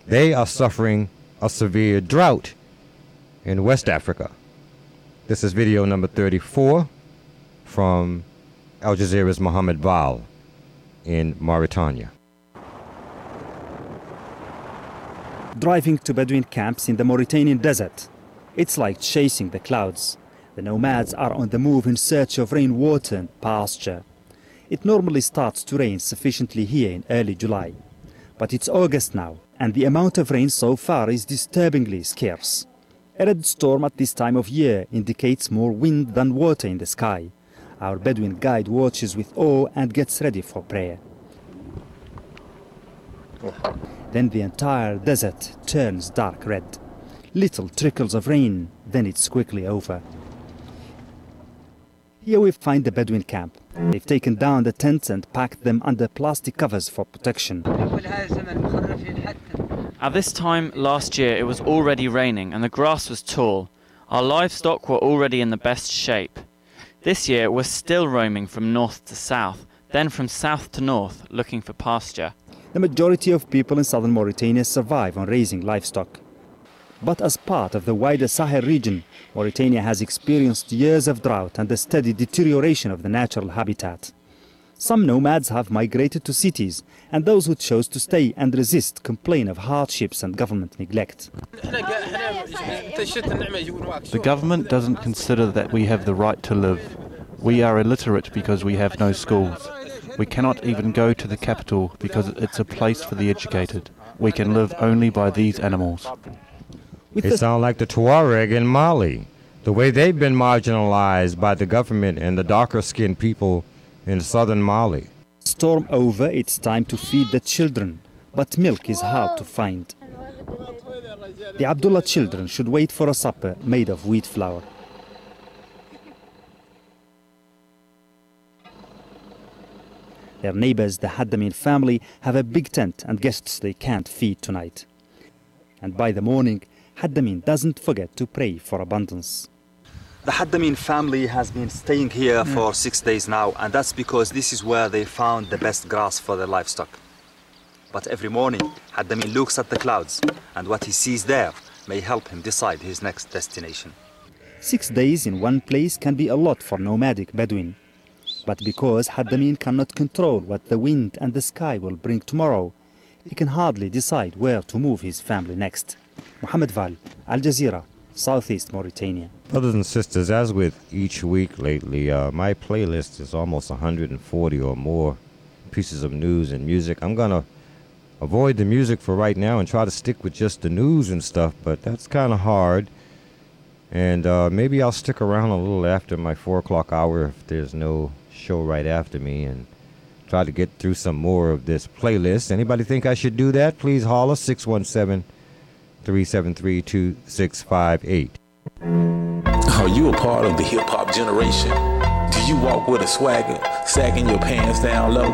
They are suffering a severe drought in West Africa. This is video number 34 from Al Jazeera's Mohamed Vall in Mauritania. Driving to Bedouin camps in the Mauritanian desert. It's like chasing the clouds. The nomads are on the move in search of rainwater and pasture. It normally starts to rain sufficiently here in early July. But it's August now, and the amount of rain so far is disturbingly scarce. A red storm at this time of year indicates more wind than water in the sky. Our Bedouin guide watches with awe and gets ready for prayer. Then the entire desert turns dark red. Little trickles of rain, then it's quickly over. Here we find the Bedouin camp. They've taken down the tents and packed them under plastic covers for protection. At this time last year it was already raining and the grass was tall. Our livestock were already in the best shape. This year we're still roaming from north to south, then from south to north, looking for pasture. The majority of people in southern Mauritania survive on raising livestock. But as part of the wider Sahel region, Mauritania has experienced years of drought and a steady deterioration of the natural habitat. Some nomads have migrated to cities, and those who chose to stay and resist complain of hardships and government neglect. The government doesn't consider that we have the right to live. We are illiterate because we have no schools. We cannot even go to the capital because it's a place for the educated. We can live only by these animals. They sound like the Tuareg in Mali. The way they've been marginalized by the government and the darker skinned people in southern Mali. Storm over, it's time to feed the children, but milk is hard to find. The Abdullah children should wait for a supper made of wheat flour. Their neighbors, the Haddamin family, have a big tent and guests they can't feed tonight. And by the morning, Haddamin doesn't forget to pray for abundance. The Haddamin family has been staying here mm. for six days now, and that's because this is where they found the best grass for their livestock. But every morning, Haddamin looks at the clouds, and what he sees there may help him decide his next destination. Six days in one place can be a lot for nomadic Bedouin. But because Haddamin cannot control what the wind and the sky will bring tomorrow, he can hardly decide where to move his family next. Mohamed Vall, Al Jazeera, Southeast Mauritania. Brothers and sisters, as with each week lately, uh, my playlist is almost 140 or more pieces of news and music. I'm going to avoid the music for right now and try to stick with just the news and stuff, but that's kind of hard. And uh, maybe I'll stick around a little after my 4 o'clock hour if there's no show right after me and try to get through some more of this playlist. Anybody think I should do that? Please holler 617 373 2658. Are you a part of the hip hop generation? Do you walk with a swagger, sagging your pants down low?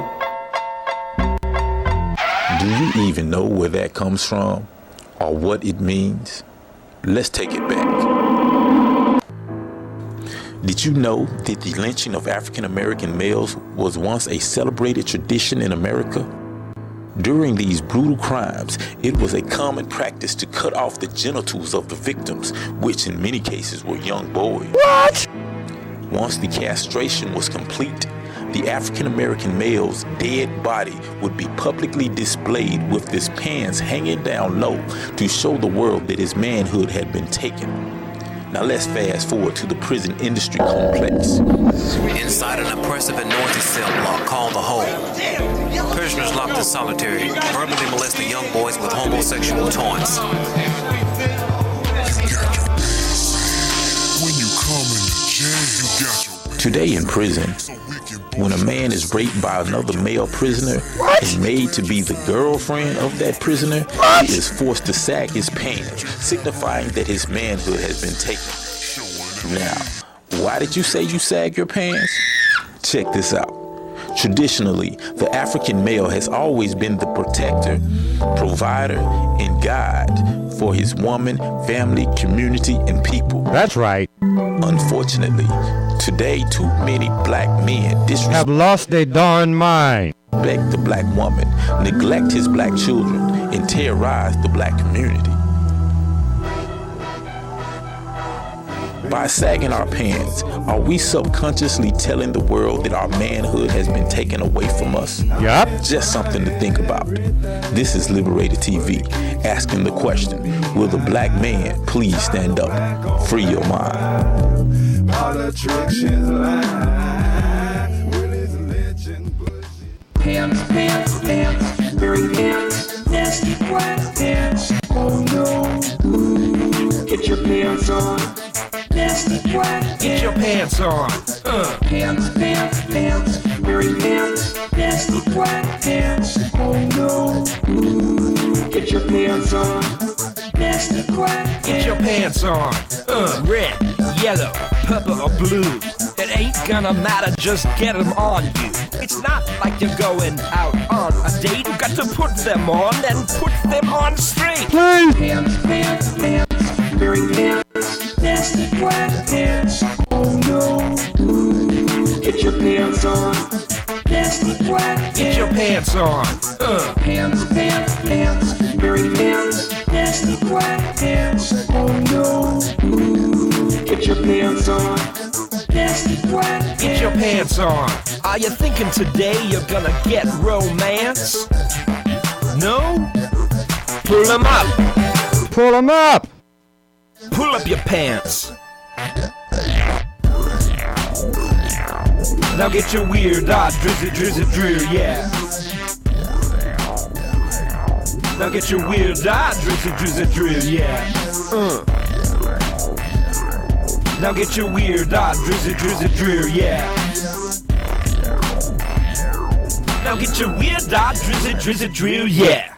Do you even know where that comes from or what it means? Let's take it back. Did you know that the lynching of African American males was once a celebrated tradition in America? During these brutal crimes, it was a common practice to cut off the genitals of the victims, which in many cases were young boys. What? Once the castration was complete, the African American male's dead body would be publicly displayed with his pants hanging down low to show the world that his manhood had been taken. Now let's fast forward to the prison industry complex. Inside an oppressive and noisy cell block called the Hole, prisoners locked in solitary verbally molesting young boys with homosexual taunts. Today in prison, when a man is raped by another male prisoner and made to be the girlfriend of that prisoner, he is forced to sag his pants, signifying that his manhood has been taken. Now, why did you say you sag your pants? Check this out. Traditionally, the African male has always been the protector, provider, and guide for his woman, family, community, and people. That's right. Unfortunately, today too many black men disrespect Have lost their darn mind. the black woman, neglect his black children, and terrorize the black community. By sagging our pants, are we subconsciously telling the world that our manhood has been taken away from us? Yup. Just something to think about. This is Liberated TV, asking the question Will the black man please stand up? Free your mind. Pants, pants, pants, very pants, nasty black pants. Oh no, get your pants on. Nasty black Get your pants on. Uh. Pants, pants, pants, very pants, nasty pants. Oh no, get your pants on. Nasty black Get your pants on. Uh. Red, yellow, purple, or blue. It ain't gonna matter, just get them on you. It's not like you're going out on a date. You got to put them on and put them on straight. Pants, pants, pants, very pants, nasty black pants. Oh no, get your pants on. Nasty black Get your pants on. Uh. Pants, pants, pants, very pants, nasty black pants. Oh no, get your pants on. Nasty black Get your pants on. Are you thinking today you're gonna get romance? No? Pull them up. Pull them up. Pull up your pants. Now get your weird eye, drizzy, drizzy, drill, yeah. Now get your weird eye, drizzy, drizzy, drill, yeah. Uh. Now get your weird eye, drizzy, drizzy, drill, yeah. Now get your weird eye, drizzy, drizzy, drill, yeah.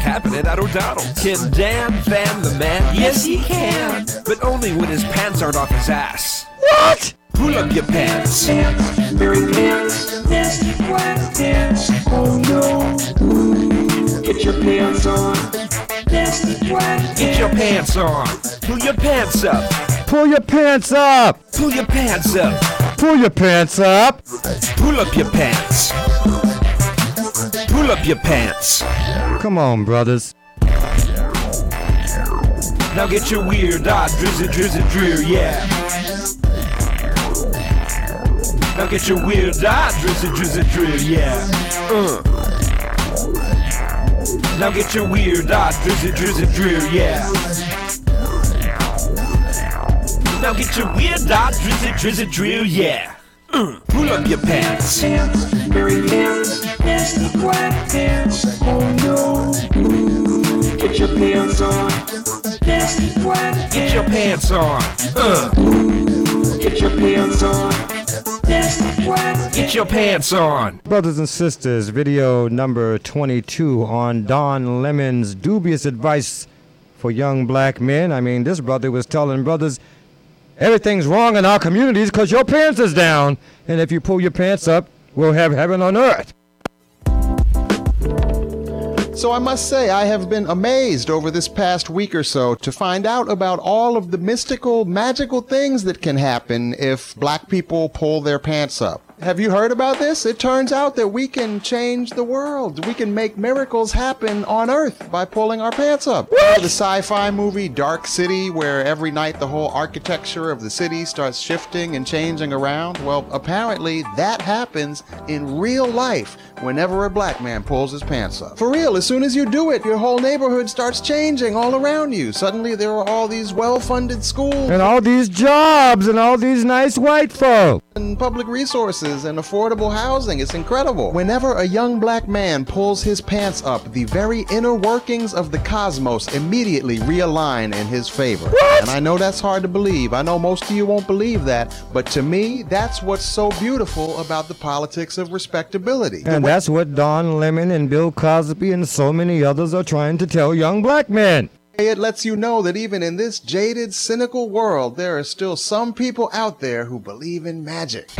happening at O'Donnell. Can Dan fan the man? Yes, he can. But only when his pants aren't off his ass. What? Pull up your pants. very pants, nasty black pants. Oh no, get your pants on. Nasty black Get your pants on. Pull your pants up. Pull your pants up. Pull your pants up. Pull your pants up. Pull up your pants. Pull up your pants. Come on, brothers. Now get your weird eye, drizzy, drizzy, drill, yeah. Now get your weird eye, drizzy, drizzy, drill, yeah. Uh. Now get your weird eye, drizzy, drizzy, drill, yeah. Now get your weird eye, drizzy, drizzy, drill, yeah. <clears throat> Pull up your pants. Very pants, nasty black pants. Oh no. Get your pants on. Nasty black Get your pants on. Get your pants on. Get your pants on. Brothers and sisters, video number 22 on Don Lemon's dubious advice for young black men. I mean, this brother was telling brothers everything's wrong in our communities because your pants is down. And if you pull your pants up, we'll have heaven on earth. So I must say, I have been amazed over this past week or so to find out about all of the mystical, magical things that can happen if black people pull their pants up. Have you heard about this? It turns out that we can change the world. We can make miracles happen on Earth by pulling our pants up. The sci-fi movie Dark City, where every night the whole architecture of the city starts shifting and changing around. Well, apparently that happens in real life whenever a black man pulls his pants up. For real, as soon as you do it, your whole neighborhood starts changing all around you. Suddenly there are all these well-funded schools And all these jobs and all these nice white folk. and public resources and affordable housing. It's incredible. Whenever a young black man pulls his pants up, the very inner workings of the cosmos immediately realign in his favor. And I know that's hard to believe. I know most of you won't believe that, but to me, that's what's so beautiful about the politics of respectability. And that's what Don Lemon and Bill Cosby and so many others are trying to tell young black men. It lets you know that even in this jaded, cynical world, there are still some people out there who believe in magic.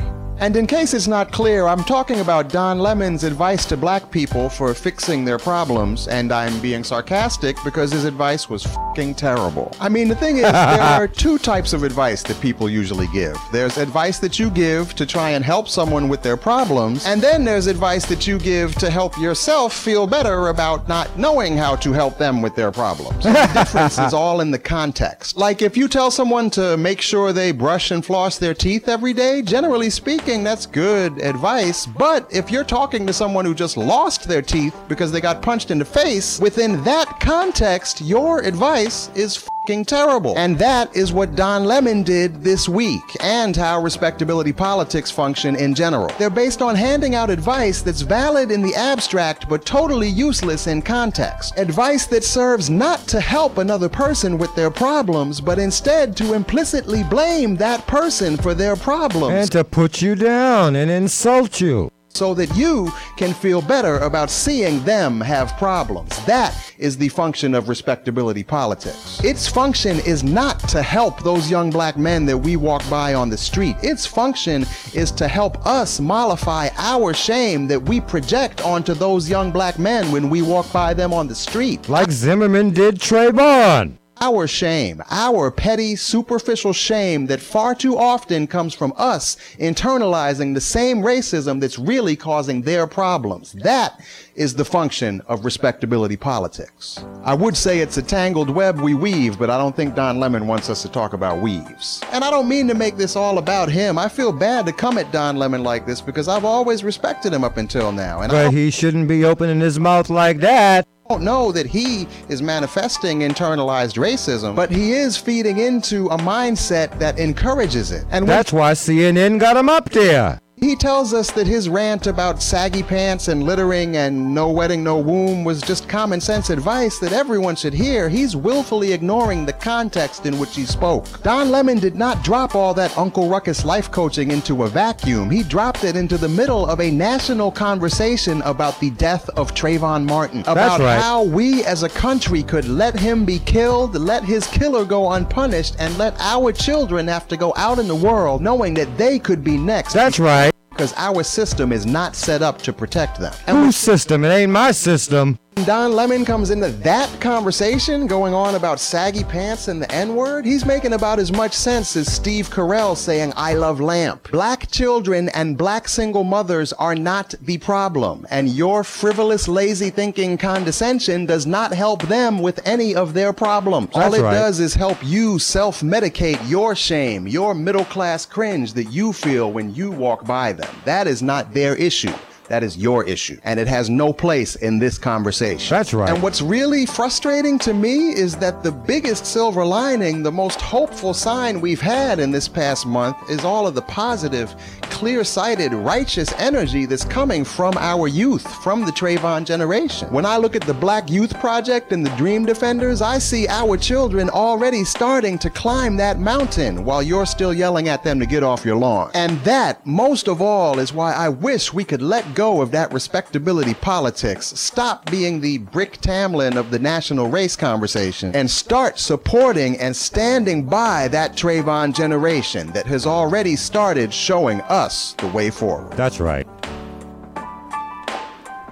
And in case it's not clear, I'm talking about Don Lemon's advice to black people for fixing their problems, and I'm being sarcastic because his advice was fucking terrible. I mean, the thing is, there are <laughs> two types of advice that people usually give. There's advice that you give to try and help someone with their problems, and then there's advice that you give to help yourself feel better about not knowing how to help them with their problems. the <laughs> difference is all in the context. Like if you tell someone to make sure they brush and floss their teeth every day, generally speaking, that's good advice. But if you're talking to someone who just lost their teeth because they got punched in the face, within that context, your advice is fing terrible. And that is what Don Lemon did this week, and how respectability politics function in general. They're based on handing out advice that's valid in the abstract but totally useless in context. Advice that serves not to help another person with their problems, but instead to implicitly blame that person for their problems. And to put you down and insult you. so that you can feel better about seeing them have problems. That is the function of respectability politics. Its function is not to help those young black men that we walk by on the street. Its function is to help us mollify our shame that we project onto those young black men when we walk by them on the street. Like Zimmerman did Trayvon. Our shame, our petty, superficial shame that far too often comes from us internalizing the same racism that's really causing their problems. That is the function of respectability politics. I would say it's a tangled web we weave, but I don't think Don Lemon wants us to talk about weaves. And I don't mean to make this all about him. I feel bad to come at Don Lemon like this because I've always respected him up until now. And I But he shouldn't be opening his mouth like that. Don't know that he is manifesting internalized racism, but he is feeding into a mindset that encourages it. And That's why CNN got him up there. He tells us that his rant about saggy pants and littering and no wedding, no womb was just common sense advice that everyone should hear. He's willfully ignoring the context in which he spoke. Don Lemon did not drop all that Uncle Ruckus life coaching into a vacuum. He dropped it into the middle of a national conversation about the death of Trayvon Martin. About right. how we as a country could let him be killed, let his killer go unpunished, and let our children have to go out in the world knowing that they could be next. That's right. Because our system is not set up to protect them. And Whose system? It ain't my system. When Don Lemon comes into that conversation going on about saggy pants and the N word, he's making about as much sense as Steve Carell saying, I love lamp. Black children and black single mothers are not the problem, and your frivolous, lazy thinking condescension does not help them with any of their problems. All it right. does is help you self medicate your shame, your middle class cringe that you feel when you walk by them. That is not their issue. That is your issue. And it has no place in this conversation. That's right. And what's really frustrating to me is that the biggest silver lining, the most hopeful sign we've had in this past month is all of the positive, clear sighted, righteous energy that's coming from our youth, from the Trayvon generation. When I look at the Black Youth Project and the Dream Defenders, I see our children already starting to climb that mountain while you're still yelling at them to get off your lawn. And that, most of all, is why I wish we could let go of that respectability politics, stop being the Brick Tamland of the national race conversation, and start supporting and standing by that Trayvon generation that has already started showing us the way forward. That's right.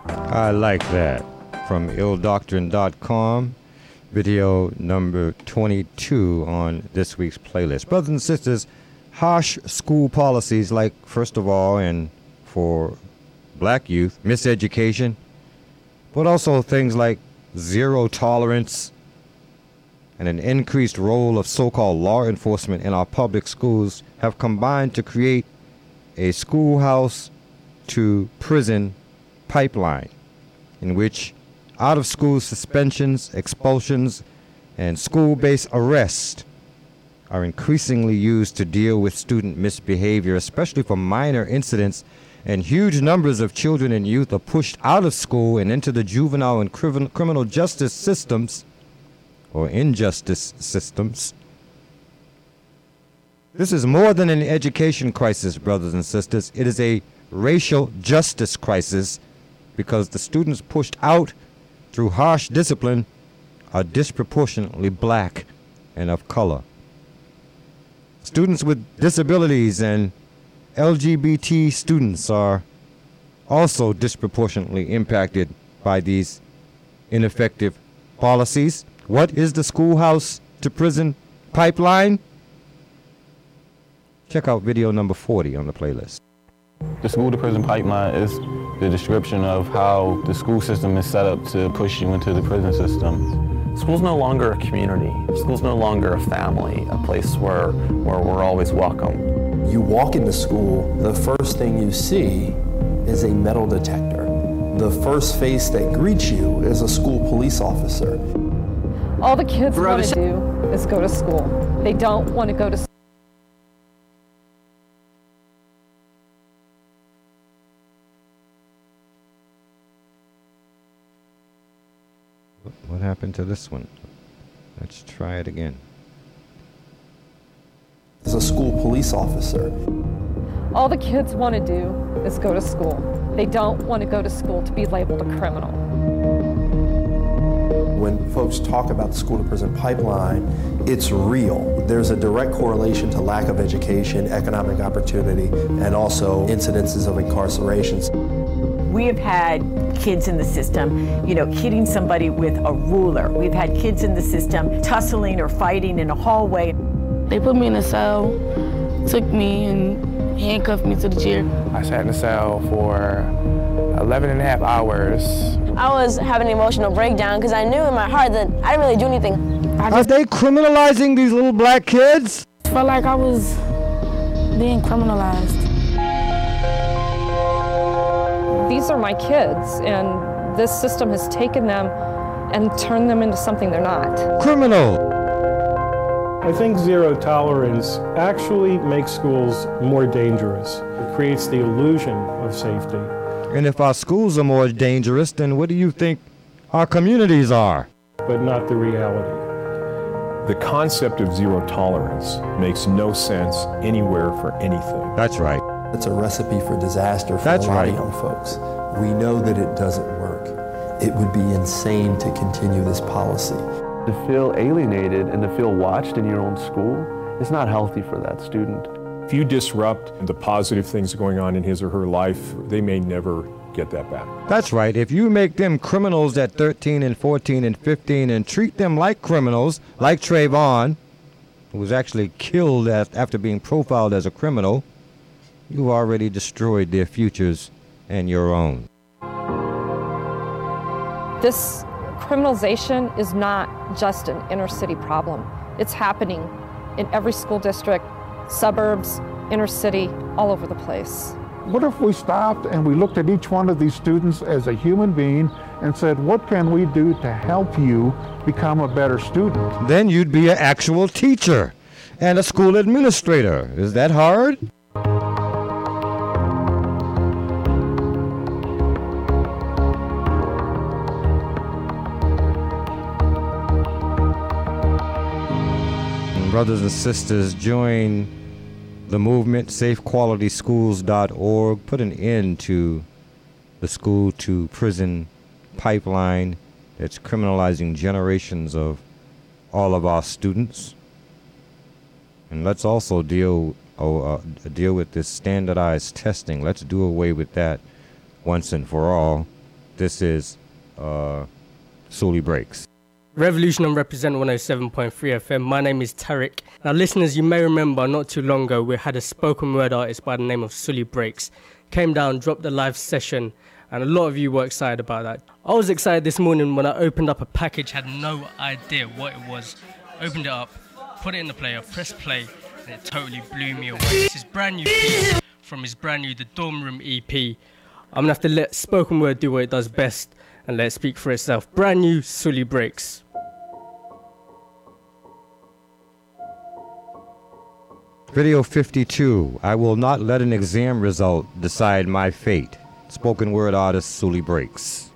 I like that. From illdoctrine.com, video number 22 on this week's playlist. Brothers and sisters, harsh school policies like, first of all, and for black youth, miseducation, but also things like zero tolerance and an increased role of so called law enforcement in our public schools have combined to create a schoolhouse to prison pipeline in which out of school suspensions, expulsions, and school based arrests are increasingly used to deal with student misbehavior, especially for minor incidents. And huge numbers of children and youth are pushed out of school and into the juvenile and criminal justice systems or injustice systems. This is more than an education crisis, brothers and sisters. It is a racial justice crisis because the students pushed out through harsh discipline are disproportionately black and of color. Students with disabilities and LGBT students are also disproportionately impacted by these ineffective policies. What is the schoolhouse to prison pipeline? Check out video number 40 on the playlist. The school to prison pipeline is the description of how the school system is set up to push you into the prison system. School's no longer a community. School's no longer a family, a place where, where we're always welcome. You walk into school, the first thing you see is a metal detector. The first face that greets you is a school police officer. All the kids want to do is go to school. They don't want to go to school. What happened to this one? Let's try it again. Is a school police officer. All the kids want to do is go to school. They don't want to go to school to be labeled a criminal. When folks talk about the school to prison pipeline, it's real. There's a direct correlation to lack of education, economic opportunity, and also incidences of incarcerations. We have had kids in the system, you know, hitting somebody with a ruler. We've had kids in the system tussling or fighting in a hallway. They put me in a cell, took me and handcuffed me to the chair. I sat in the cell for 11 and a half hours. I was having an emotional breakdown because I knew in my heart that I didn't really do anything. I Are they criminalizing these little black kids? felt like I was being criminalized. These are my kids, and this system has taken them and turned them into something they're not. Criminal. I think zero tolerance actually makes schools more dangerous. It creates the illusion of safety. And if our schools are more dangerous, then what do you think our communities are? But not the reality. The concept of zero tolerance makes no sense anywhere for anything. That's right. It's a recipe for disaster for That's a lot right. of young folks. We know that it doesn't work. It would be insane to continue this policy. To feel alienated and to feel watched in your own school is not healthy for that student. If you disrupt the positive things going on in his or her life, they may never get that back. That's right. If you make them criminals at 13 and 14 and 15 and treat them like criminals, like Trayvon, who was actually killed after being profiled as a criminal, you've already destroyed their futures and your own. This criminalization is not just an inner city problem. It's happening in every school district, suburbs, inner city, all over the place. What if we stopped and we looked at each one of these students as a human being and said, what can we do to help you become a better student? Then you'd be an actual teacher and a school administrator. Is that hard? Brothers and sisters, join the movement, safequalityschools.org. Put an end to the school to prison pipeline that's criminalizing generations of all of our students. And let's also deal oh, uh, deal with this standardized testing. Let's do away with that once and for all. This is uh, Suli Breaks. Revolution on Represent 107.3 FM. My name is Tarek. Now, listeners, you may remember not too long ago we had a spoken word artist by the name of Suli Breaks. Came down, dropped a live session, and a lot of you were excited about that. I was excited this morning when I opened up a package, had no idea what it was. Opened it up, put it in the player, pressed play, and it totally blew me away. This is brand new piece from his brand new The Dorm Room EP. I'm gonna have to let spoken word do what it does best and let it speak for itself. Brand new Suli Breaks. Video 52 I will not let an exam result decide my fate. Spoken word artist Suli Breaks.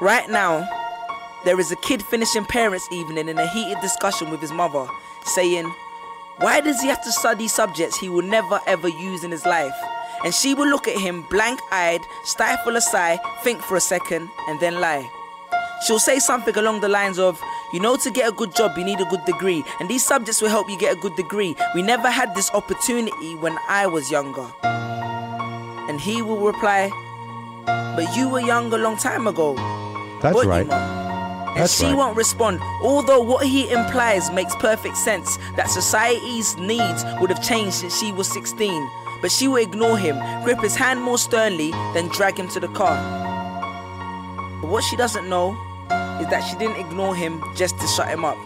Right now, there is a kid finishing parents' evening in a heated discussion with his mother, saying, Why does he have to study subjects he will never ever use in his life? And she will look at him blank eyed, stifle a sigh, think for a second, and then lie. She'll say something along the lines of, You know, to get a good job, you need a good degree, and these subjects will help you get a good degree. We never had this opportunity when I was younger. And he will reply, But you were young a long time ago. That's you, right. And That's she right. won't respond, although what he implies makes perfect sense that society's needs would have changed since she was 16. But she will ignore him, grip his hand more sternly, then drag him to the car. But what she doesn't know is that she didn't ignore him just to shut him up.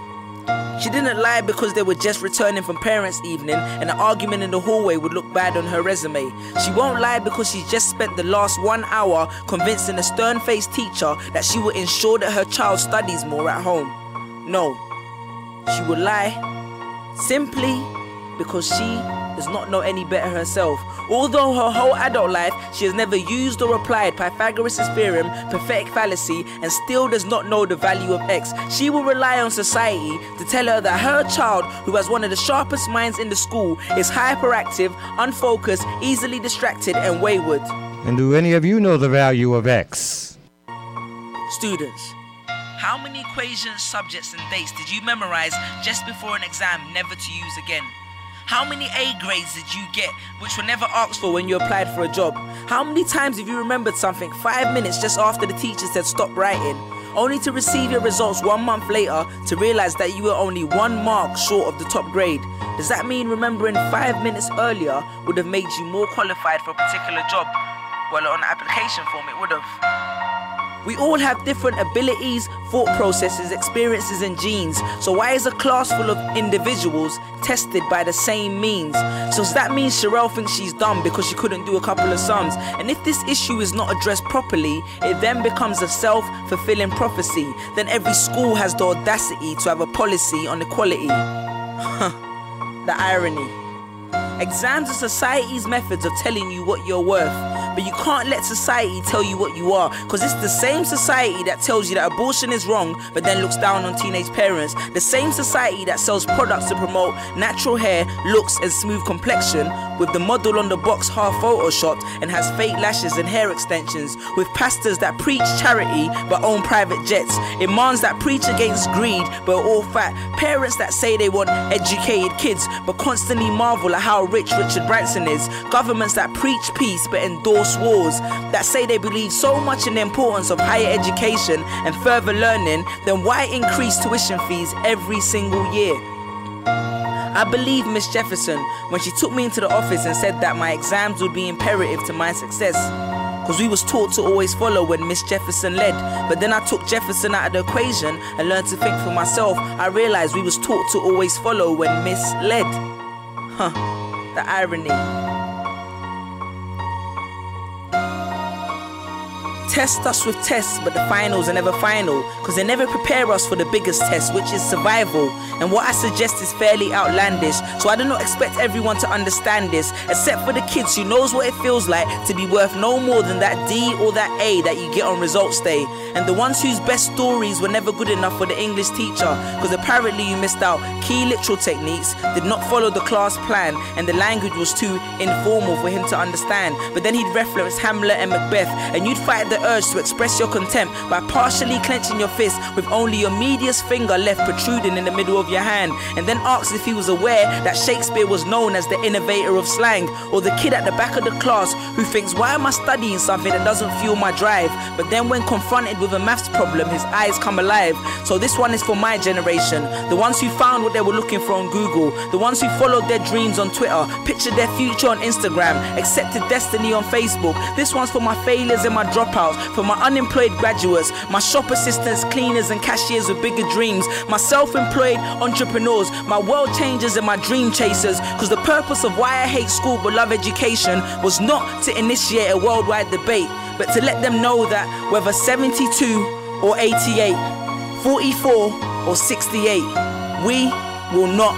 She didn't lie because they were just returning from parents' evening and an argument in the hallway would look bad on her resume. She won't lie because she just spent the last one hour convincing a stern faced teacher that she will ensure that her child studies more at home. No, she will lie simply because she does not know any better herself. Although her whole adult life she has never used or applied Pythagoras' theorem, pathetic fallacy, and still does not know the value of x, she will rely on society to tell her that her child, who has one of the sharpest minds in the school, is hyperactive, unfocused, easily distracted, and wayward. And do any of you know the value of X? Students, how many equations, subjects, and dates did you memorize just before an exam never to use again? How many A grades did you get which were never asked for when you applied for a job? How many times have you remembered something five minutes just after the teacher said stop writing, only to receive your results one month later to realize that you were only one mark short of the top grade? Does that mean remembering five minutes earlier would have made you more qualified for a particular job? Well, on application form, it would have. We all have different abilities, thought processes, experiences, and genes. So, why is a class full of individuals tested by the same means? So, that mean Sherelle thinks she's dumb because she couldn't do a couple of sums? And if this issue is not addressed properly, it then becomes a self fulfilling prophecy. Then every school has the audacity to have a policy on equality. <laughs> the irony. Exams are society's methods of telling you what you're worth. But you can't let society tell you what you are, because it's the same society that tells you that abortion is wrong, but then looks down on teenage parents. The same society that sells products to promote natural hair, looks, and smooth complexion, with the model on the box half photoshopped and has fake lashes and hair extensions, with pastors that preach charity but own private jets, imams that preach against greed but all fat, parents that say they want educated kids but constantly marvel at how rich Richard Branson is, governments that preach peace but endorse wars, that say they believe so much in the importance of higher education and further learning, then why increase tuition fees every single year? I believe Miss Jefferson when she took me into the office and said that my exams would be imperative to my success. Cause we was taught to always follow when Miss Jefferson led. But then I took Jefferson out of the equation and learned to think for myself. I realized we was taught to always follow when Miss led. Huh, the irony. Test us with tests, but the finals are never final. Cause they never prepare us for the biggest test, which is survival. And what I suggest is fairly outlandish. So I do not expect everyone to understand this, except for the kids who knows what it feels like to be worth no more than that D or that A that you get on results day. And the ones whose best stories were never good enough for the English teacher, because apparently you missed out key literal techniques, did not follow the class plan, and the language was too informal for him to understand. But then he'd reference Hamlet and Macbeth, and you'd fight the urge to express your contempt by partially clenching your fist with only your medius finger left protruding in the middle of your hand, and then asks if he was aware that Shakespeare was known as the innovator of slang, or the kid at the back of the class who thinks, Why am I studying something that doesn't fuel my drive? But then when confronted with a maths problem, his eyes come alive. So this one is for my generation, the ones who found what they were looking for on Google, the ones who followed their dreams on Twitter, pictured their future on Instagram, accepted destiny on Facebook. This one's for my failures and my dropouts, for my unemployed graduates, my shop assistants, cleaners, and cashiers with bigger dreams, my self employed entrepreneurs, my world changers, and my dream chasers. Because the purpose of why I hate school but love education was not to initiate a worldwide debate, but to let them know that whether 72 or 88, 44 or 68, we will not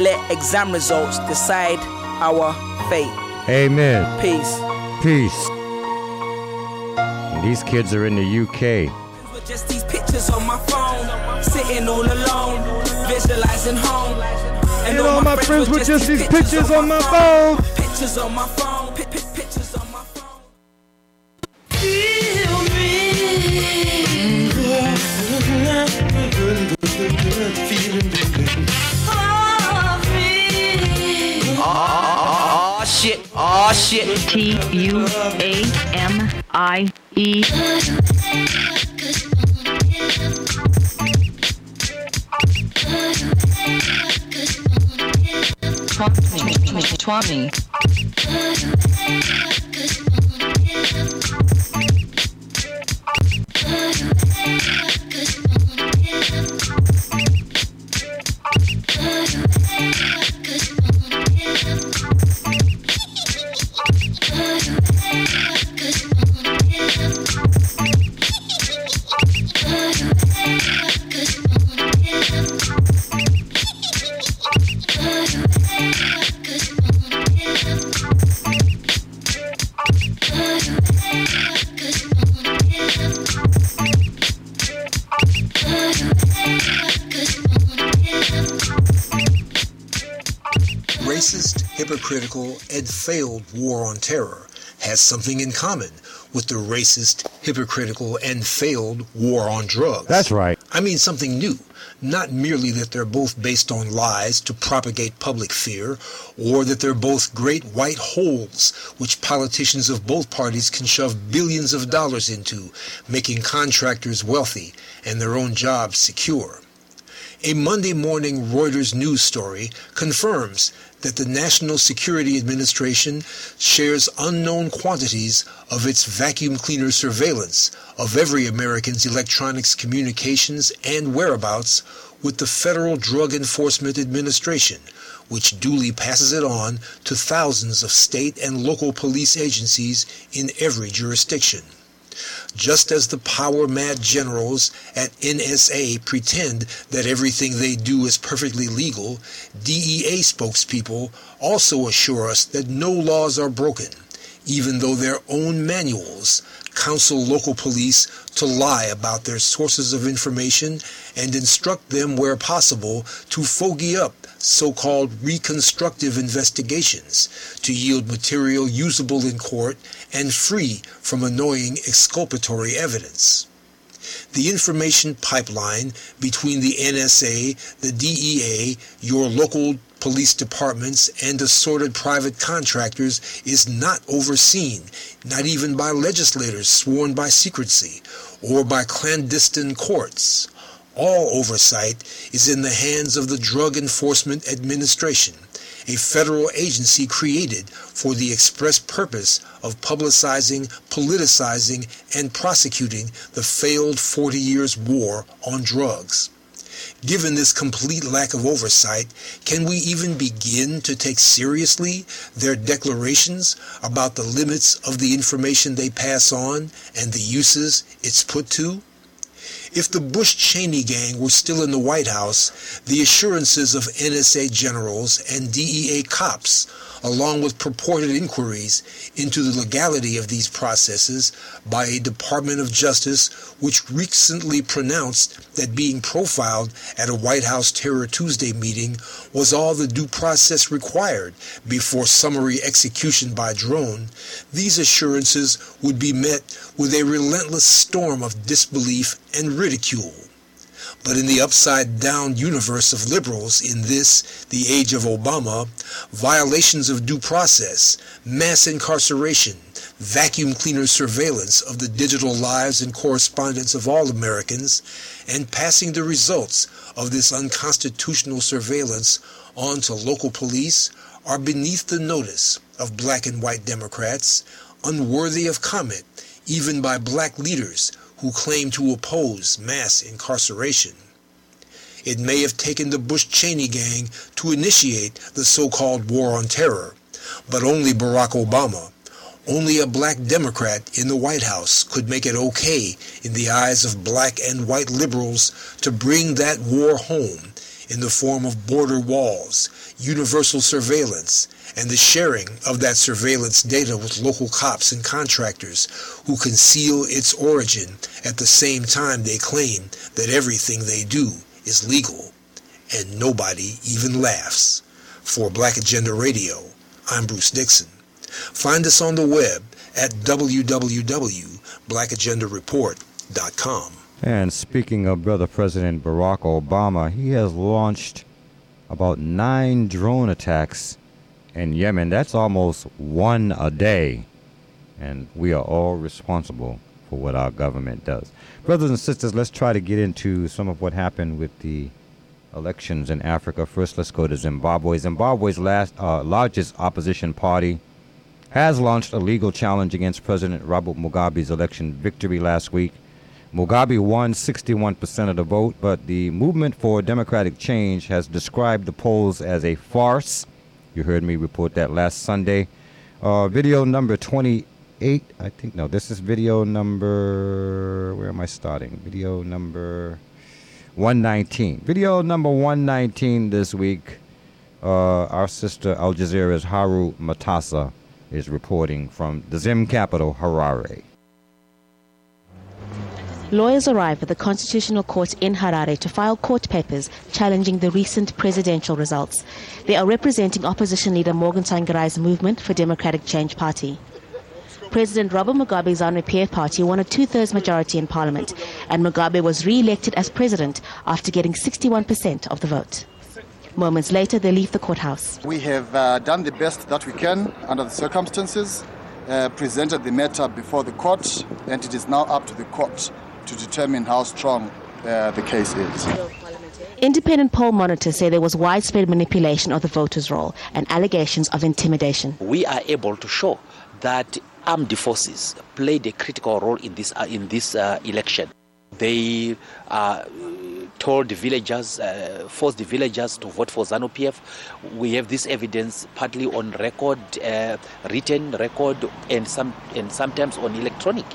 let exam results decide our fate. Amen. Peace. Peace. These kids are in the UK. Just these pictures on my phone, sitting all alone, visualizing home. And all my friends with just these pictures on my phone. Pictures on my phone, pi- pi- pictures on my phone. Aw, ah, ah, ah, shit. Aw, shit. T U A M I E. Twenty. racist, hypocritical, and failed war on terror has something in common with the racist, hypocritical, and failed war on drugs. That's right. I mean something new. Not merely that they're both based on lies to propagate public fear, or that they're both great white holes which politicians of both parties can shove billions of dollars into, making contractors wealthy and their own jobs secure. A Monday morning Reuters news story confirms that the National Security Administration shares unknown quantities of its vacuum cleaner surveillance of every American's electronics communications and whereabouts with the Federal Drug Enforcement Administration, which duly passes it on to thousands of state and local police agencies in every jurisdiction just as the power mad generals at NSA pretend that everything they do is perfectly legal, DEA spokespeople also assure us that no laws are broken, even though their own manuals counsel local police to lie about their sources of information and instruct them where possible to fogey up so-called reconstructive investigations to yield material usable in court and free from annoying exculpatory evidence. The information pipeline between the NSA, the DEA, your local police departments, and assorted private contractors is not overseen, not even by legislators sworn by secrecy, or by clandestine courts. All oversight is in the hands of the Drug Enforcement Administration, a federal agency created for the express purpose of publicizing, politicizing, and prosecuting the failed 40 years war on drugs. Given this complete lack of oversight, can we even begin to take seriously their declarations about the limits of the information they pass on and the uses it's put to? If the Bush Cheney gang were still in the White House, the assurances of NSA generals and DEA cops along with purported inquiries into the legality of these processes by a Department of Justice which recently pronounced that being profiled at a White House Terror Tuesday meeting was all the due process required before summary execution by drone, these assurances would be met with a relentless storm of disbelief and ridicule. But in the upside down universe of liberals in this, the age of Obama, violations of due process, mass incarceration, vacuum cleaner surveillance of the digital lives and correspondence of all Americans, and passing the results of this unconstitutional surveillance on to local police are beneath the notice of black and white Democrats, unworthy of comment even by black leaders who claim to oppose mass incarceration. It may have taken the Bush Cheney gang to initiate the so-called war on terror, but only Barack Obama, only a black Democrat in the White House could make it okay in the eyes of black and white liberals to bring that war home in the form of border walls, universal surveillance, and the sharing of that surveillance data with local cops and contractors who conceal its origin at the same time they claim that everything they do is legal. And nobody even laughs. For Black Agenda Radio, I'm Bruce Dixon. Find us on the web at www.blackagendareport.com. And speaking of brother President Barack Obama, he has launched about nine drone attacks in Yemen. That's almost one a day. And we are all responsible for what our government does. Brothers and sisters, let's try to get into some of what happened with the elections in Africa. First, let's go to Zimbabwe. Zimbabwe's last, uh, largest opposition party has launched a legal challenge against President Robert Mugabe's election victory last week. Mugabe won 61% of the vote, but the Movement for Democratic Change has described the polls as a farce. You heard me report that last Sunday. Uh, video number 28, I think, no, this is video number, where am I starting? Video number 119. Video number 119 this week. Uh, our sister Al Jazeera's Haru Mutasa is reporting from the Zim capital, Harare. Lawyers arrive at the Constitutional Court in Harare to file court papers challenging the recent presidential results. They are representing opposition leader Morgan Tsvangirai's Movement for Democratic Change Party. President Robert Mugabe's ZANU-PF party won a two-thirds majority in parliament, and Mugabe was re-elected as president after getting 61% of the vote. Moments later, they leave the courthouse. We have uh, done the best that we can under the circumstances, uh, presented the matter before the court, and it is now up to the court to determine how strong uh, the case is. Independent poll monitors say there was widespread manipulation of the voters' roll and allegations of intimidation. We are able to show that armed forces played a critical role in this uh, in this uh, election. They uh, told the villagers, uh, forced the villagers to vote for ZANU PF. We have this evidence partly on record, uh, written record, and some and sometimes on electronic.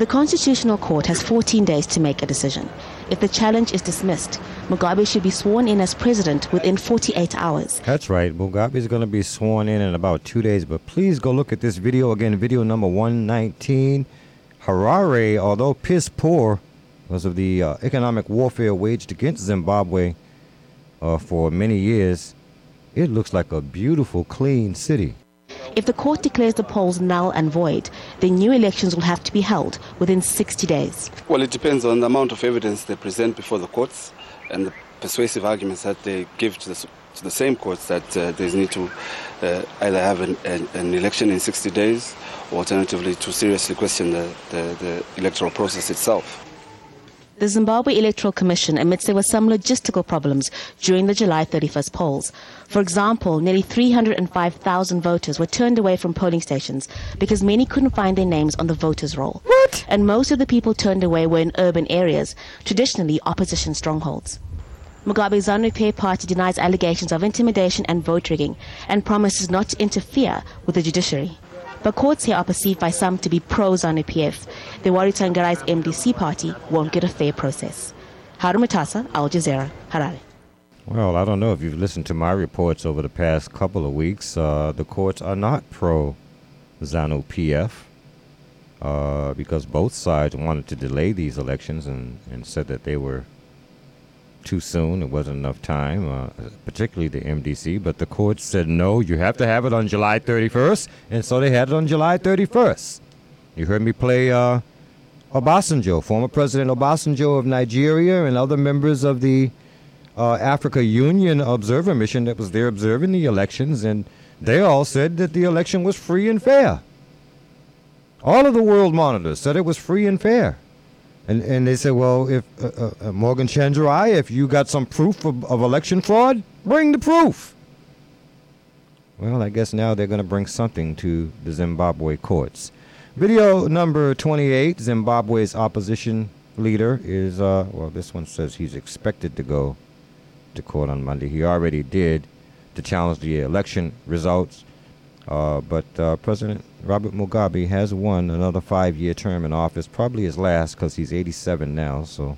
The Constitutional Court has 14 days to make a decision. If the challenge is dismissed, Mugabe should be sworn in as president within 48 hours. That's right. Mugabe is going to be sworn in in about two days. But please go look at this video again, video number 119. Harare, although piss poor because of the uh, economic warfare waged against Zimbabwe uh, for many years, it looks like a beautiful, clean city. If the court declares the polls null and void, then new elections will have to be held within 60 days. Well, it depends on the amount of evidence they present before the courts and the persuasive arguments that they give to the, to the same courts that uh, they need to uh, either have an, an, an, election in 60 days or alternatively to seriously question the, the, the electoral process itself. The Zimbabwe Electoral Commission admits there were some logistical problems during the July 31st polls. For example, nearly 305,000 voters were turned away from polling stations because many couldn't find their names on the voters' roll. What? And most of the people turned away were in urban areas, traditionally opposition strongholds. Mugabe's ZANU-PF party denies allegations of intimidation and vote rigging and promises not to interfere with the judiciary. But courts here are perceived by some to be pro-ZANU-PF. The worry Tsvangirai's MDC party won't get a fair process. Haru Mutasa, Al Jazeera, Harare. Well, I don't know if you've listened to my reports over the past couple of weeks. Uh, the courts are not pro ZANU PF uh, because both sides wanted to delay these elections and, and said that they were too soon. It wasn't enough time, uh, particularly the MDC. But the court said, no, you have to have it on July 31st. And so they had it on July 31st. You heard me play uh, Obasanjo, former President Obasanjo of Nigeria, and other members of the uh, Africa Union observer mission that was there observing the elections. And they all said that the election was free and fair. All of the world monitors said it was free and fair. And, and they said, well, if uh, uh, uh, Morgan Tsvangirai, if you got some proof of, of election fraud, bring the proof. Well, I guess now they're going to bring something to the Zimbabwe courts. Video number 28 Zimbabwe's opposition leader is, uh, well, this one says he's expected to go to court on Monday. He already did to challenge the election results. Uh, but uh, President Robert Mugabe has won another five year term in office, probably his last because he's 87 now, so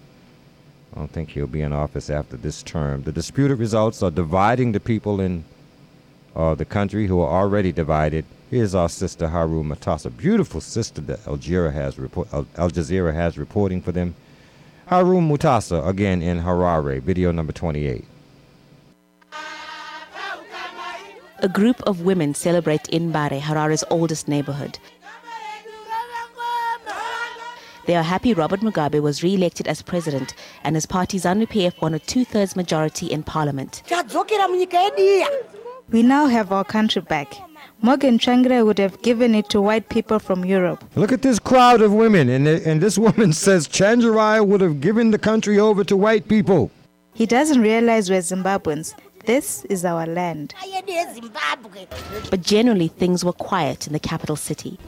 I don't think he'll be in office after this term. The disputed results are dividing the people in uh, the country who are already divided. Here's our sister Haru Mutasa, beautiful sister that has, report, Al Jazeera has reporting for them. Haru Mutasa, again in Harare, video number 28. A group of women celebrate in Mbare, Harare's oldest neighborhood. They are happy Robert Mugabe was re-elected as president and his party ZANU-PF won a two-thirds majority in parliament. We now have our country back. Morgan Tsvangirai would have given it to white people from Europe. Look at this crowd of women, and, and this woman <laughs> says Tsvangirai would have given the country over to white people. He doesn't realize we're Zimbabweans. This is our land. But generally, things were quiet in the capital city.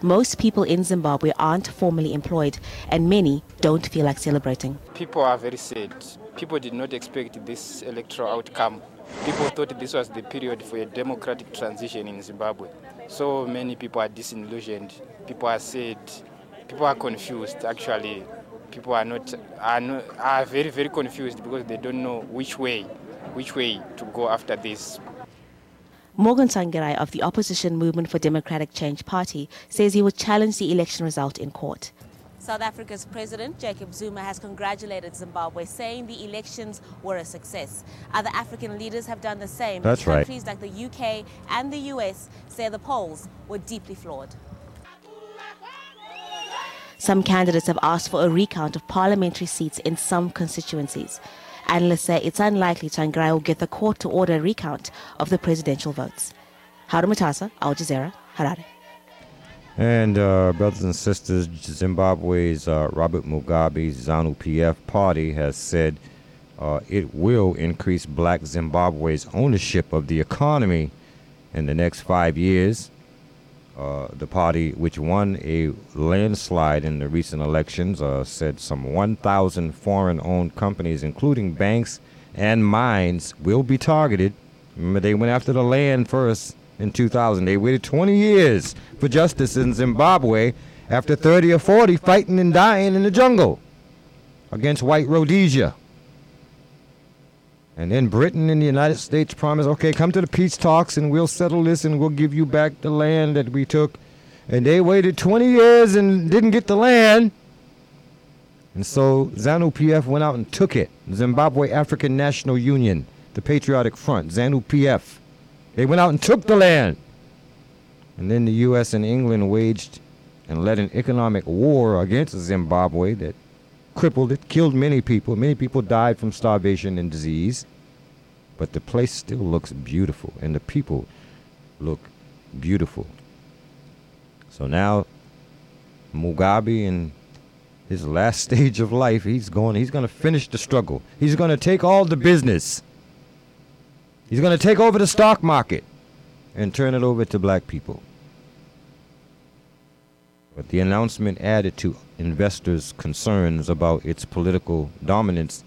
Most people in Zimbabwe aren't formally employed, and many don't feel like celebrating. People are very sad. People did not expect this electoral outcome. People thought this was the period for a democratic transition in Zimbabwe. So many people are disillusioned. People are sad. People are confused. Actually, people are not are, are very very confused because they don't know which way which way to go after this. Morgan Tsvangirai of the opposition Movement for Democratic Change Party says he will challenge the election result in court. South Africa's President Jacob Zuma has congratulated Zimbabwe, saying the elections were a success. Other African leaders have done the same. That's right. Countries like the UK and the US say the polls were deeply flawed. Some candidates have asked for a recount of parliamentary seats in some constituencies. Analysts say it's unlikely Tsvangirai will get the court to order a recount of the presidential votes. Haru Mutasa, Al Jazeera, Harare. And uh, brothers and sisters, Zimbabwe's uh, Robert Mugabe's ZANU PF party has said uh, it will increase black Zimbabwe's ownership of the economy in the next five years. Uh, the party, which won a landslide in the recent elections, uh, said some 1,000 foreign owned companies, including banks and mines, will be targeted. Remember, they went after the land first in 2000. They waited 20 years for justice in Zimbabwe after 30 or 40 fighting and dying in the jungle against white Rhodesia. And then Britain and the United States promised, okay, come to the peace talks and we'll settle this and we'll give you back the land that we took. And they waited 20 years and didn't get the land. And so ZANU PF went out and took it. Zimbabwe African National Union, the Patriotic Front, ZANU PF. They went out and took the land. And then the U.S. and England waged and led an economic war against Zimbabwe that crippled it, killed many people. Many people died from starvation and disease. But the place still looks beautiful, and the people look beautiful. So now, Mugabe in his last <laughs> stage of life, he's going. He's going to finish the struggle. He's going to take all the business. He's going to take over the stock market and turn it over to black people. But the announcement added to investors' concerns about its political dominance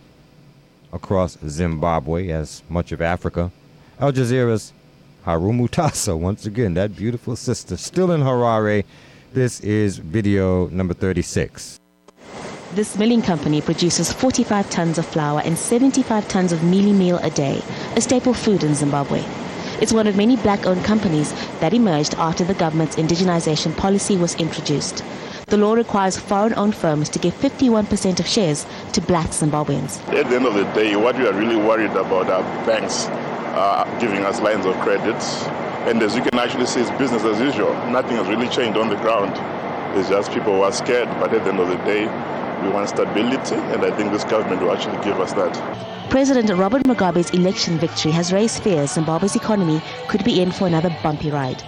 across Zimbabwe, as much of Africa. Al Jazeera's Haru Mutasa, <laughs> once again, that beautiful sister, still in Harare. This is video number 36. This milling company produces 45 tons of flour and 75 tons of mealie meal a day, a staple food in Zimbabwe. It's one of many black owned companies that emerged after the government's indigenization policy was introduced. The law requires foreign owned firms to give 51% of shares to black Zimbabweans. At the end of the day, what we are really worried about are banks uh, giving us lines of credit. And as you can actually see, it's business as usual. Nothing has really changed on the ground. It's just people who are scared, but at the end of the day, we want stability, and I think this government will actually give us that. President Robert Mugabe's election victory has raised fears Zimbabwe's economy could be in for another bumpy ride.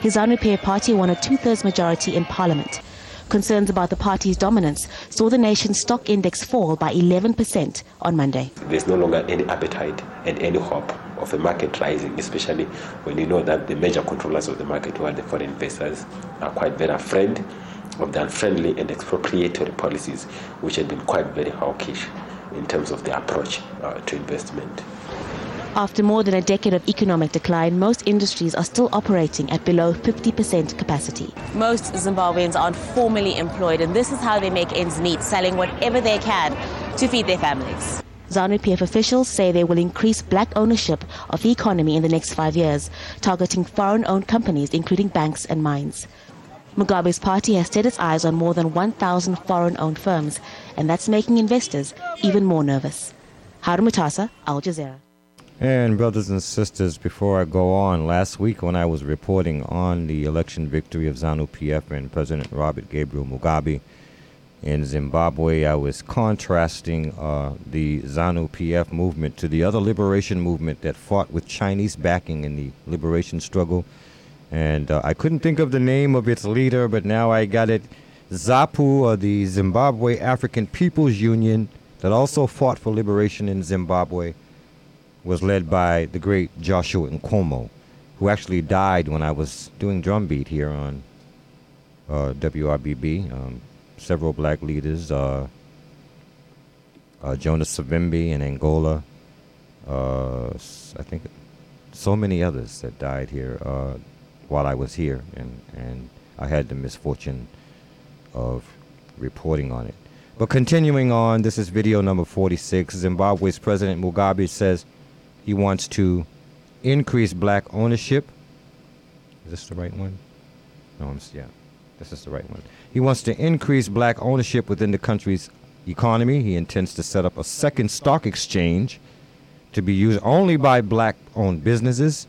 His ZANU-PF party won a two-thirds majority in parliament. Concerns about the party's dominance saw the nation's stock index fall by 11% on Monday. There's no longer any appetite and any hope of the market rising, especially when you know that the major controllers of the market, who are the foreign investors, are quite very afraid of the unfriendly and expropriatory policies, which had been quite very hawkish in terms of the approach uh, to investment. After more than a decade of economic decline, most industries are still operating at below 50% capacity. Most Zimbabweans aren't formally employed, and this is how they make ends meet, selling whatever they can to feed their families. ZANU-PF officials say they will increase black ownership of the economy in the next five years, targeting foreign-owned companies, including banks and mines. Mugabe's party has set its eyes on more than 1,000 foreign-owned firms, and that's making investors even more nervous. Haru Mutasa, Al Jazeera. And brothers and sisters, before I go on, last week when I was reporting on the election victory of ZANU-PF and President Robert Gabriel Mugabe in Zimbabwe, I was contrasting uh, the ZANU-PF movement to the other liberation movement that fought with Chinese backing in the liberation struggle. And uh, I couldn't think of the name of its leader, but now I got it. ZAPU, or the Zimbabwe African People's Union, that also fought for liberation in Zimbabwe was led by the great Joshua Nkomo, who actually died when I was doing drum beat here on uh, WRBB. Um, several black leaders, uh, uh, Jonas Savimbi in Angola, uh, I think so many others that died here uh, while I was here, and, and I had the misfortune of reporting on it. But continuing on, this is video number 46. Zimbabwe's President Mugabe says he wants to increase black ownership. Is this the right one? No, I'm yeah. This is the right one. He wants to increase black ownership within the country's economy. He intends to set up a second stock exchange to be used only by black-owned businesses.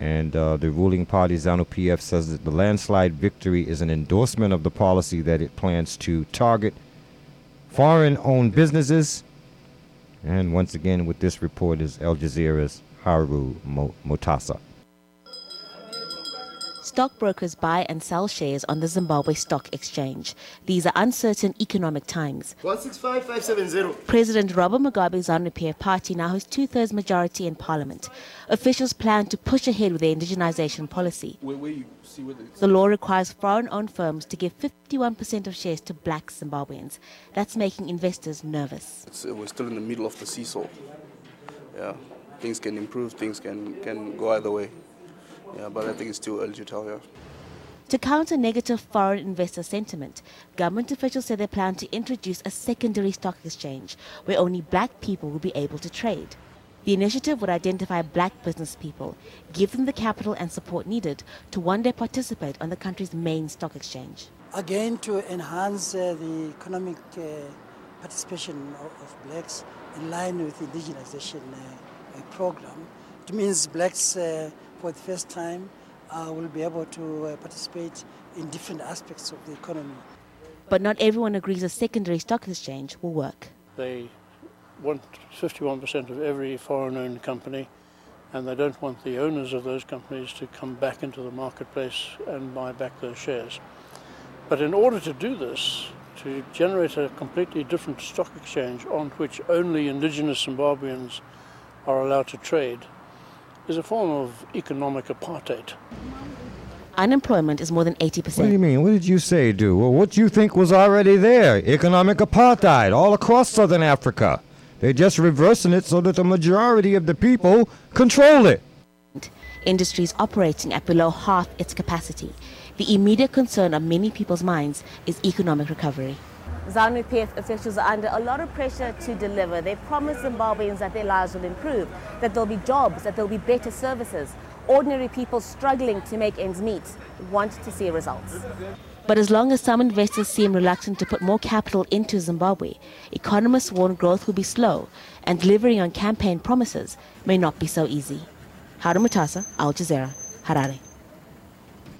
And uh, the ruling party, ZANU-PF, says that the landslide victory is an endorsement of the policy that it plans to target foreign-owned businesses and once again, with this report is Al Jazeera's Haru Mutasa. Stockbrokers buy and sell shares on the Zimbabwe Stock Exchange. These are uncertain economic times. 165570. President Robert Mugabe's ZANU-PF party now has two-thirds majority in parliament. Officials plan to push ahead with their indigenization policy. Where, where the law requires foreign-owned firms to give 51% of shares to black Zimbabweans. That's making investors nervous. It's, uh, we're still in the middle of the seesaw. Yeah, things can improve, things can, can go either way. Yeah, but I think it's too early to tell, yeah. To counter negative foreign investor sentiment, government officials say they plan to introduce a secondary stock exchange where only black people will be able to trade. The initiative would identify black business people, give them the capital and support needed to one day participate on the country's main stock exchange. Again, to enhance uh, the economic uh, participation of, of, blacks in line with the indigenization uh, program, it means blacks uh, for the first time uh, will be able to uh, participate in different aspects of the economy. But not everyone agrees a secondary stock exchange will work. They want 51% of every foreign owned company, and they don't want the owners of those companies to come back into the marketplace and buy back those shares. But in order to do this, to generate a completely different stock exchange on which only indigenous Zimbabweans are allowed to trade, is a form of economic apartheid. Unemployment is more than 80%. What do you mean? What did you say, do? Well, what you think was already there? Economic apartheid all across southern Africa. They're just reversing it so that the majority of the people control it. Industries operating at below half its capacity. The immediate concern of many people's minds is economic recovery. ZANU PF officials are under a lot of pressure to deliver. They promised Zimbabweans that their lives will improve, that there'll be jobs, that there'll be better services. Ordinary people struggling to make ends meet want to see results. But as long as some investors seem reluctant to put more capital into Zimbabwe, economists warn growth will be slow and delivering on campaign promises may not be so easy. Haru Mutasa, Al Jazeera, Harare.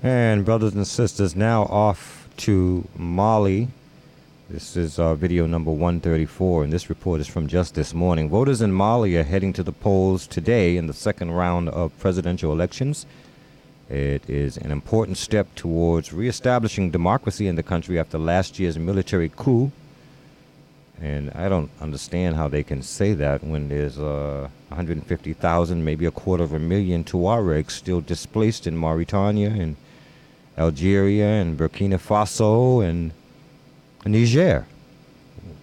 And brothers and sisters, now off to Mali. This is uh, video number 134, and this report is from just this morning. Voters in Mali are heading to the polls today in the second round of presidential elections. It is an important step towards reestablishing democracy in the country after last year's military coup. And I don't understand how they can say that when there's uh, 150,000, maybe a quarter of a million Tuaregs still displaced in Mauritania and Algeria and Burkina Faso and Niger.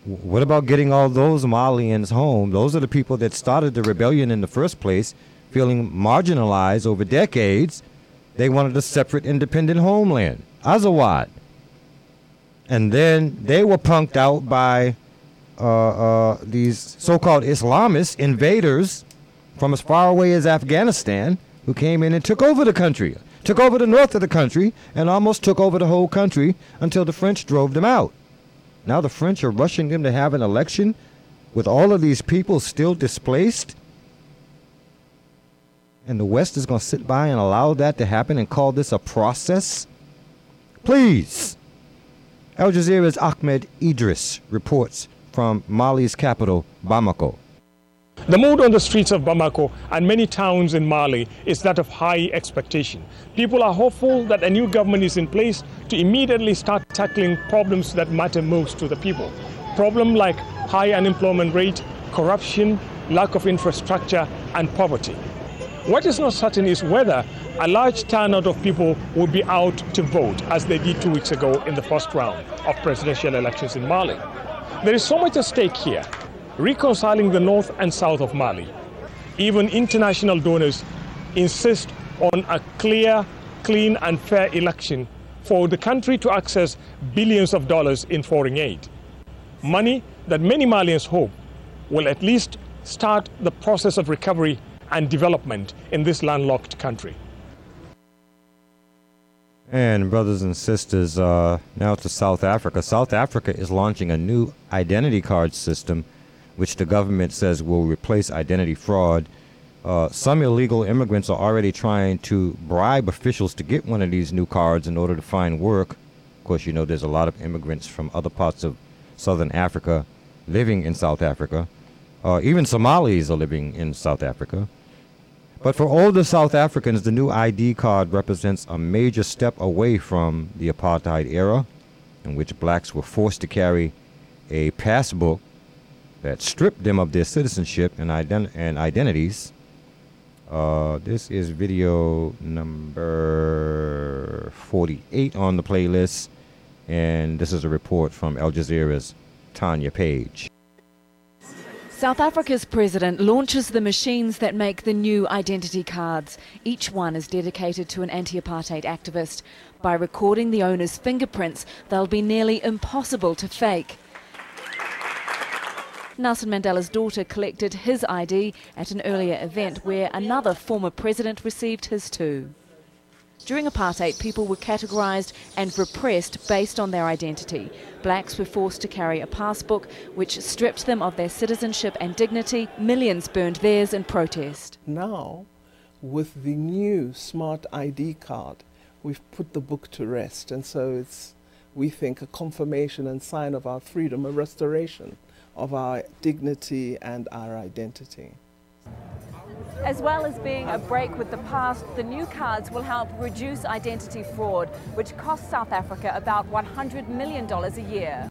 What about getting all those Malians home? Those are the people that started the rebellion in the first place, feeling marginalized over decades they wanted a separate independent homeland, Azawad. And then they were punked out by uh, uh, these so called Islamist invaders from as far away as Afghanistan who came in and took over the country, took over the north of the country, and almost took over the whole country until the French drove them out. Now the French are rushing them to have an election with all of these people still displaced and the West is going to sit by and allow that to happen and call this a process? Please. Al Jazeera's Ahmed Idris reports from Mali's capital, Bamako. The mood on the streets of Bamako and many towns in Mali is that of high expectation. People are hopeful that a new government is in place to immediately start tackling problems that matter most to the people. Problems like high unemployment rate, corruption, lack of infrastructure, and poverty. What is not certain is whether a large turnout of people will be out to vote, as they did two weeks ago in the first round of presidential elections in Mali. There is so much at stake here, reconciling the north and south of Mali. Even international donors insist on a clear, clean, and fair election for the country to access billions of dollars in foreign aid. Money that many Malians hope will at least start the process of recovery and development in this landlocked country. And brothers and sisters, uh, now to South Africa. South Africa is launching a new identity card system, which the government says will replace identity fraud. Uh, some illegal immigrants are already trying to bribe officials to get one of these new cards in order to find work. Of course, you know there's a lot of immigrants from other parts of southern Africa living in South Africa. Uh, even Somalis are living in South Africa. But for older South Africans, the new ID card represents a major step away from the apartheid era, in which blacks were forced to carry a passbook that stripped them of their citizenship and, ident- and identities. Uh, this is video number 48 on the playlist, and this is a report from Al Jazeera's Tanya Page. South Africa's president launches the machines that make the new identity cards. Each one is dedicated to an anti apartheid activist. By recording the owner's fingerprints, they'll be nearly impossible to fake. Nelson Mandela's daughter collected his ID at an earlier event where another former president received his too. During apartheid, people were categorised and repressed based on their identity. Blacks were forced to carry a passbook, which stripped them of their citizenship and dignity. Millions burned theirs in protest. Now, with the new smart ID card, we've put the book to rest, and so it's, we think, a confirmation and sign of our freedom, a restoration of our dignity and our identity. As well as being a break with the past, the new cards will help reduce identity fraud, which costs South Africa about $100 million a year.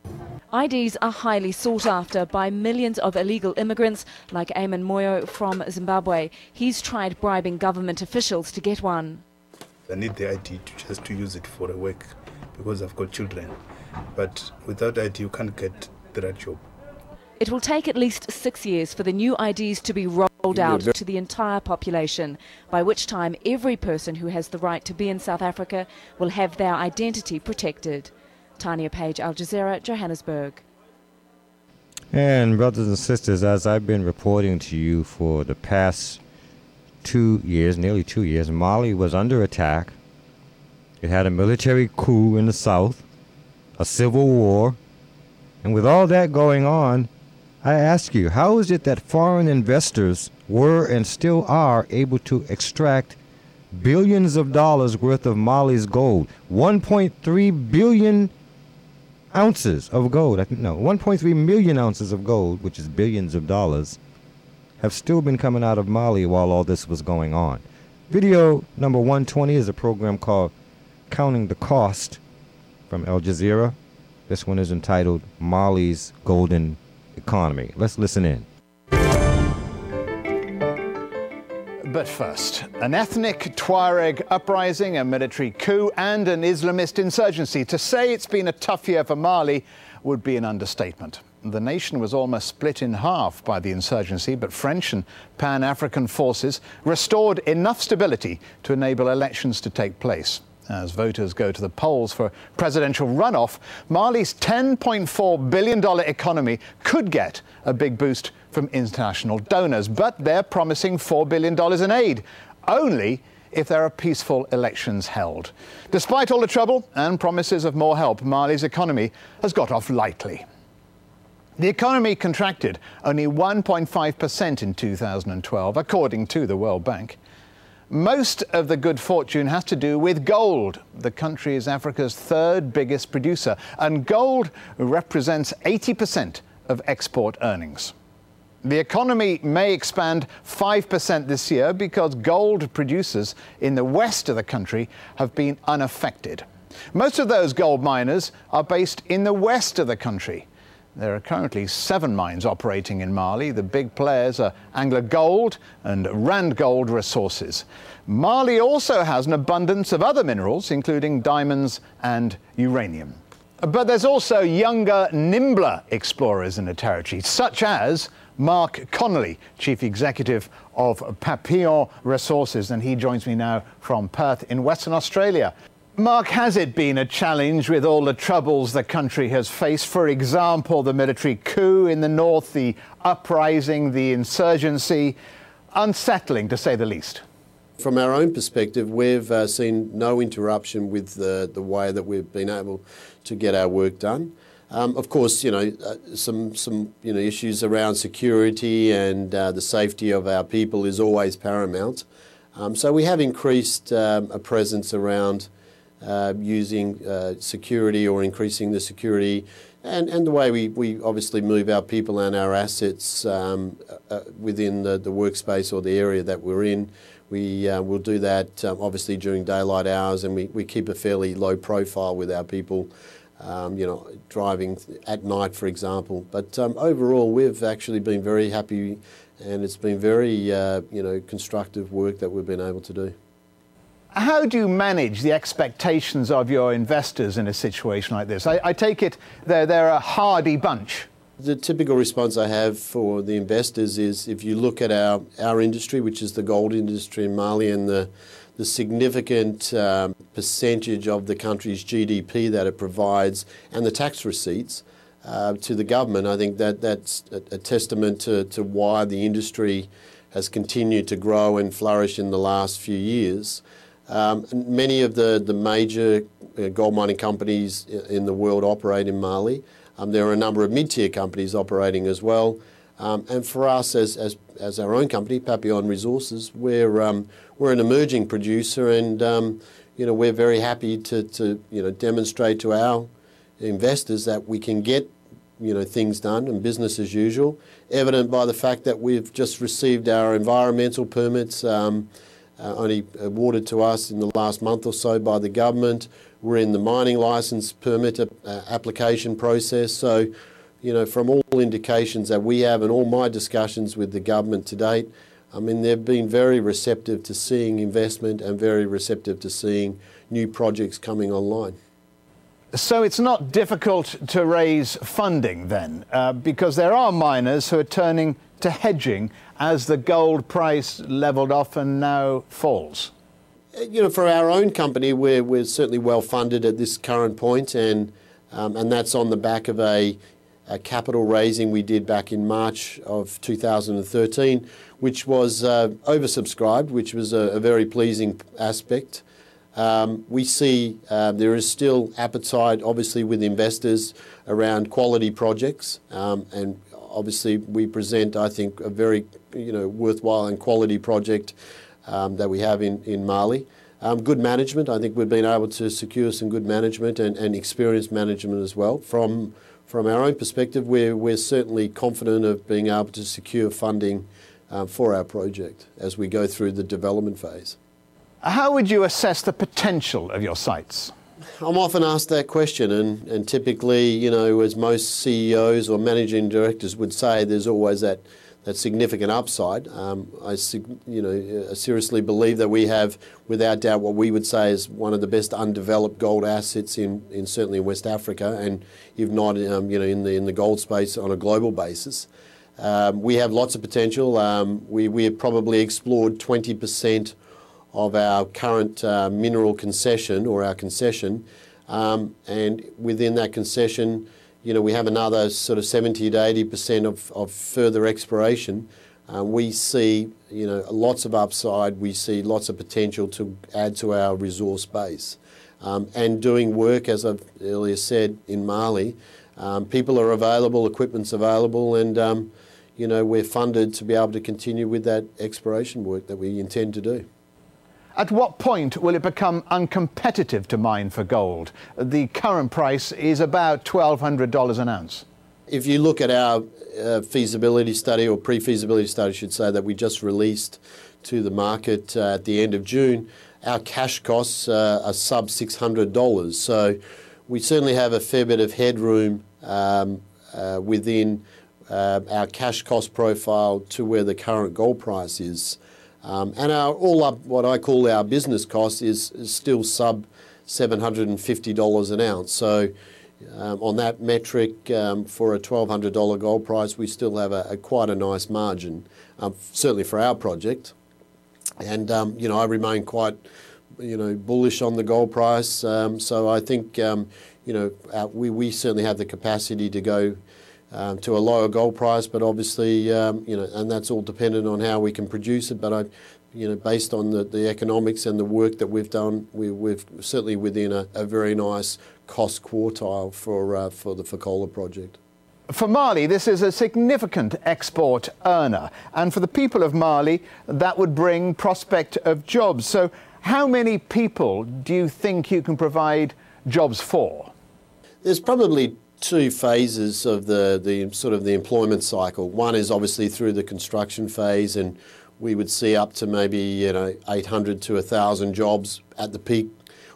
IDs are highly sought after by millions of illegal immigrants like Eamon Moyo from Zimbabwe. He's tried bribing government officials to get one. I need the ID to just to use it for a work because I've got children. But without ID, you can't get the right job. It will take at least six years for the new IDs to be rolled out to the entire population, by which time every person who has the right to be in South Africa will have their identity protected. Tanya Page, Al Jazeera, Johannesburg. And, brothers and sisters, as I've been reporting to you for the past two years, nearly two years, Mali was under attack. It had a military coup in the south, a civil war, and with all that going on, I ask you, how is it that foreign investors were and still are able to extract billions of dollars worth of Mali's gold? 1.3 billion ounces of gold, I think, no, 1.3 million ounces of gold, which is billions of dollars, have still been coming out of Mali while all this was going on. Video number 120 is a program called Counting the Cost from Al Jazeera. This one is entitled Mali's Golden Economy. Let's listen in. But first, an ethnic Tuareg uprising, a military coup, and an Islamist insurgency. To say it's been a tough year for Mali would be an understatement. The nation was almost split in half by the insurgency, but French and Pan African forces restored enough stability to enable elections to take place. As voters go to the polls for presidential runoff, Mali's $10.4 billion economy could get a big boost from international donors, but they're promising $4 billion in aid, only if there are peaceful elections held. Despite all the trouble and promises of more help, Mali's economy has got off lightly. The economy contracted only 1.5% in 2012, according to the World Bank. Most of the good fortune has to do with gold. The country is Africa's third biggest producer, and gold represents 80% of export earnings. The economy may expand 5% this year because gold producers in the west of the country have been unaffected. Most of those gold miners are based in the west of the country. There are currently seven mines operating in Mali. The big players are AngloGold and Randgold Resources. Mali also has an abundance of other minerals, including diamonds and uranium. But there's also younger, nimbler explorers in the territory, such as Mark Connolly, Chief Executive of Papillon Resources, and he joins me now from Perth in Western Australia. Mark, has it been a challenge with all the troubles the country has faced? For example, the military coup in the north, the uprising, the insurgency. Unsettling, to say the least. From our own perspective, we've uh, seen no interruption with the, the way that we've been able to get our work done. Um, of course, you know uh, some some you know issues around security and uh, the safety of our people is always paramount. Um, so we have increased um, a presence around uh, using uh, security or increasing the security and, and the way we, we obviously move our people and our assets um, uh, within the, the workspace or the area that we're in. We uh, will do that um, obviously during daylight hours and we, we keep a fairly low profile with our people, um, you know, driving at night, for example. But um, overall, we've actually been very happy and it's been very, uh, you know, constructive work that we've been able to do. How do you manage the expectations of your investors in a situation like this? I, I take it they're, they're a hardy bunch. The typical response I have for the investors is if you look at our, our industry, which is the gold industry in Mali, and the, the significant um, percentage of the country's GDP that it provides and the tax receipts uh, to the government, I think that that's a, a testament to, to why the industry has continued to grow and flourish in the last few years. Um, many of the, the major uh, gold mining companies in the world operate in Mali. Um, there are a number of mid-tier companies operating as well. Um, and for us, as, as, as our own company, Papillon Resources, we're, um, we're an emerging producer and um, you know, we're very happy to, to you know, demonstrate to our investors that we can get you know, things done and business as usual, evident by the fact that we've just received our environmental permits um, only awarded to us in the last month or so by the government. We're in the mining licence permit uh, application process. So, you know, from all indications that we have and all my discussions with the government to date, I mean, they've been very receptive to seeing investment and very receptive to seeing new projects coming online. So it's not difficult to raise funding then, uh, because there are miners who are turning to hedging as the gold price leveled off and now falls. Uh, you know, for our own company, we're, we're certainly well funded at this current point, and um, and that's on the back of a, a, capital raising we did back in March of 2013, which was uh, oversubscribed, which was a, a very pleasing aspect. Um, we see uh, there is still appetite, obviously, with investors around quality projects, um, and obviously we present, I think, a very you know worthwhile and quality project um, that we have in in Mali. Um, good management, I think we've been able to secure some good management and, and experienced management as well. From from our own perspective, we're we're certainly confident of being able to secure funding uh, for our project as we go through the development phase. How would you assess the potential of your sites? I'm often asked that question, and, and typically, you know, as most CEOs or managing directors would say, there's always that, that significant upside. Um, I, you know, seriously believe that we have, without doubt, what we would say is one of the best undeveloped gold assets in, in certainly in West Africa, and if not, um, you know, in the in the gold space on a global basis. Um, we have lots of potential. Um, we we have probably explored 20 percent of our current uh, mineral concession or our concession. Um, and within that concession, you know, we have another sort of 70 to 80% of, of further exploration. Uh, we see, you know, lots of upside. We see lots of potential to add to our resource base. Um, and doing work, as I've earlier said, in Mali, um, people are available, equipment's available, and um, you know we're funded to be able to continue with that exploration work that we intend to do. At what point will it become uncompetitive to mine for gold? The current price is about $1,200 an ounce. If you look at our uh, feasibility study or pre-feasibility study, I should say, that we just released to the market uh, at the end of June, our cash costs uh, are sub $600. So we certainly have a fair bit of headroom um, uh, within uh, our cash cost profile to where the current gold price is. Um, and our all up, what I call our business cost is, is still sub $750 an ounce. So um, on that metric, um, for a $1,200 gold price, we still have a, a quite a nice margin, um, certainly for our project. And um, you know, I remain quite, you know, bullish on the gold price. Um, so I think, you know, uh, we we certainly have the capacity to go um, to a lower gold price, but obviously, um, you know, and that's all dependent on how we can produce it. But I, you know, based on the, the economics and the work that we've done, we, we're certainly within a, a very nice cost quartile for uh, for the Fekola project. For Mali, this is a significant export earner, and for the people of Mali, that would bring prospect of jobs. So, how many people do you think you can provide jobs for? There's probably two phases of the, the sort of the employment cycle. One is obviously through the construction phase, and we would see up to maybe you know 800 to 1,000 jobs at the peak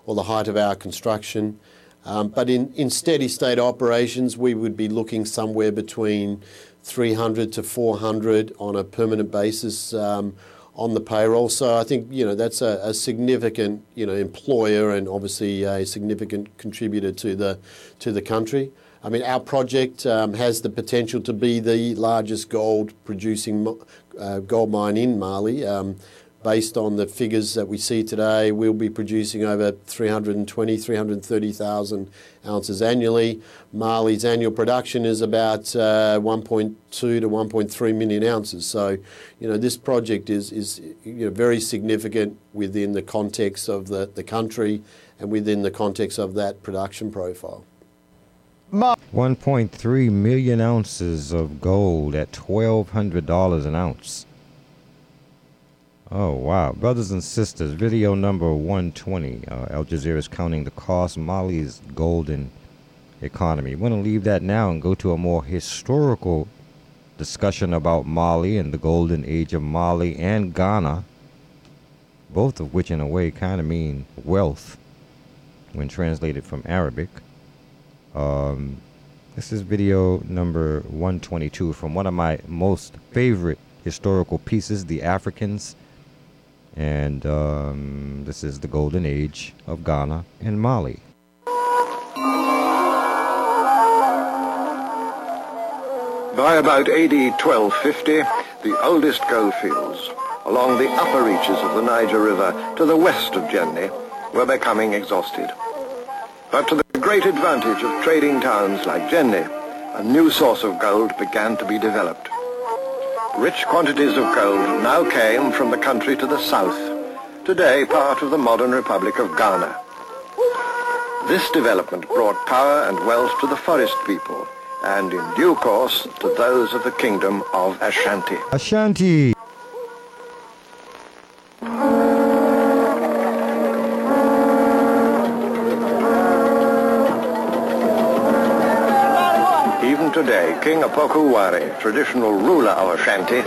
or the height of our construction. Um, but in, in steady state operations, we would be looking somewhere between 300 to 400 on a permanent basis um, on the payroll. So I think you know that's a, a, significant you know employer and obviously a significant contributor to the to the country. I mean, our project um, has the potential to be the largest gold producing uh, gold mine in Mali. Um, based on the figures that we see today, we'll be producing over 320, 330,000 ounces annually. Mali's annual production is about uh, 1.2 to 1.3 million ounces. So, you know, this project is, is you know, very significant within the context of the, the country and within the context of that production profile. 1.3 million ounces of gold at $1,200 an ounce. Oh, wow. Brothers and sisters, video number 120. Uh, Al Jazeera is counting the cost Mali's golden economy. We're going to leave that now and go to a more historical discussion about Mali and the golden age of Mali and Ghana, both of which, in a way, kind of mean wealth when translated from Arabic. Um, this is video number 122 from one of my most favorite historical pieces, The Africans. And um, this is the golden age of Ghana and Mali. By about AD 1250, the oldest gold fields along the upper reaches of the Niger River to the west of Jenne were becoming exhausted. But to the great advantage of trading towns like Jenne, a new source of gold began to be developed. Rich quantities of gold now came from the country to the south, today part of the modern Republic of Ghana. This development brought power and wealth to the forest people, and in due course to those of the kingdom of Ashanti. Ashanti. King Opoku Ware, traditional ruler of Ashanti,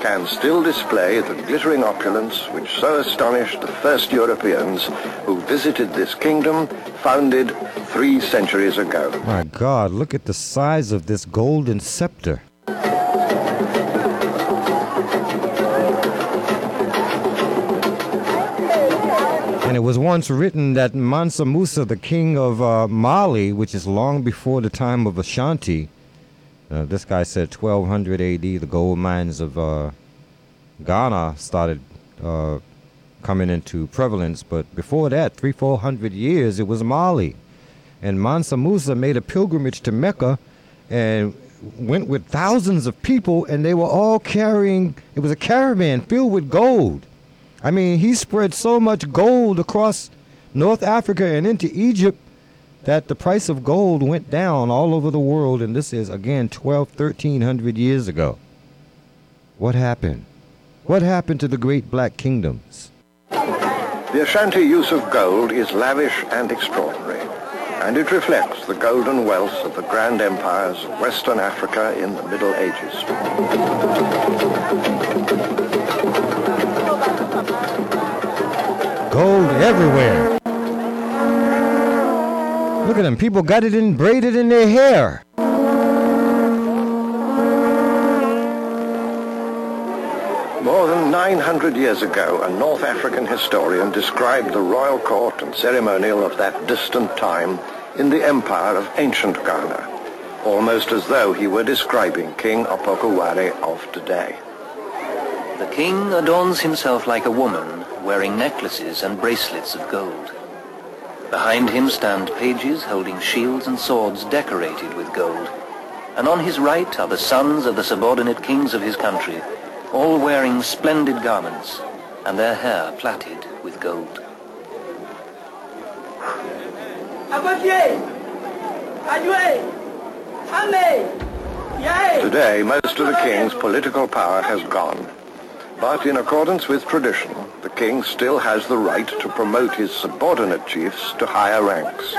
can still display the glittering opulence which so astonished the first Europeans who visited this kingdom founded three centuries ago. My God, look at the size of this golden scepter. And it was once written that Mansa Musa, the king of uh, Mali, which is long before the time of Ashanti, uh, this guy said 1200 AD, the gold mines of uh, Ghana started uh, coming into prevalence. But before that, three, four hundred years, it was Mali. And Mansa Musa made a pilgrimage to Mecca and went with thousands of people, and they were all carrying, it was a caravan filled with gold. I mean, he spread so much gold across North Africa and into Egypt that the price of gold went down all over the world, and this is again 12, 1300 years ago. What happened? What happened to the great black kingdoms? The Ashanti use of gold is lavish and extraordinary, and it reflects the golden wealth of the grand empires of Western Africa in the Middle Ages. Gold everywhere. Look at them. People got it in braided in their hair. More than 900 years ago, a North African historian described the royal court and ceremonial of that distant time in the empire of ancient Ghana, almost as though he were describing King Opokuware of today. The king adorns himself like a woman, wearing necklaces and bracelets of gold. Behind him stand pages holding shields and swords decorated with gold. And on his right are the sons of the subordinate kings of his country, all wearing splendid garments and their hair plaited with gold. Today, most of the king's political power has gone. But in accordance with tradition, the king still has the right to promote his subordinate chiefs to higher ranks.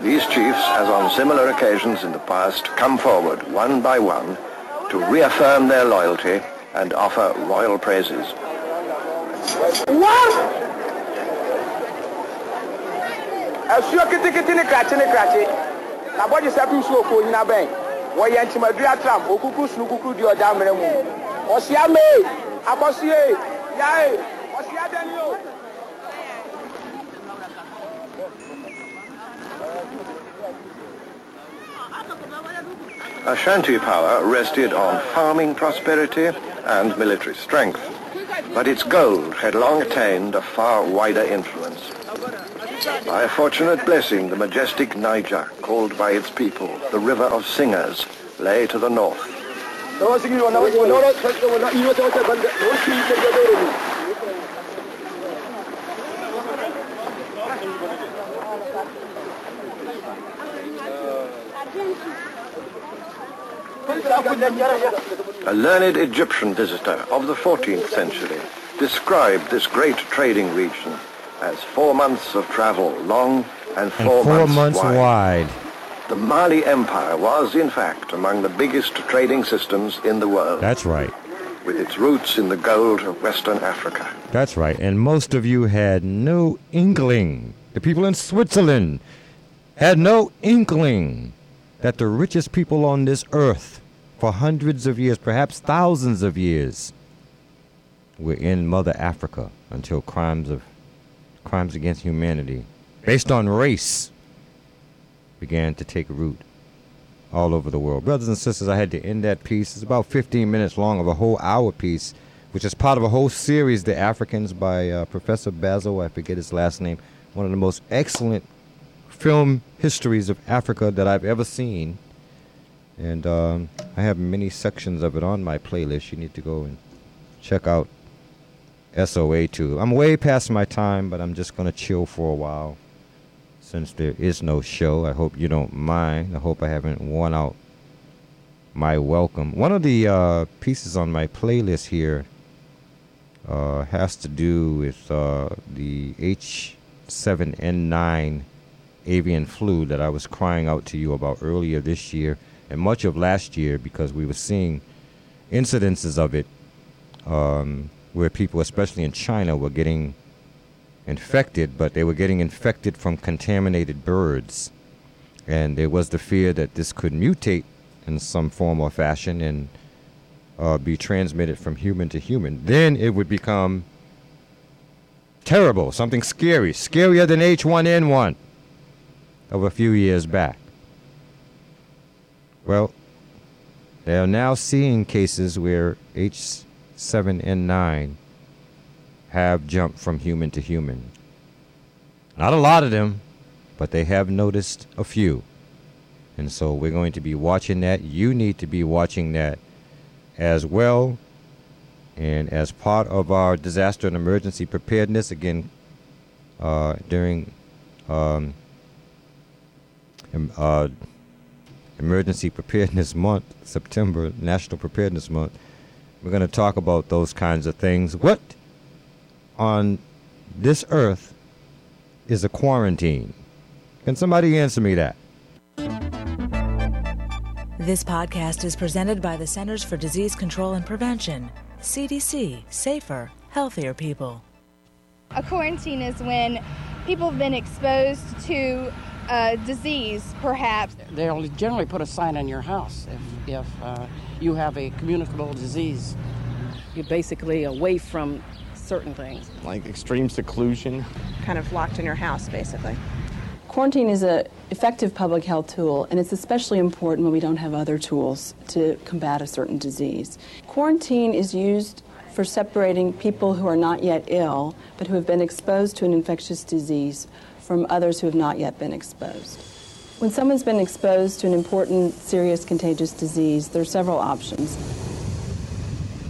These chiefs, as on similar occasions in the past, come forward one by one to reaffirm their loyalty and offer royal praises. mu dani o. Ashanti power rested on farming prosperity and military strength, but its gold had long attained a far wider influence. By a fortunate blessing, the majestic Niger, called by its people the River of Singers, lay to the north. A learned Egyptian visitor of the 14th century described this great trading region as four months of travel long and four, and four months, months wide. wide. The Mali Empire was, in fact, among the biggest trading systems in the world, That's right. with its roots in the gold of Western Africa. That's right. And most of you had no inkling. The people in Switzerland had no inkling that the richest people on this earth for hundreds of years, perhaps thousands of years, were in Mother Africa until crimes of crimes against humanity based on race began to take root. all over the world. Brothers and sisters, I had to end that piece. It's about 15 minutes long of a whole hour piece, which is part of a whole series, The Africans, by uh, Professor Basil, I forget his last name, one of the most excellent film histories of Africa that I've ever seen. And um, I have many sections of it on my playlist. You need to go and check out SOA2. I'm way past my time, but I'm just going to chill for a while since there is no show. I hope you don't mind. I hope I haven't worn out my welcome. One of the uh, pieces on my playlist here uh, has to do with uh, the H7N9 avian flu that I was crying out to you about earlier this year and much of last year because we were seeing incidences of it um, where people, especially in China, were getting infected, but they were getting infected from contaminated birds. And there was the fear that this could mutate in some form or fashion and uh, be transmitted from human to human. Then it would become terrible, something scary, scarier than H1N1 of a few years back. Well, they are now seeing cases where H7N9 have jumped from human to human. Not a lot of them, but they have noticed a few. And so we're going to be watching that. You need to be watching that as well. And as part of our disaster and emergency preparedness, again, uh, during um, uh, Emergency Preparedness Month, September, National Preparedness Month, we're going to talk about those kinds of things. What on this earth is a quarantine? Can somebody answer me that? This podcast is presented by the Centers for Disease Control and Prevention, CDC, safer, healthier people. A quarantine is when people have been exposed to a disease, perhaps. They'll generally put a sign on your house if, if uh, you have a communicable disease. You're basically away from certain things. Like extreme seclusion. Kind of locked in your house, basically. Quarantine is an effective public health tool, and it's especially important when we don't have other tools to combat a certain disease. Quarantine is used for separating people who are not yet ill, but who have been exposed to an infectious disease from others who have not yet been exposed. When someone's been exposed to an important, serious, contagious disease, there are several options.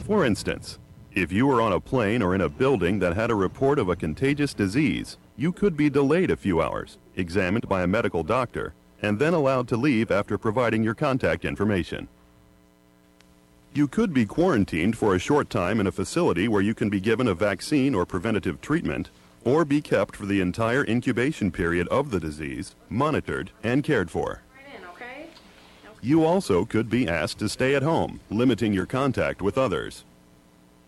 For instance, if you were on a plane or in a building that had a report of a contagious disease, you could be delayed a few hours, examined by a medical doctor, and then allowed to leave after providing your contact information. You could be quarantined for a short time in a facility where you can be given a vaccine or preventative treatment, or be kept for the entire incubation period of the disease, monitored and cared for. You also could be asked to stay at home, limiting your contact with others.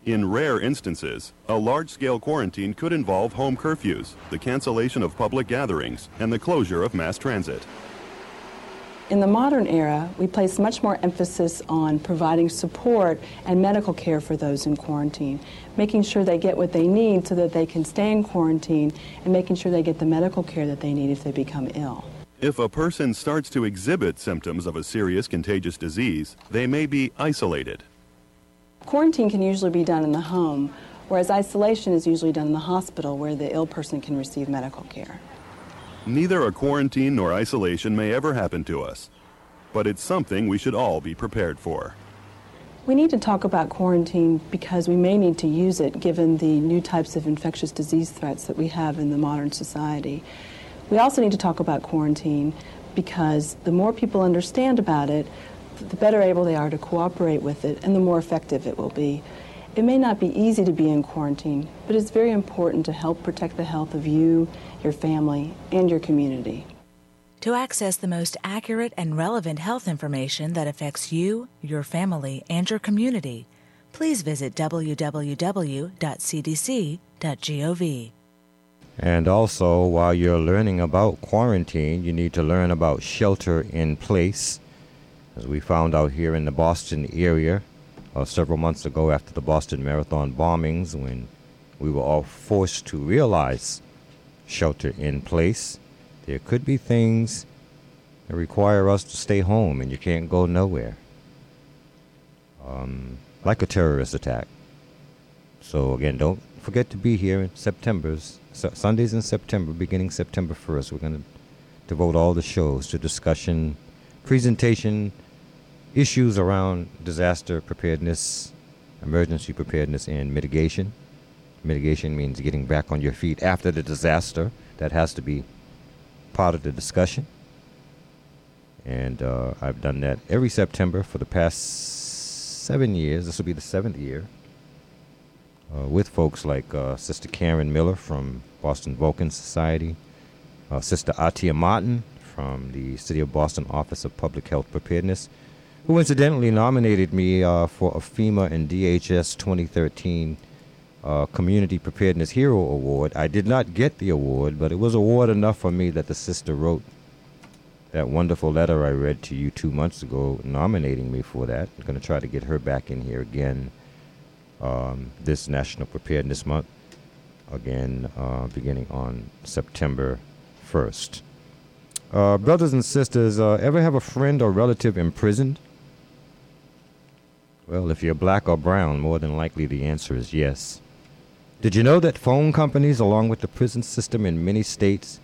In rare instances, a large-scale quarantine could involve home curfews, the cancellation of public gatherings, and the closure of mass transit. In the modern era, we place much more emphasis on providing support and medical care for those in quarantine, making sure they get what they need so that they can stay in quarantine, and making sure they get the medical care that they need if they become ill. If a person starts to exhibit symptoms of a serious contagious disease, they may be isolated. Quarantine can usually be done in the home, whereas isolation is usually done in the hospital where the ill person can receive medical care. Neither a quarantine nor isolation may ever happen to us, but it's something we should all be prepared for. We need to talk about quarantine because we may need to use it given the new types of infectious disease threats that we have in the modern society. We also need to talk about quarantine because the more people understand about it, the better able they are to cooperate with it and the more effective it will be. It may not be easy to be in quarantine, but it's very important to help protect the health of you, your family, and your community. To access the most accurate and relevant health information that affects you, your family, and your community, please visit www.cdc.gov. And also, while you're learning about quarantine, you need to learn about shelter in place. As we found out here in the Boston area uh, several months ago after the Boston Marathon bombings, when we were all forced to realize shelter in place, there could be things that require us to stay home and you can't go nowhere. Um, like a terrorist attack. So again, don't forget to be here in September's Sundays in September, beginning September 1st. We're going to devote all the shows to discussion, presentation, issues around disaster preparedness, emergency preparedness, and mitigation. Mitigation means getting back on your feet after the disaster. That has to be part of the discussion. And uh, I've done that every September for the past seven years. This will be the seventh year. Uh, with folks like uh, Sister Karen Miller from Boston Vulcan Society, uh, Sister Atyia Martin from the City of Boston Office of Public Health Preparedness, who incidentally nominated me uh, for a FEMA and DHS 2013 uh, Community Preparedness Hero Award. I did not get the award, but it was award enough for me that the sister wrote that wonderful letter I read to you two months ago nominating me for that. I'm going to try to get her back in here again um, this National Preparedness Month, again, uh, beginning on September 1st. Uh, brothers and sisters, uh, ever have a friend or relative imprisoned? Well, if you're black or brown, more than likely the answer is yes. Did you know that phone companies, along with the prison system in many states,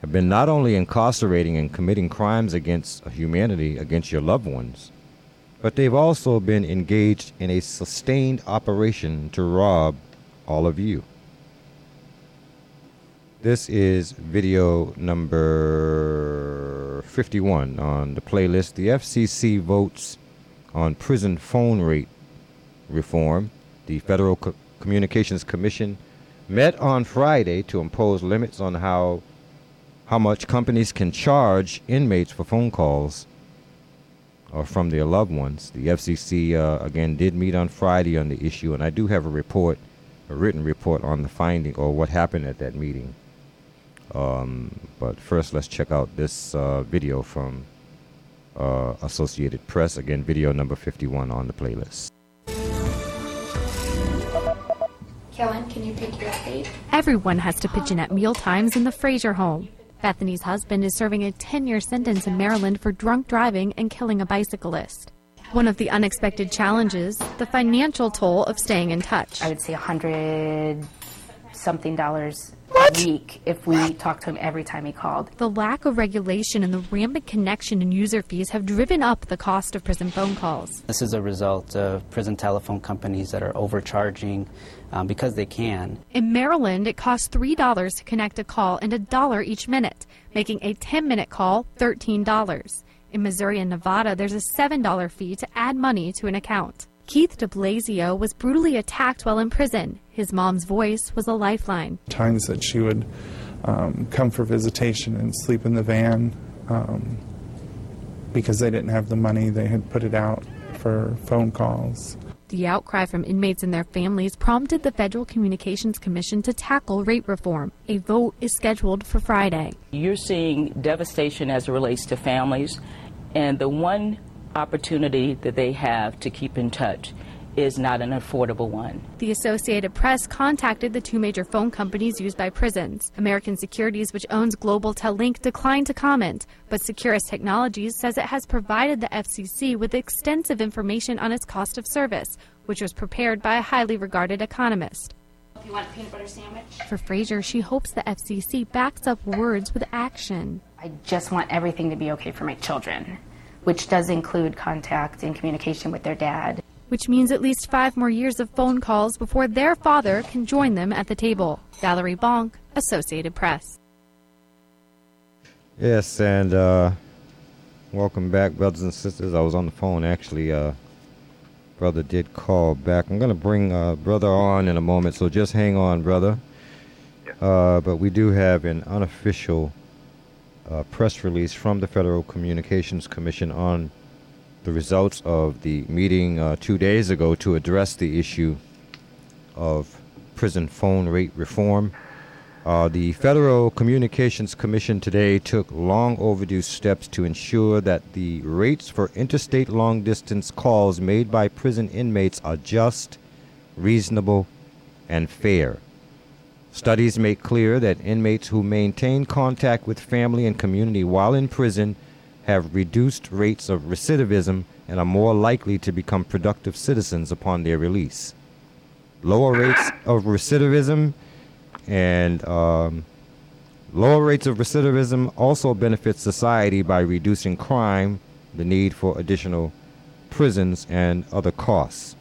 have been not only incarcerating and committing crimes against humanity, against your loved ones, but they've also been engaged in a sustained operation to rob all of you. This is video number 51 on the playlist. The FCC votes on prison phone rate reform. The Federal Co- Communications Commission met on Friday to impose limits on how how much companies can charge inmates for phone calls or from their loved ones. The FCC, uh, again, did meet on Friday on the issue, and I do have a report, a written report on the finding or what happened at that meeting. Um, but first, let's check out this uh, video from uh, Associated Press. Again, video number 51 on the playlist. Kellen, can you pick your plate? Everyone has to pitch in at meal times in the Fraser home. Bethany's husband is serving a 10 year sentence in Maryland for drunk driving and killing a bicyclist. One of the unexpected challenges, the financial toll of staying in touch. I would say a hundred something dollars a week if we talked to him every time he called. The lack of regulation and the rampant connection and user fees have driven up the cost of prison phone calls. This is a result of prison telephone companies that are overcharging um, because they can. In Maryland, it costs $3 to connect a call and a dollar each minute, making a 10 minute call $13. In Missouri and Nevada, there's a $7 fee to add money to an account. Keith de Blasio was brutally attacked while in prison. His mom's voice was a lifeline. Times that she would um, come for visitation and sleep in the van um, because they didn't have the money, they had put it out for phone calls. The outcry from inmates and their families prompted the Federal Communications Commission to tackle rate reform. A vote is scheduled for Friday. You're seeing devastation as it relates to families, and the one opportunity that they have to keep in touch is not an affordable one. The Associated Press contacted the two major phone companies used by prisons. American Securities, which owns Global Tel-Link, declined to comment, but Securus Technologies says it has provided the FCC with extensive information on its cost of service, which was prepared by a highly regarded economist. You want a peanut butter sandwich? For Fraser, she hopes the FCC backs up words with action. I just want everything to be okay for my children, which does include contact and communication with their dad which means at least five more years of phone calls before their father can join them at the table. Valerie Bonk, Associated Press. Yes, and uh, welcome back, brothers and sisters. I was on the phone actually. Uh, brother did call back. I'm going to bring uh, brother on in a moment, so just hang on, brother. Uh, but we do have an unofficial uh, press release from the Federal Communications Commission on the results of the meeting uh, two days ago to address the issue of prison phone rate reform. Uh, the Federal Communications Commission today took long overdue steps to ensure that the rates for interstate long distance calls made by prison inmates are just, reasonable, and fair. Studies make clear that inmates who maintain contact with family and community while in prison have reduced rates of recidivism and are more likely to become productive citizens upon their release. Lower rates of recidivism and um, lower rates of recidivism also benefit society by reducing crime, the need for additional prisons, and other costs.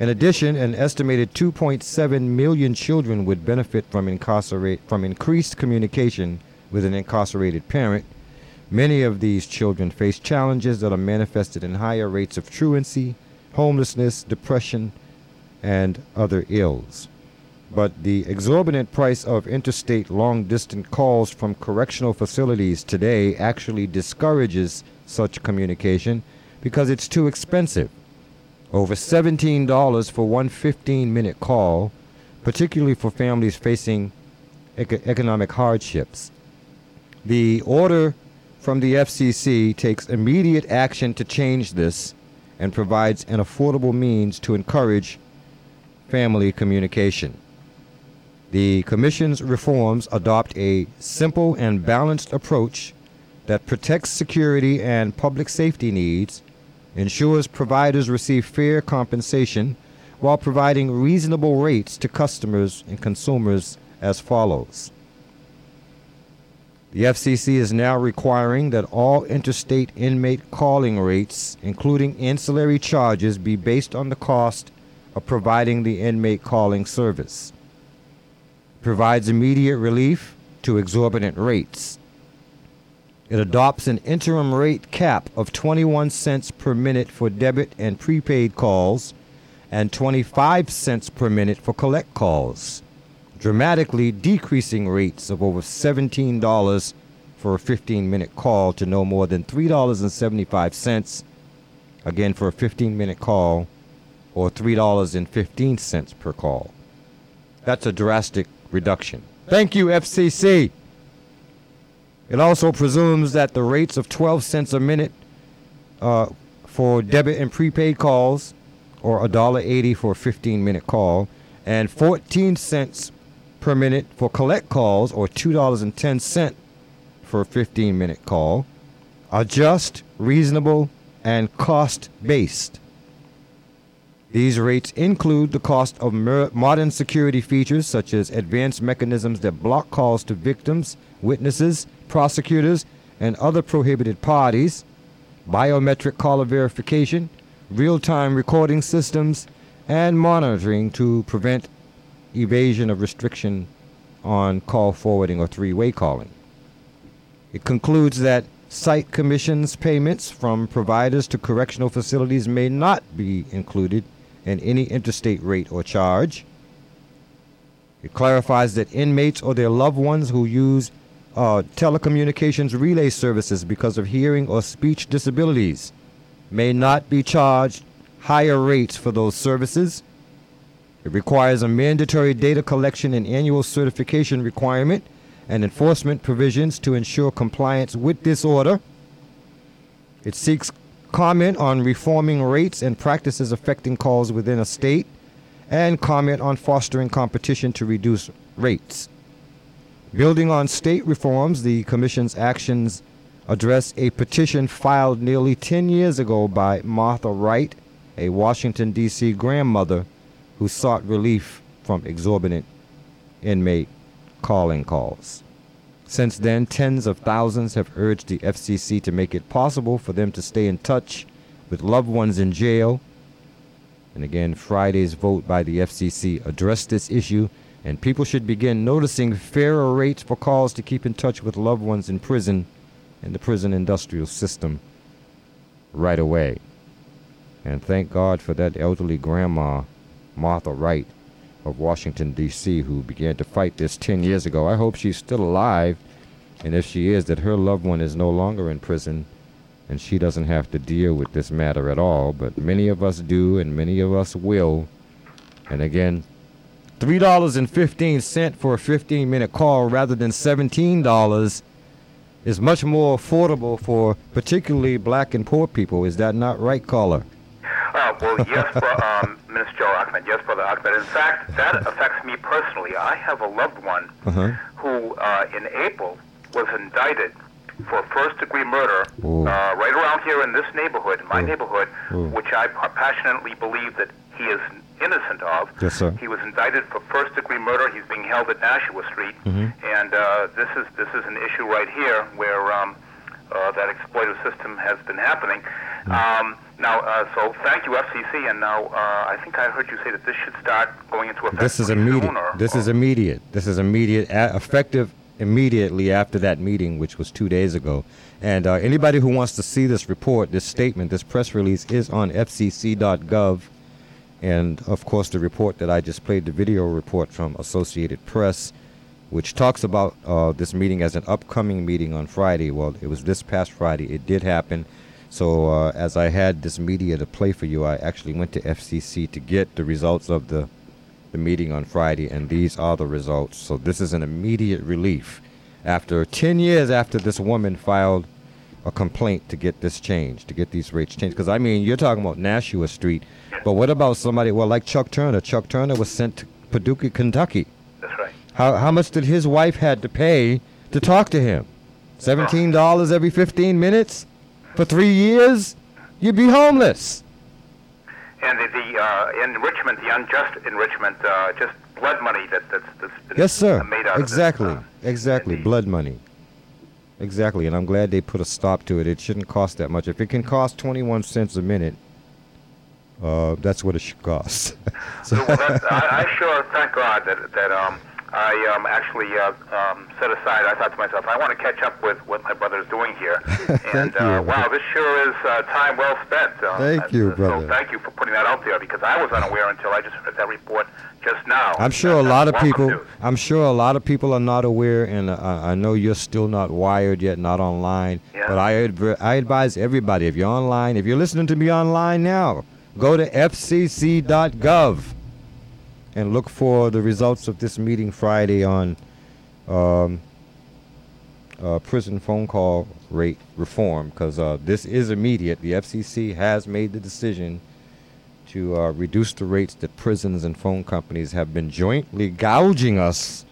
In addition, an estimated 2.7 million children would benefit from, incarcerate, from increased communication with an incarcerated parent. Many of these children face challenges that are manifested in higher rates of truancy, homelessness, depression, and other ills. But the exorbitant price of interstate long distance calls from correctional facilities today actually discourages such communication because it's too expensive. Over $17 for one 15 minute call, particularly for families facing ec- economic hardships. The order from the FCC takes immediate action to change this and provides an affordable means to encourage family communication. The Commission's reforms adopt a simple and balanced approach that protects security and public safety needs, ensures providers receive fair compensation while providing reasonable rates to customers and consumers as follows. The FCC is now requiring that all interstate inmate calling rates, including ancillary charges, be based on the cost of providing the inmate calling service. Provides immediate relief to exorbitant rates. It adopts an interim rate cap of 21 cents per minute for debit and prepaid calls and 25 cents per minute for collect calls, dramatically decreasing rates of over $17 for a 15 minute call to no more than $3.75, again for a 15 minute call, or $3.15 per call. That's a drastic reduction. Thank you, FCC. It also presumes that the rates of 12 cents a minute uh, for debit and prepaid calls, or $1.80 for a 15 minute call, and 14 cents per minute for collect calls, or $2.10 for a 15 minute call, are just, reasonable, and cost based. These rates include the cost of mer- modern security features such as advanced mechanisms that block calls to victims, witnesses, prosecutors, and other prohibited parties, biometric caller verification, real time recording systems, and monitoring to prevent evasion of restriction on call forwarding or three way calling. It concludes that site commissions payments from providers to correctional facilities may not be included in any interstate rate or charge. It clarifies that inmates or their loved ones who use uh, telecommunications relay services because of hearing or speech disabilities may not be charged higher rates for those services. It requires a mandatory data collection and annual certification requirement and enforcement provisions to ensure compliance with this order. It seeks comment on reforming rates and practices affecting calls within a state, and comment on fostering competition to reduce rates. Building on state reforms, the Commission's actions address a petition filed nearly 10 years ago by Martha Wright, a Washington, D.C. grandmother who sought relief from exorbitant inmate calling calls. Since then, tens of thousands have urged the FCC to make it possible for them to stay in touch with loved ones in jail. And again, Friday's vote by the FCC addressed this issue, and people should begin noticing fairer rates for calls to keep in touch with loved ones in prison and the prison industrial system right away. And thank God for that elderly grandma, Martha Wright, of Washington, D.C., who began to fight this 10 years ago. I hope she's still alive, and if she is, that her loved one is no longer in prison and she doesn't have to deal with this matter at all. But many of us do, and many of us will. And again, $3.15 for a 15 minute call rather than $17 is much more affordable for particularly black and poor people. Is that not right, caller? Uh, well, yes, bro, <laughs> um, Minister Joe Ahmad. Yes, Brother Ahmad. In fact, that affects me personally. I have a loved one Uh-huh. who, uh, in April, was indicted for first-degree murder uh, right around here in this neighborhood, in my Ooh. neighborhood, Ooh. which I passionately believe that he is innocent of. Yes, sir. He was indicted for first-degree murder. He's being held at Nashua Street, Mhm. and uh, this is this is an issue right here where um, uh, that exploitive system has been happening. Mm. Um, now, uh, so thank you, FCC, and now uh, I think I heard you say that this should start going into effect. This is immediate. soon, or- This is immediate. This is immediate, a- effective immediately after that meeting, which was two days ago. And uh, anybody who wants to see this report, this statement, this press release is on FCC.gov. And of course, the report that I just played, the video report from Associated Press, which talks about uh, this meeting as an upcoming meeting on Friday. Well, it was this past Friday. It did happen. So uh, as I had this media to play for you, I actually went to FCC to get the results of the the meeting on Friday, and these are the results. So this is an immediate relief after 10 years after this woman filed a complaint to get this changed, to get these rates changed. Because I mean, you're talking about Nashua Street, but what about somebody? Well, like Chuck Turner. Chuck Turner was sent to Paducah, Kentucky. That's right. How how much did his wife had to pay to talk to him? Seventeen dollars every fifteen minutes for three years. You'd be homeless. And the, the uh, enrichment, the unjust enrichment, uh, just blood money that, that's, that's been Yes, sir. uh, made out Exactly. of this. exactly. Blood money. Exactly. And I'm glad they put a stop to it. It shouldn't cost that much. If it can cost 21 cents a minute, uh, that's what it should cost. <laughs> so, well, I, I sure thank God that that um, I um, actually uh, um, set aside. I thought to myself, I want to catch up with what my brother's doing here. <laughs> and Thank uh, you. wow, this sure is uh, time well spent. Uh, Thank and, you, brother. So thank you for putting that out there because I was unaware until I just heard that report just now. I'm sure a lot of people. news. I'm sure a lot of people are not aware, and uh, I know you're still not wired yet, not online. Yeah. But I adv- I advise everybody if you're online, if you're listening to me online now, go to fcc.gov and look for the results of this meeting Friday on um, uh, prison phone call rate reform, because uh, this is immediate. The FCC has made the decision to uh, reduce the rates that prisons and phone companies have been jointly gouging us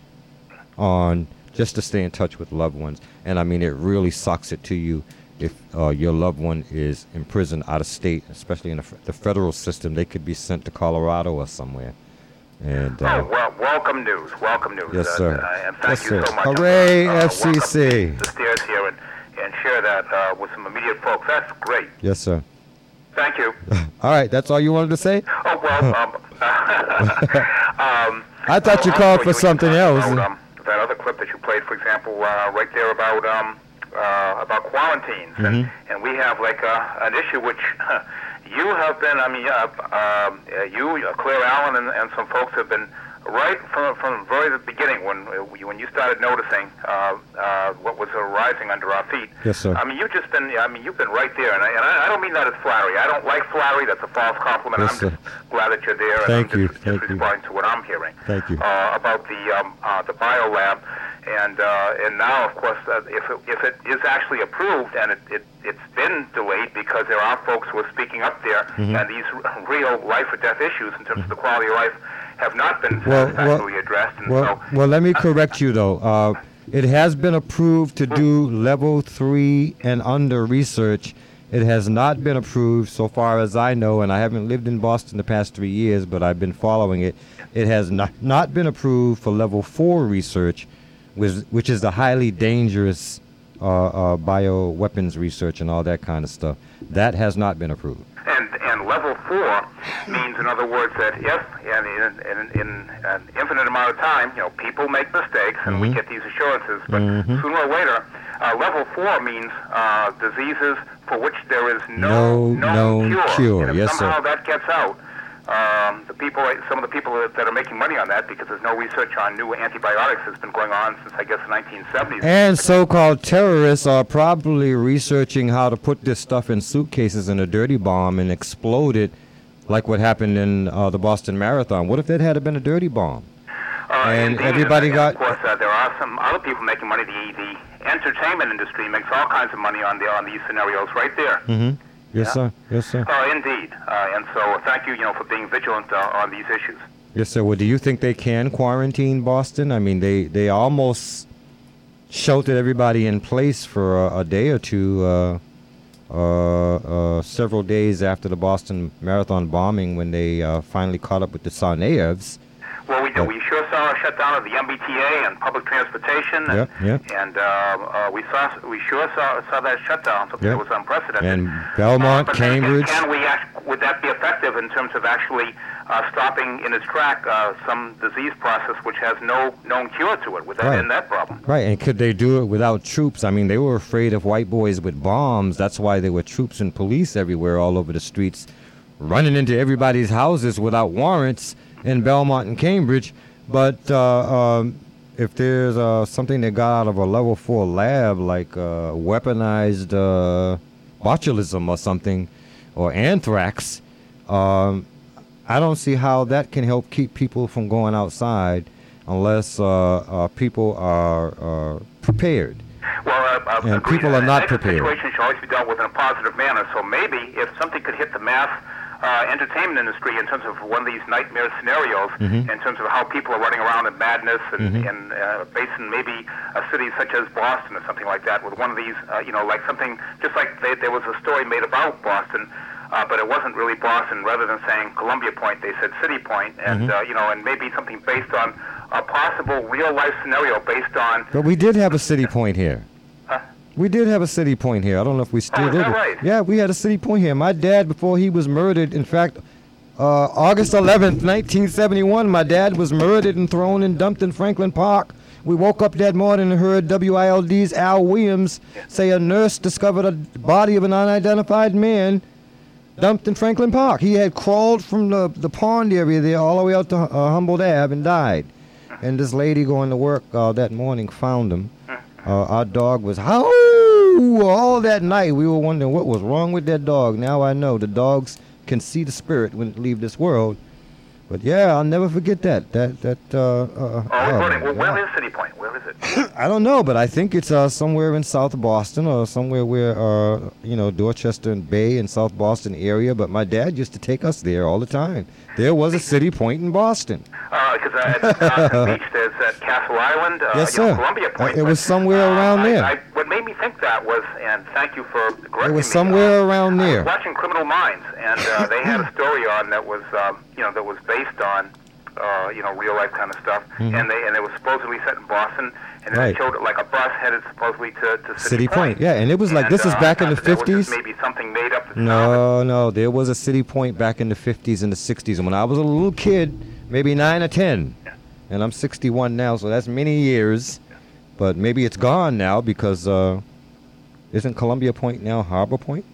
on just to stay in touch with loved ones. And I mean, it really sucks it to you if uh, your loved one is in prison out of state, especially in the, f- the federal system. They could be sent to Colorado or somewhere. And uh, Oh, well, welcome news. Welcome news. Yes, Uh, sir. uh, and thank Yes, you sir. so much. Hooray, uh, FCC. Welcome the stairs here and, and share that uh, with some immediate folks. That's great. yes, sir. Thank you. <laughs> all right, that's all you wanted to say? Oh, well, um, <laughs> um, <laughs> I thought you oh, called for you something else. About, um, that other clip that you played, for example, uh, right there about um, uh, about quarantines, and, Mhm. and we have like uh, an issue which <laughs> you have been. I mean, uh, um, uh, you, uh, Claire Allen, and, and some folks have been right from from very the beginning when uh, when you started noticing uh, uh, what was arising under our feet. Yes, sir. I mean, you've just been. I mean, you've been right there, and I, and I don't mean that as flattery. I don't like flattery. That's a false compliment. Yes, I'm sir. just glad that you're there, and Thank I'm you, just, thank just you. to what I'm hearing Thank you. uh, about the um, uh, the biolab, and uh, and now, of course, uh, if it, if it is actually approved, and it, it it's been delayed because there are folks who are speaking up there, Mhm. and these r- <laughs> real life or death issues in terms of the quality of life have not been Well, satisfactorily well, addressed, and Well, so well, let me correct you though. Uh, it has been approved to do level three and under research. It has not been approved, so far as I know, and I haven't lived in Boston the past three years, but I've been following it. It has not, not been approved for level four research, which, which is the highly dangerous uh, uh, bioweapons research and all that kind of stuff. That has not been approved. And and level four means, in other words, that if and in, in, in an infinite amount of time, you know, people make mistakes, and we Mhm. get these assurances, but Mhm. sooner or later, uh, level four means uh, diseases for which there is no, No known cure. cure. And if Yes, sir. somehow that gets out. Um, the people, some of the people that, are making money on that, because there's no research on new antibiotics that's been going on since I guess the 1970s. And so-called terrorists are probably researching how to put this stuff in suitcases in a dirty bomb and explode it, like what happened in uh, the Boston Marathon. What if that had been a dirty bomb? Uh, and indeed, everybody and, got- Of course, uh, there are some other people making money. The the entertainment industry makes all kinds of money on the on these scenarios right there. Mm-hmm. Yes, Yeah. sir. Yes, sir. Uh, indeed. Uh, and so thank you, you know, for being vigilant uh, on these issues. Yes, sir. Well, do you think they can quarantine Boston? I mean, they they almost sheltered everybody in place for a, a day or two, uh, uh, uh, several days after the Boston Marathon bombing, when they uh, finally caught up with the Tsarnaevs. Well, we, we sure saw a shutdown of the MBTA and public transportation, and, Yep, yep. and uh, uh, we saw we sure saw saw that shutdown. Something Yep. that was unprecedented. And Belmont, again, Cambridge. Can we act, would that be effective in terms of actually uh, stopping in its track uh, some disease process which has no known cure to it? Would that Right. end that problem? Right, and could they do it without troops? I mean, they were afraid of white boys with bombs. That's why there were troops and police everywhere, all over the streets, running into everybody's houses without warrants in Belmont and Cambridge. But uh, um, if there's uh, something that got out of a level four lab, like uh, weaponized uh, botulism or something, or anthrax, um, I don't see how that can help keep people from going outside unless uh, uh, people are uh, prepared. Well, And people are not prepared. situation should always be dealt with in a positive manner. So maybe if something could hit the mass uh, entertainment industry in terms of one of these nightmare scenarios, Mhm. in terms of how people are running around in madness, and, Mhm. and uh, based in maybe a city such as Boston or something like that, with one of these, uh, you know, like something just like they, there was a story made about Boston. Uh, but it wasn't really Boston. Rather than saying Columbia Point, they said City Point, and Mhm. uh, you know, and maybe something based on a possible real life scenario based on But we did have a city point here. We did have a city point here. I don't know if we still Oh, do. right? Yeah, we had a city point here. My dad, before he was murdered, in fact, uh, August 11th, 1971, my dad was murdered and thrown and dumped in Franklin Park. We woke up that morning and heard WILD's Al Williams say a nurse discovered a body of an unidentified man dumped in Franklin Park. He had crawled from the, the pond area there all the way out to uh, Humboldt Ave and died. And this lady going to work uh, that morning found him. Uh, our dog was howl all that night. We were wondering what was wrong with that dog. Now I know the dogs can see the spirit when it leave this world. But yeah, I'll never forget that. That that. Uh, uh, Oh, oh, recording. Well, where is City Point? Where is it? <clears throat> I don't know, but I think it's uh, somewhere in South Boston or somewhere where, uh, you know, Dorchester and Bay and South Boston area. But my dad used to take us there all the time. There was a city point in Boston. Because uh, at Wisconsin Beach, there's at Castle Island, uh, Yes, you know, sir. Columbia Uh, Point. it was somewhere uh, around I- there. I, what made me think that was, and thank you for correcting It was me, somewhere around I there. was watching Criminal Minds, and uh, they had a <laughs> story on that was, um, you know, that was based on, uh, you know, real life kind of stuff, Mhm. and they and it was supposedly set in Boston, and then Right. it showed like a bus headed supposedly to, to City, City Point, yeah, and it was like And, this is uh, back in the thought that was just fifties. Maybe something made up. No, no, there was a city point back in the 50s and the 60s. And when I was a little kid, maybe 9 or 10, and I'm 61 now, so that's many years. But maybe it's gone now because uh, isn't Columbia Point now Harbor Point?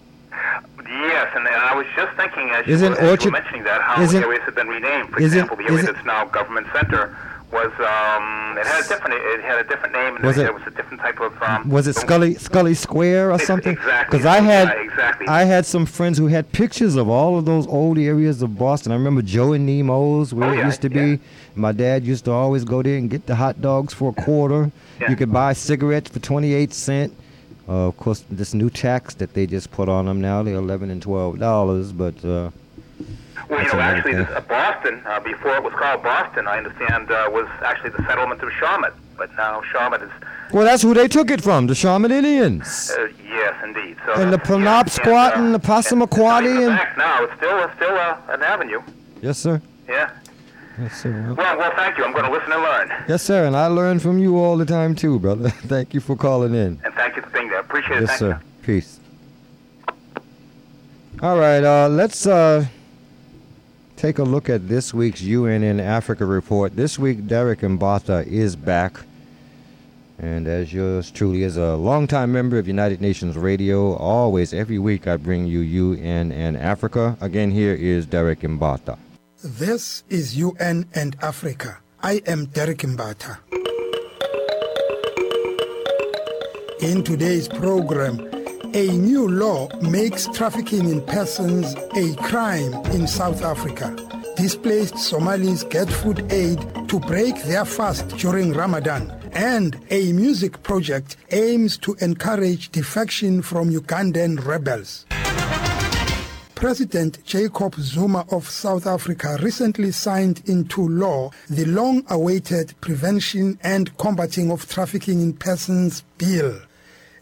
Yes, and, and I was just thinking as, Isn't you, were, as you were mentioning that how isn't- areas have been renamed. For example, the area that's now Government Center was um, it had a different it had a different name and Was there it- was a different type of um, Was it Scollay Scollay Square or something? exactly. Because I had Yeah, exactly. I had some friends who had pictures of all of those old areas of Boston. I remember Joe and Nemo's where Oh, it yeah, used to be. My dad used to always go there and get the hot dogs for a quarter. Yeah. You could buy cigarettes for 28 cent. Uh, of course, this new tax that they just put on them now, they're 11 and 12 dollars. But uh, Well, you know, actually, this, uh, Boston, uh, before it was called Boston, I understand, uh, was actually the settlement of Shawmut. But now Shawmut is, well, that's who they took it from, the Shaman Indians. uh, yes, indeed. So and the Penobscot yeah, and, uh, and the Passamaquoddy and fact, now it's still it's still uh, an avenue. yes, sir. Yeah. Yes, sir. Well, well, thank you. I'm going to listen and learn. Yes, sir, and I learn from you all the time too, brother. <laughs> Thank you for calling in. And thank you for being there. Appreciate it. Yes, Thank sir. Peace. All right, uh, let's uh, take a look at this week's UN in Africa report. This week, Derek Mbatha is back. And as yours truly is a longtime member of United Nations Radio, always every week I bring you UN and Africa. Again, here is Derek Mbatha. This is UN and Africa. I am Derek Mbatha. In today's program, a new law makes trafficking in persons a crime in South Africa. Displaced Somalis get food aid to break their fast during Ramadan. And a music project aims to encourage defection from Ugandan rebels. President Jacob Zuma of South Africa recently signed into law the long awaited Prevention and Combating of Trafficking in Persons Bill.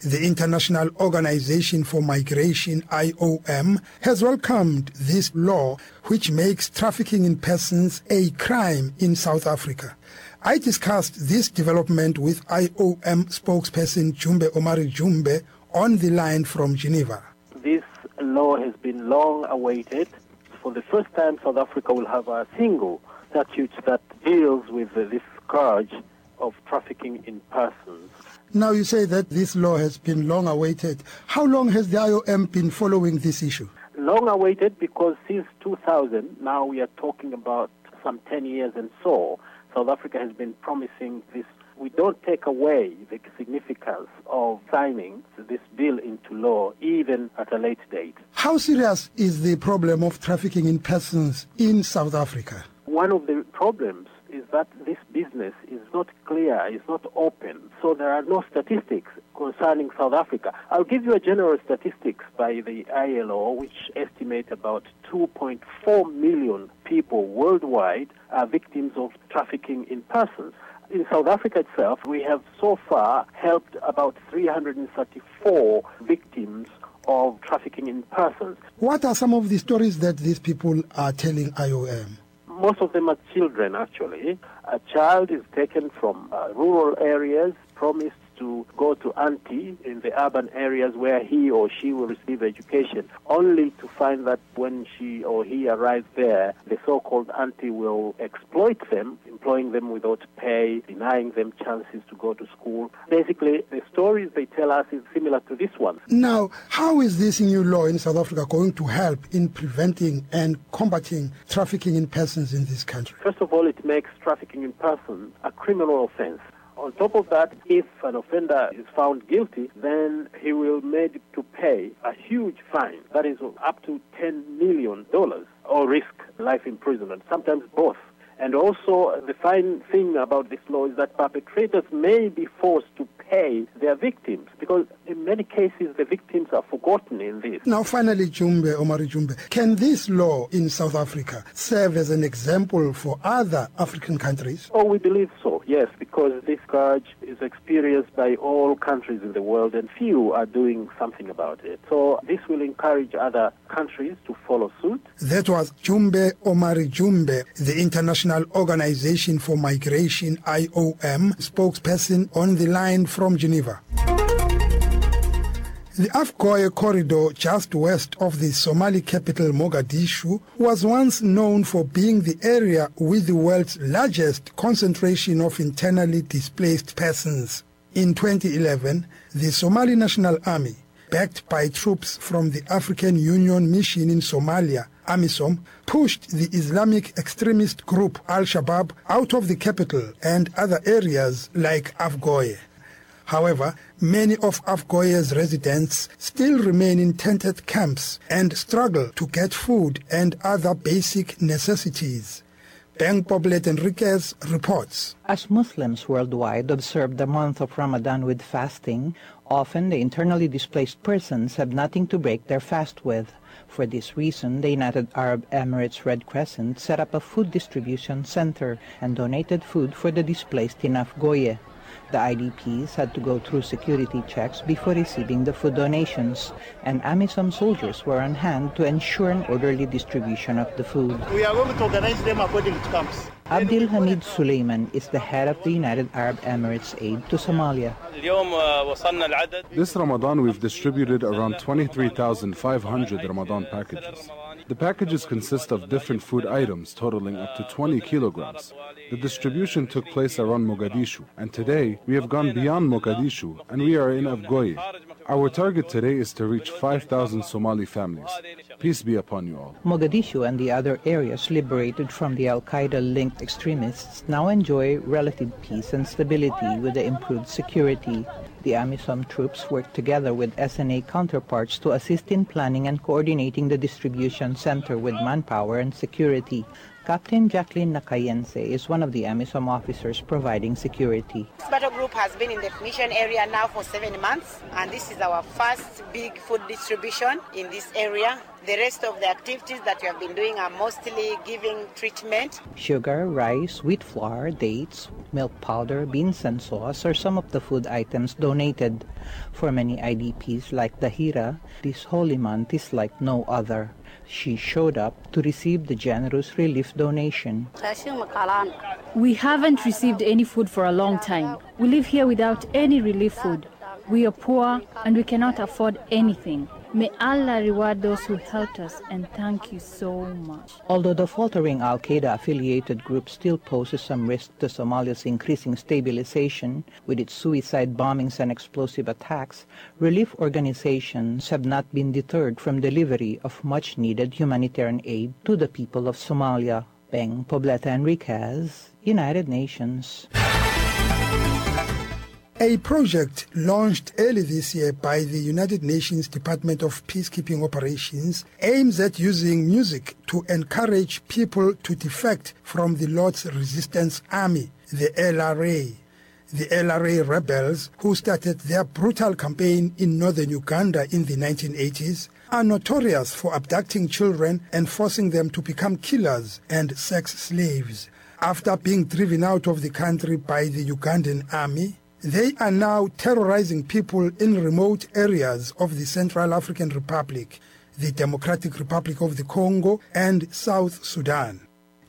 The International Organization for Migration, IOM, has welcomed this law, which makes trafficking in persons a crime in South Africa. I discussed this development with IOM spokesperson Jumbe Omari Jumbe on the line from Geneva. This law has been long awaited. For the first time, South Africa will have a single statute that deals with this scourge of trafficking in persons. Now you say that this law has been long awaited. How long has the IOM been following this issue? Long awaited because since 2000, now we are talking about some 10 years and so, South Africa has been promising this. We don't take away the significance of signing this bill into law even at a late date. How serious is the problem of trafficking in persons in South Africa? One of the problems is that this business is not clear, is not open, so there are no statistics concerning South Africa. I'll give you a general statistics by the ILO, which estimate about 2.4 million people worldwide are victims of trafficking in persons. In South Africa itself, we have so far helped about 334 victims of trafficking in persons. What are some of the stories that these people are telling IOM? Most of them are children, actually. A child is taken from uh, rural areas, promised to go to auntie in the urban areas where he or she will receive education, only to find that when she or he arrives there, the so-called auntie will exploit them, employing them without pay, denying them chances to go to school. Basically, the stories they tell us is similar to this one. Now, how is this new law in South Africa going to help in preventing and combating trafficking in persons in this country? First of all, it makes trafficking in persons a criminal offense. On top of that, if an offender is found guilty, then he will made to pay a huge fine, that is up to $10 million, or risk life imprisonment, sometimes both. And also, the fine thing about this law is that perpetrators may be forced to pay their victims because in many cases the victims are forgotten in this. Now, finally, Jumbe, Omari Jumbe, can this law in South Africa serve as an example for other African countries? Oh, we believe so, yes, because this scourge is experienced by all countries in the world and few are doing something about it. So this will encourage other countries to follow suit. That was Jumbe Omari Jumbe, the International Organization for Migration, IOM, spokesperson on the line from Geneva. The Afgoye corridor just west of the Somali capital Mogadishu was once known for being the area with the world's largest concentration of internally displaced persons. In 2011, the Somali National Army, backed by troops from the African Union Mission in Somalia, AMISOM, pushed the Islamic extremist group Al-Shabaab out of the capital and other areas like Afgoye. However, many of Afgoye's residents still remain in tented camps and struggle to get food and other basic necessities. Ben Poblet Enriquez reports. As Muslims worldwide observe the month of Ramadan with fasting, often the internally displaced persons have nothing to break their fast with. For this reason, the United Arab Emirates Red Crescent set up a food distribution center and donated food for the displaced in Afgoye. The IDPs had to go through security checks before receiving the food donations, and AMISOM soldiers were on hand to ensure an orderly distribution of the food. We are going to organize them according to camps. Abdul Hamid Suleiman is the head of the United Arab Emirates Aid to Somalia. This Ramadan we've distributed around 23,500 Ramadan packages. The packages consist of different food items totaling up to 20 kilograms. The distribution took place around Mogadishu, and today we have gone beyond Mogadishu and we are in Afgoye. Our target today is to reach 5,000 Somali families. Peace be upon you all. Mogadishu and the other areas liberated from the Al Qaeda linked extremists now enjoy relative peace and stability with the improved security. The AMISOM troops work together with SNA counterparts to assist in planning and coordinating the distribution center with manpower and security. Captain Jacqueline Nakayense is one of the AMISOM officers providing security. This battle group has been in the mission area now for seven months, and this is our first big food distribution in this area. The rest of the activities that we have been doing are mostly giving treatment. Sugar, rice, wheat flour, dates, milk powder, beans and sauce are some of the food items donated. For many IDPs like Dahira, this holy month is like no other. She showed up to receive the generous relief donation. We haven't received any food for a long time. We live here without any relief food. We are poor and we cannot afford anything. May Allah reward those who helped us and thank you so much. Although the faltering Al Qaeda affiliated group still poses some risk to Somalia's increasing stabilization with its suicide bombings and explosive attacks, relief organizations have not been deterred from delivery of much needed humanitarian aid to the people of Somalia. Beng Pobleta Enriquez, United Nations. A project launched early this year by the United Nations Department of Peacekeeping Operations aims at using music to encourage people to defect from the Lord's Resistance Army, the LRA. The LRA rebels, who started their brutal campaign in northern Uganda in the 1980s, are notorious for abducting children and forcing them to become killers and sex slaves. After being driven out of the country by the Ugandan army, they are now terrorizing people in remote areas of the Central African Republic, the Democratic Republic of the Congo, and South Sudan.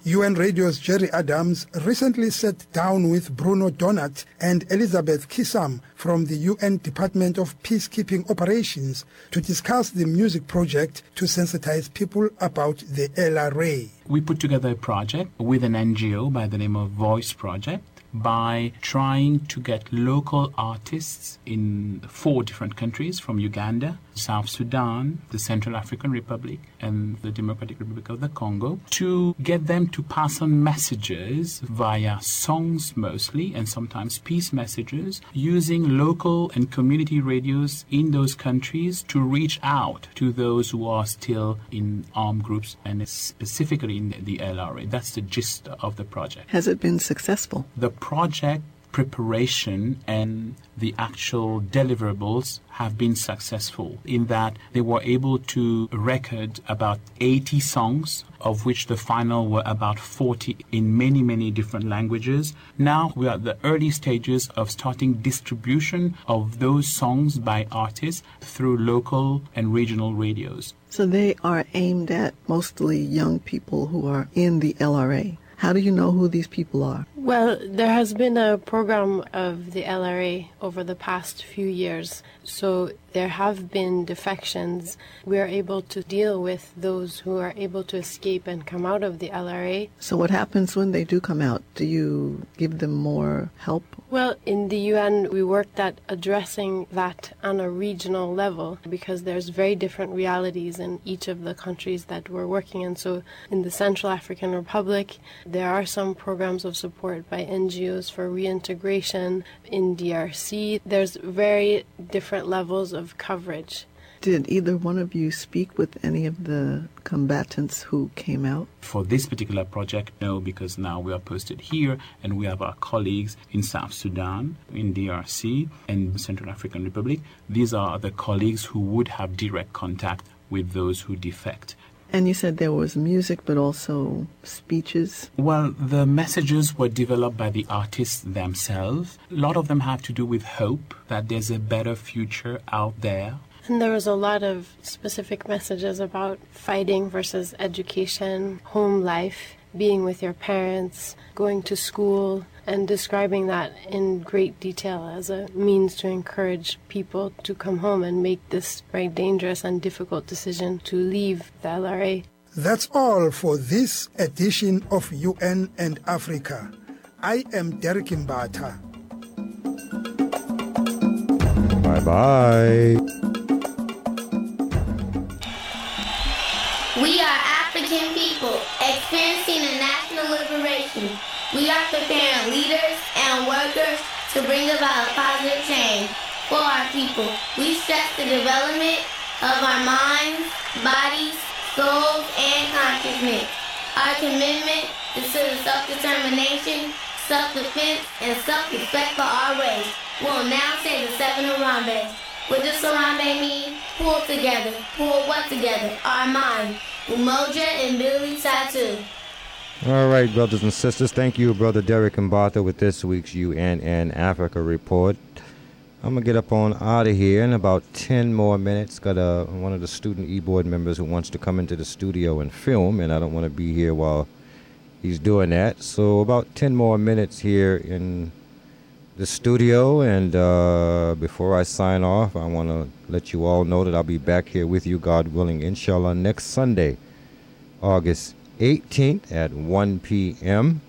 UN Radio's Jerry Adams recently sat down with Bruno Donat and Elizabeth Kisam from the UN Department of Peacekeeping Operations to discuss the music project to sensitize people about the LRA. We put together a project with an NGO by the name of Voice Project by trying to get local artists in four different countries from Uganda, South Sudan, the Central African Republic, and the Democratic Republic of the Congo to get them to pass on messages via songs mostly and sometimes peace messages using local and community radios in those countries to reach out to those who are still in armed groups and specifically in the LRA. That's the gist of the project. Has it been successful? The project preparation and the actual deliverables have been successful in that they were able to record about 80 songs, of which the final were about 40 in many, many different languages. Now we are at the early stages of starting distribution of those songs by artists through local and regional radios. So they are aimed at mostly young people who are in the LRA. How do you know who these people are? Well, there has been a program of the LRA over the past few years. So there have been defections. We are able to deal with those who are able to escape and come out of the LRA. So what happens when they do come out? Do you give them more help? Well, in the UN, we worked at addressing that on a regional level because there's very different realities in each of the countries that we're working in. So in the Central African Republic, there are some programs of support by NGOs for reintegration. In DRC, there's very different levels of coverage. Did either one of you speak with any of the combatants who came out? For this particular project, no, because now we are posted here and we have our colleagues in South Sudan, in DRC, and Central African Republic. These are the colleagues who would have direct contact with those who defect. And you said there was music, but also speeches? Well, the messages were developed by the artists themselves. A lot of them have to do with hope that there's a better future out there. And there was a lot of specific messages about fighting versus education, home life, being with your parents, going to school, and describing that in great detail as a means to encourage people to come home and make this very dangerous and difficult decision to leave the LRA. That's all for this edition of UN and Africa. I am Derek Mbatha. Bye bye. We are African people experiencing a national liberation. We are preparing leaders and workers to bring about a positive change for our people. We stress the development of our minds, bodies, souls, and consciousness. Our commitment is to the self-determination, self-defense, and self-respect for our race. We'll now say the seven Harambee. What does Harambee mean? Pull together. Pull what together? Our mind. Umoja and Billy Tattoo. All right, brothers and sisters. Thank you, Brother Derek Mbatha, with this week's UNN Africa report. I'm gonna get up on out of here in about 10 more minutes. Got a, one of the student e-board members who wants to come into the studio and film, and I don't want to be here while he's doing that. So about 10 more minutes here in the studio, and uh, before I sign off, I want to let you all know that I'll be back here with you, God willing, inshallah, next Sunday, August 18th at 1 p.m.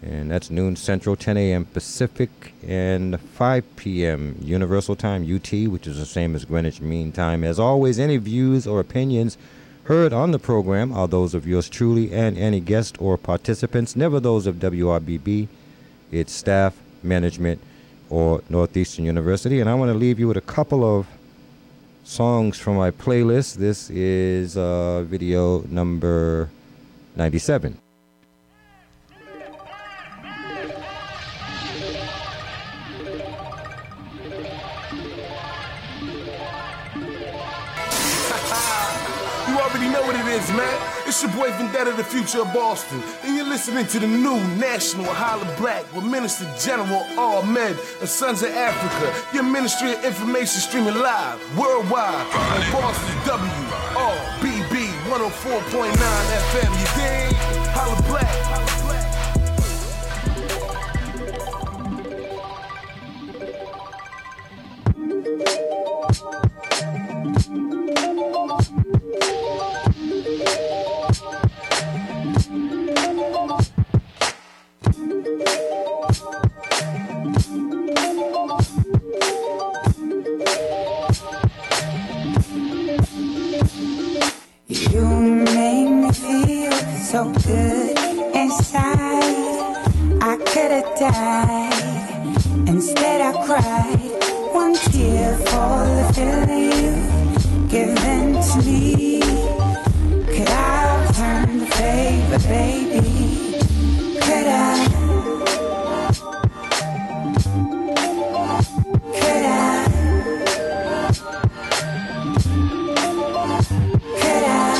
And that's noon Central, 10 a.m. Pacific, and 5 p.m. Universal Time, UT, which is the same as Greenwich Mean Time. As always, any views or opinions heard on the program are those of yours truly and any guest or participants, never those of WRBB, its staff, management, or Northeastern University. And I want to leave you with a couple of songs from my playlist. This is uh, video number 97. Your boy Vendetta, the future of Boston. And you're listening to the new National Hollah Black with Minister General Ahmad and Sons of Afrika. Your Ministry of Information streaming live worldwide on Boston WRBB 104.9 FM. You dig? Holla Black. To me. Could have died. Instead I cried. One tearful feeling given to me. Could I favor, baby? Could I? Could I? Could I?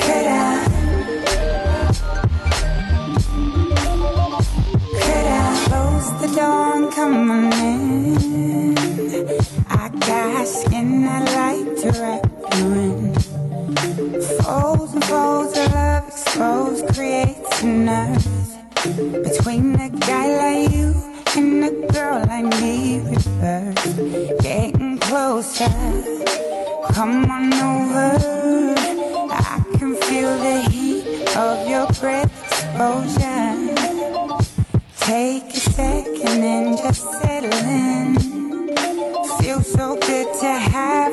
Could I? Could I close the door and come on in? I got skin I like to wrap in. Folds and folds of love exposed a nerve between a guy like you and a girl like me. Reverse, getting closer. Come on over. I can feel the heat of your breath exposure. Take a second and just settle in. Feels so good to have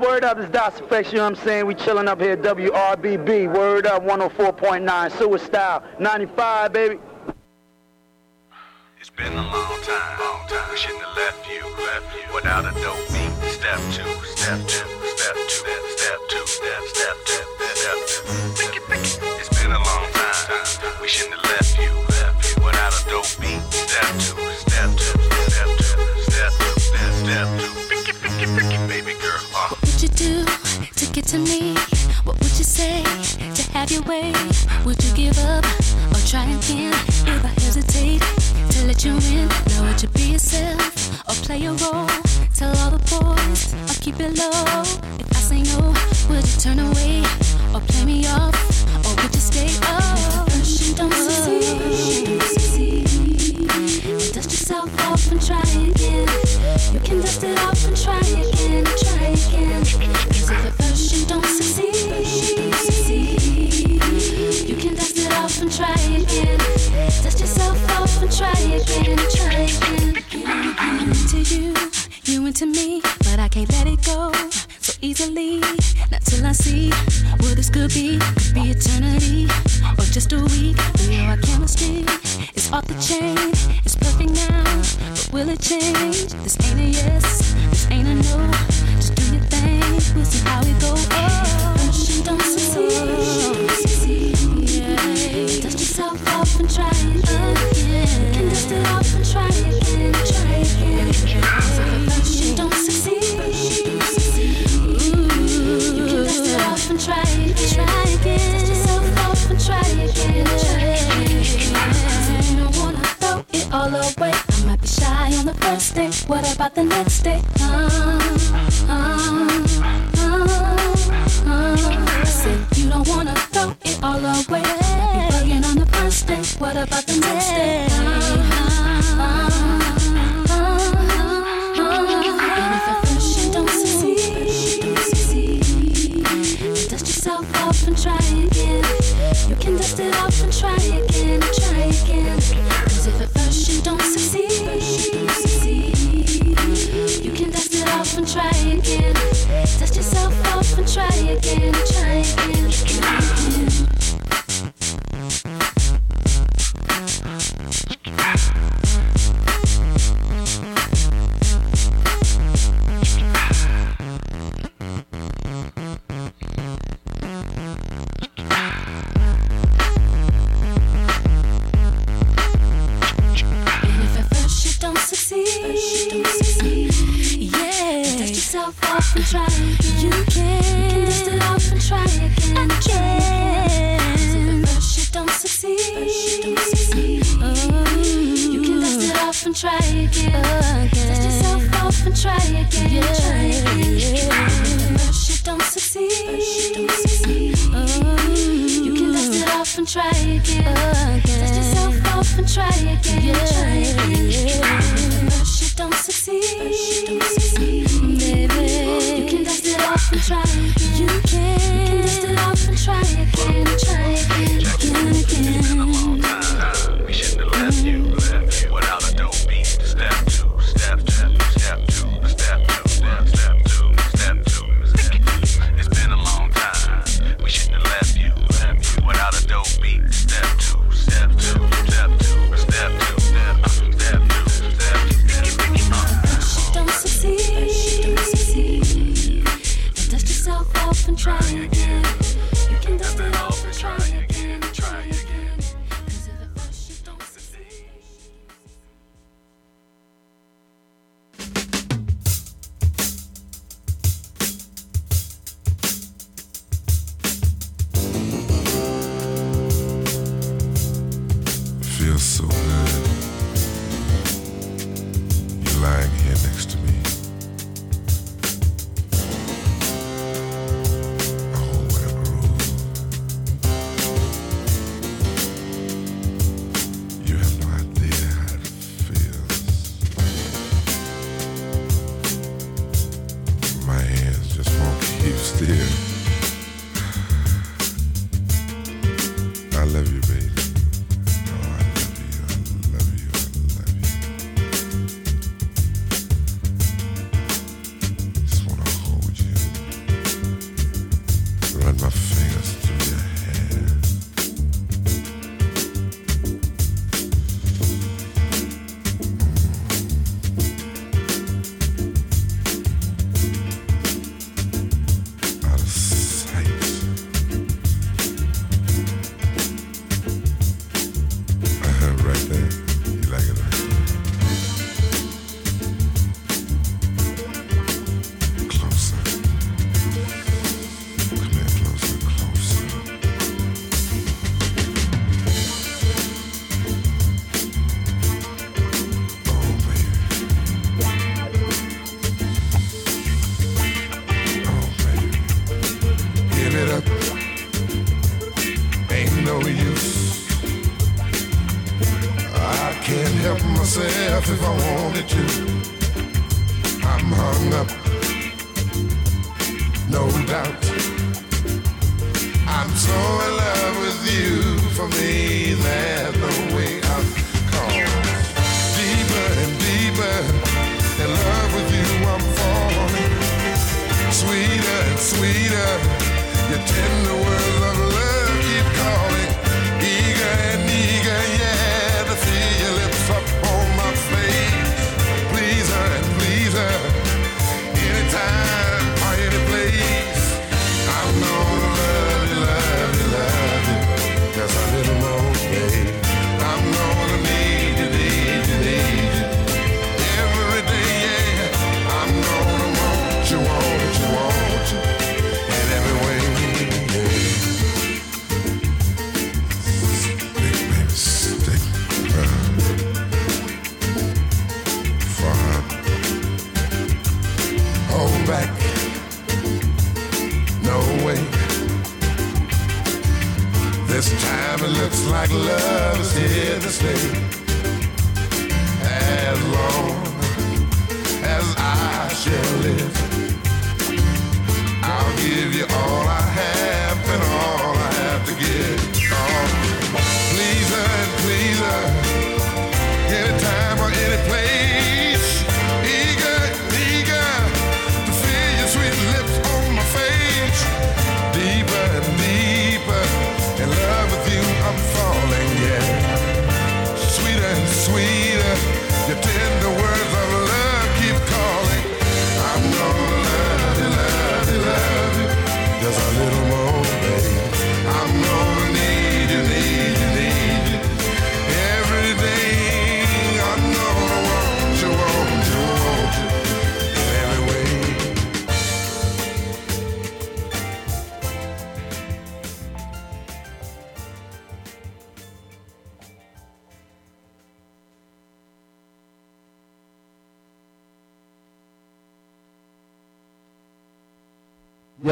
word up is Dos Specs, you know what I'm saying? We chilling up here, WRBB, word up, 104.9, Suicide, 95, baby.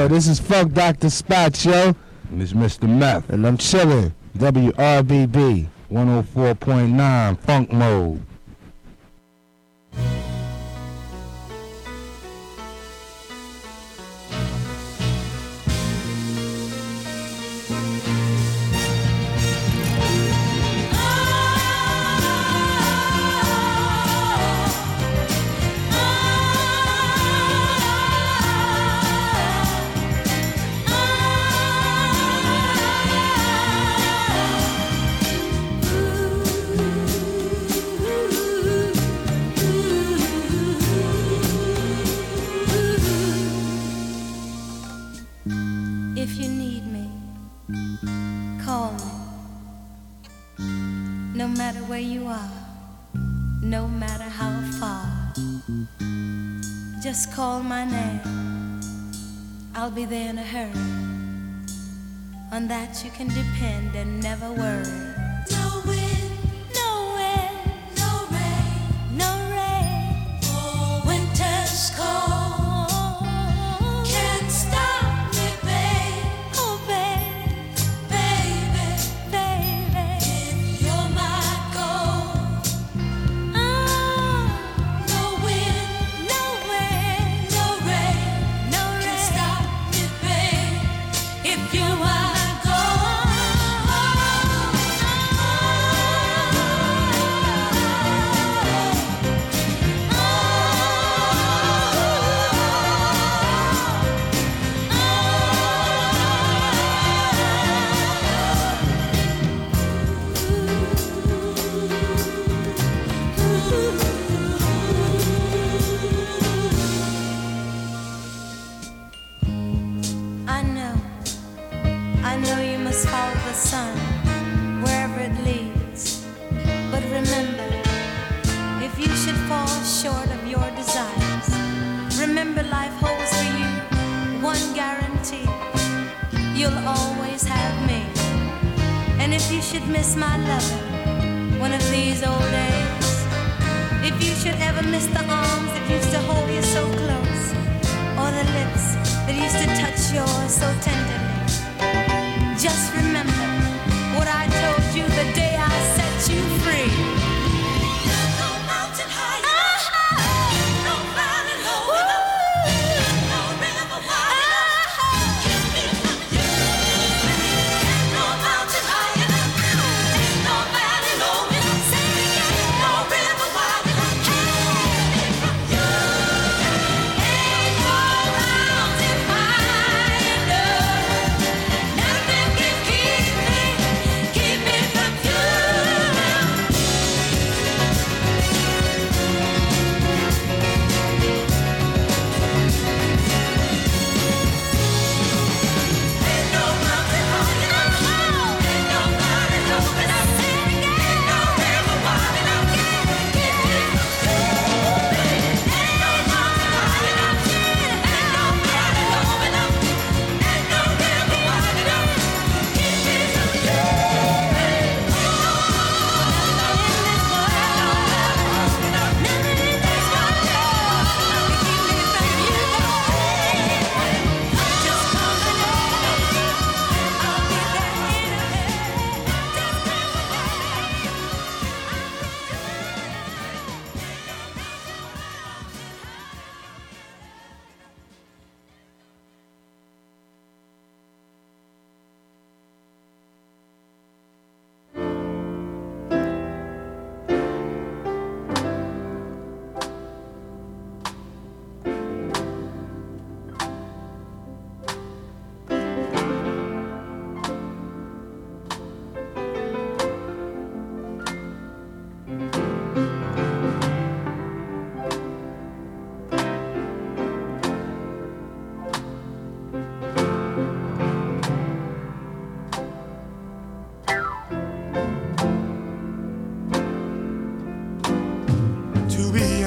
this is Funk Dr. Spock, yo. And Mr. Meth. And I'm chilling. WRBB 104.9 Funk Mode.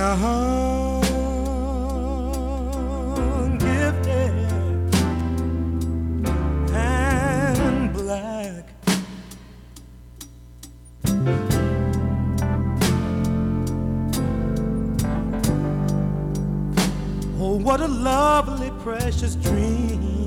young, gifted, and black. Oh, what a lovely, precious dream.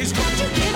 Is what you get.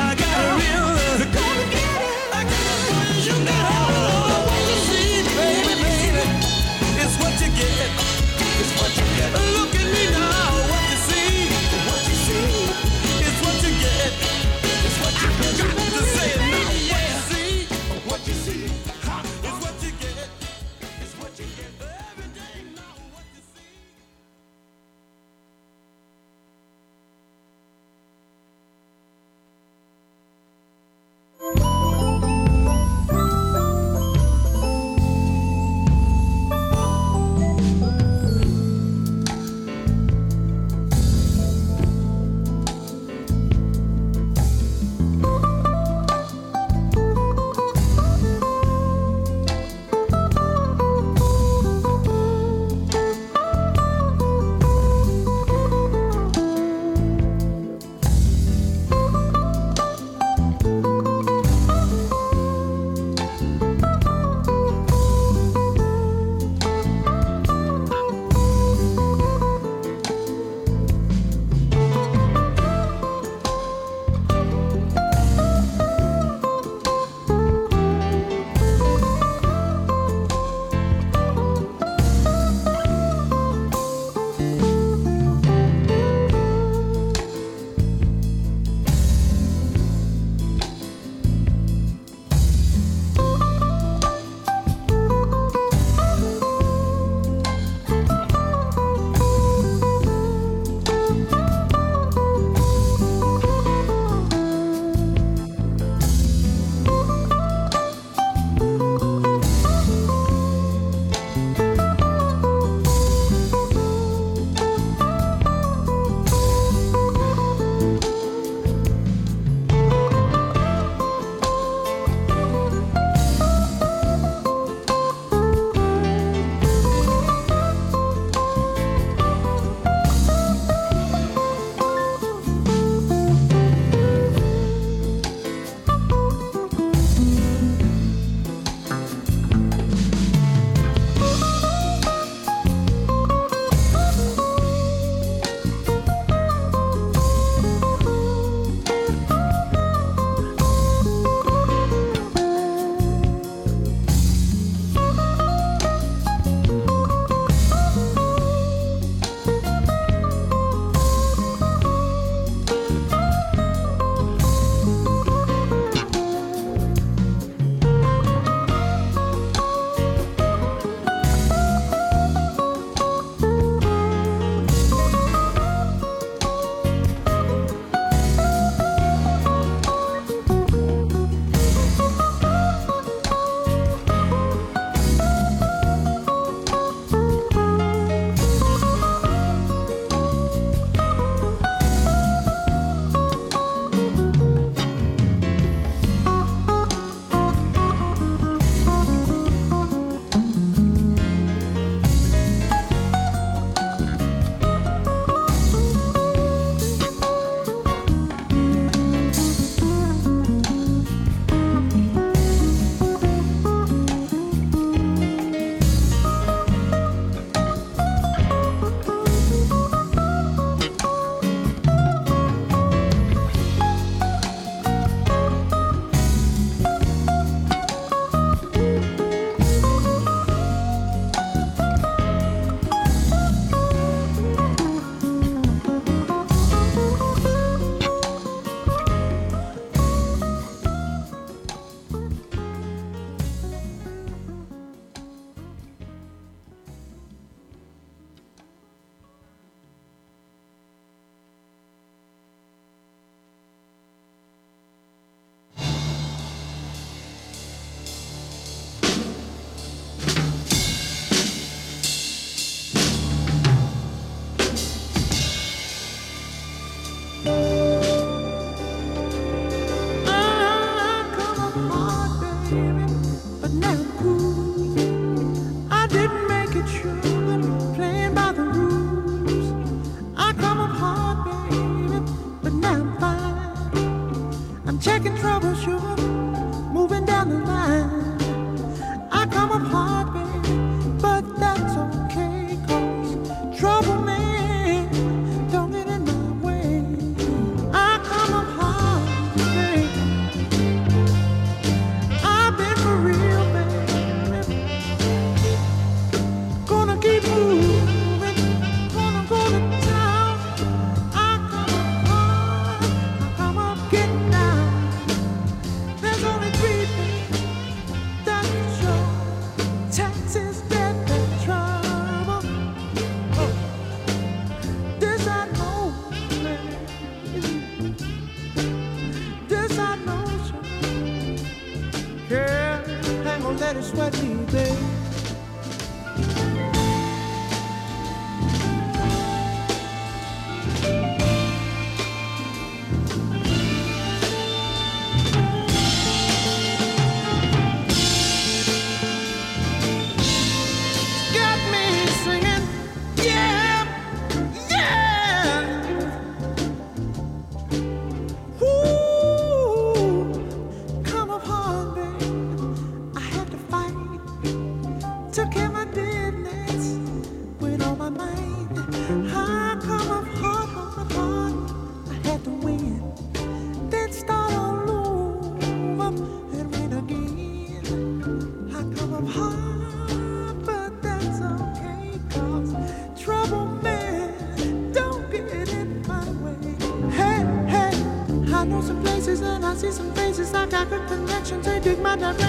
na na na.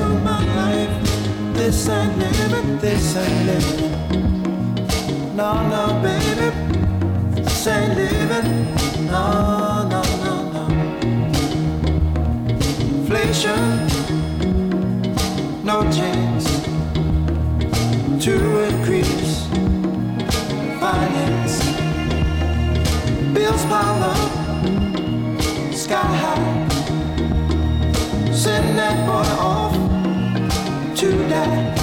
my life. This ain't living, this ain't living. No, no, baby, this ain't living. No, no, no, no. Inflation, no chance to increase finance. Bills pile up, sky high send that boy die.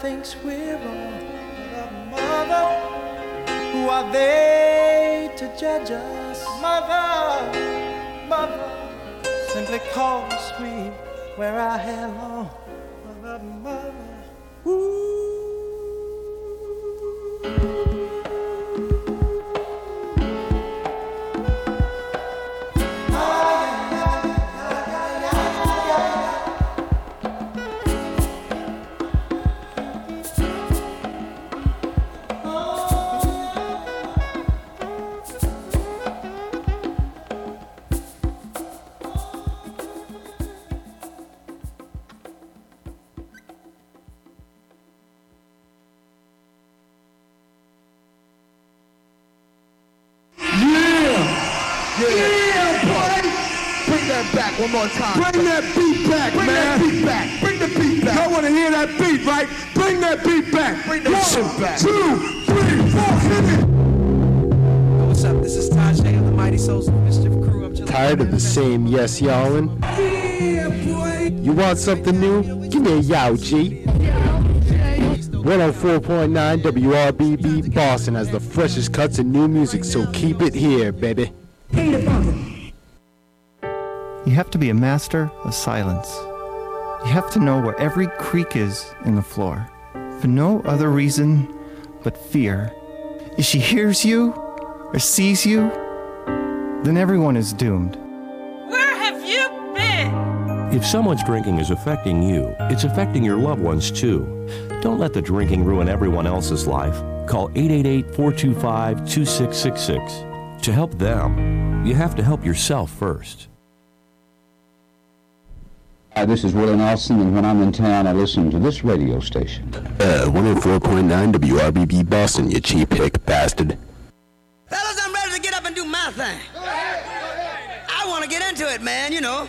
Thinks we're yawing? You want something new? Give me a yow, G. 104.9 WRBB Boston has the freshest cuts and new music, so keep it here, baby. You have to be a master of silence. You have to know where every creak is in the floor, for no other reason but fear. If she hears you or sees you, then everyone is doomed. If someone's drinking is affecting you, it's affecting your loved ones too. Don't let the drinking ruin everyone else's life. Call 888 425 2666. To help them, you have to help yourself first. Hi, this is Willie Nelson, and when I'm in town, I listen to this radio station. Uh, 104.9 WRBB Boston, you cheap hick bastard. Fellas, I'm ready to get up and do my thing. I want to get into it, man, you know.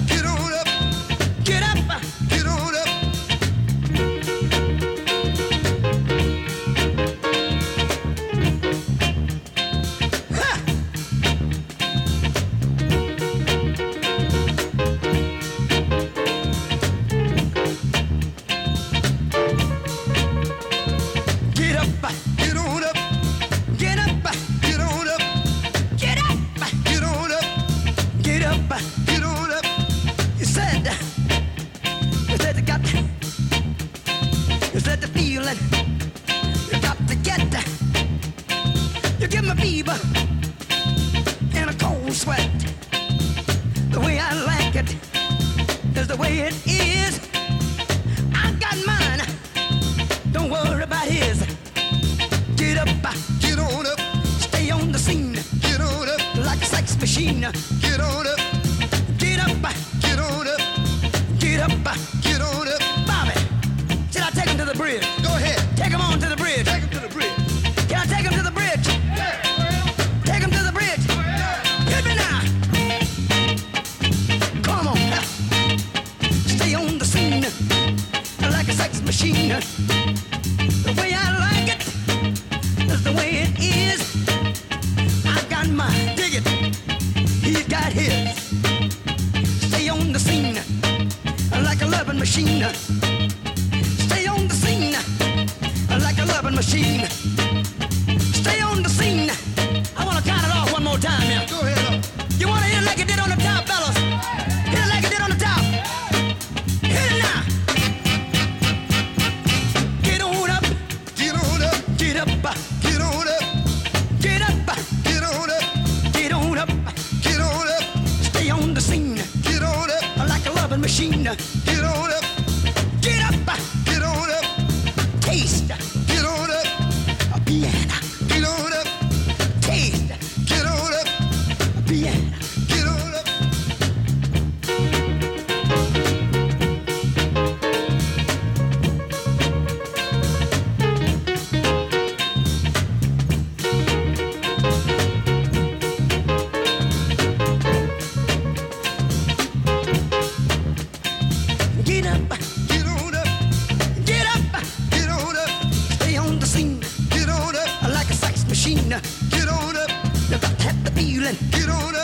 machine. Get on up, have the feeling. Get on up.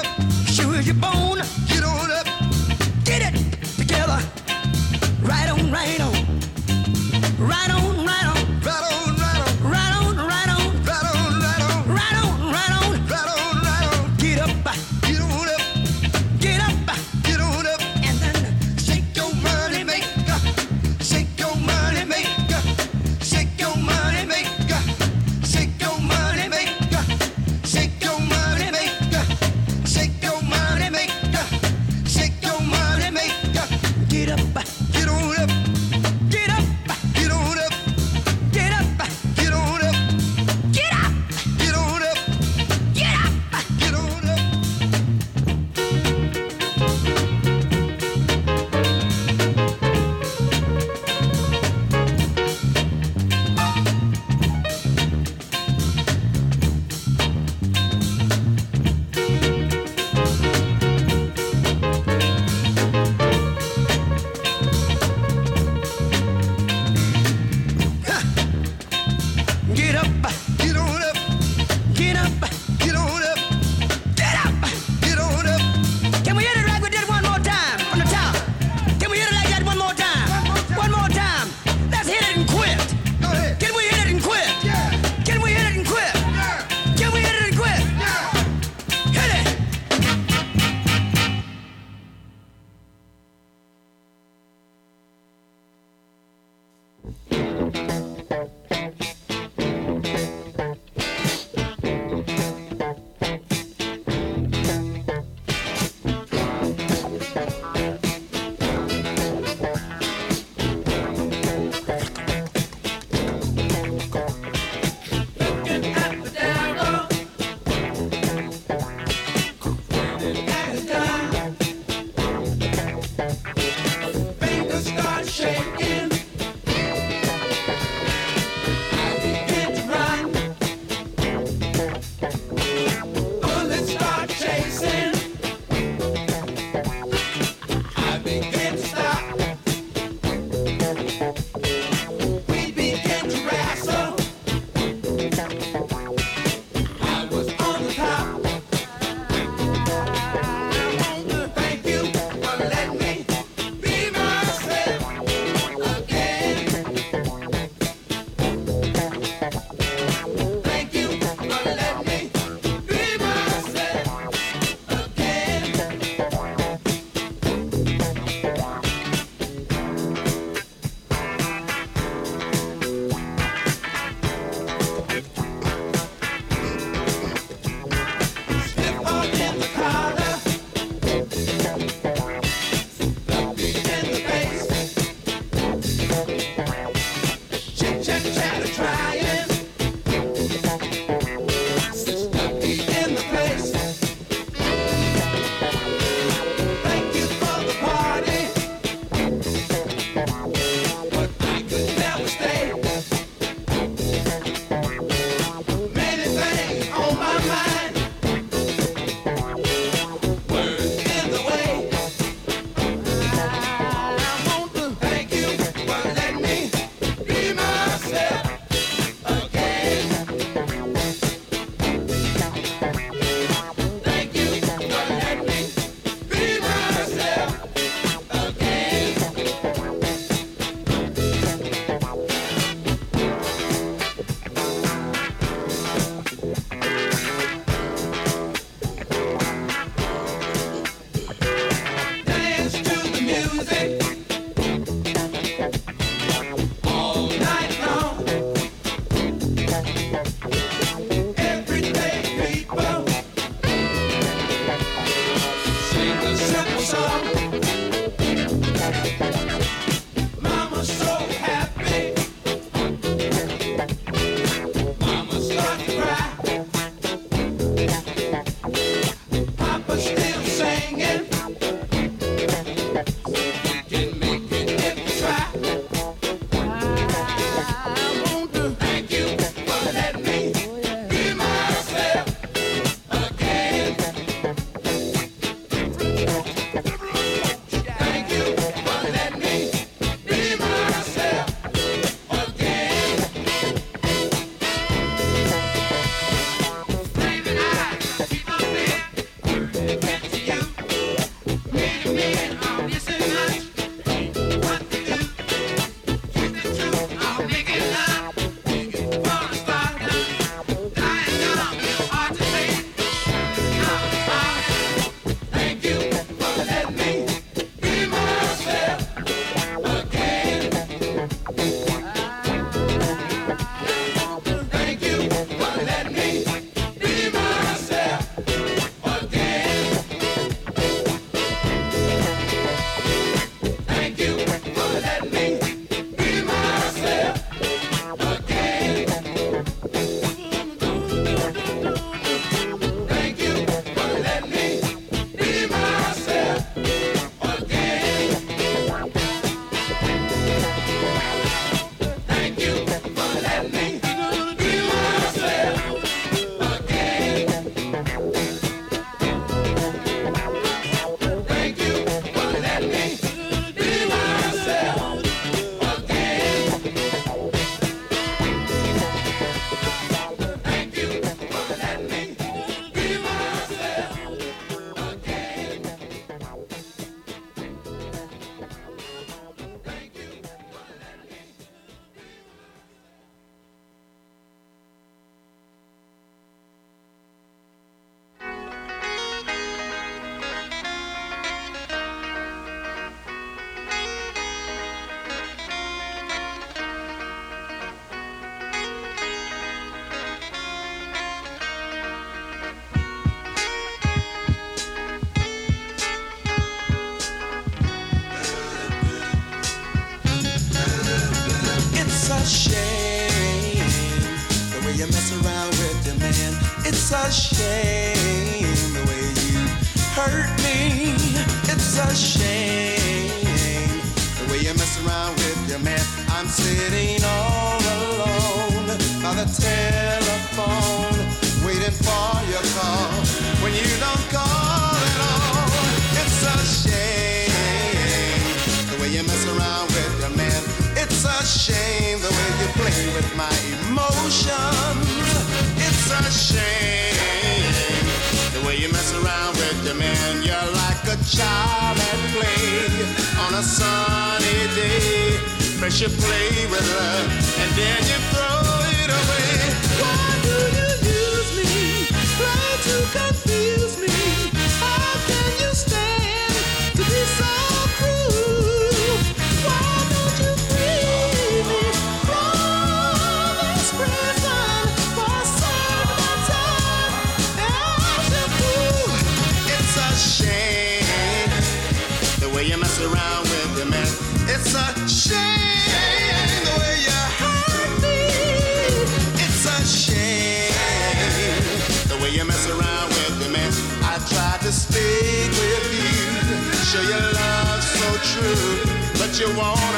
You won't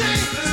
heart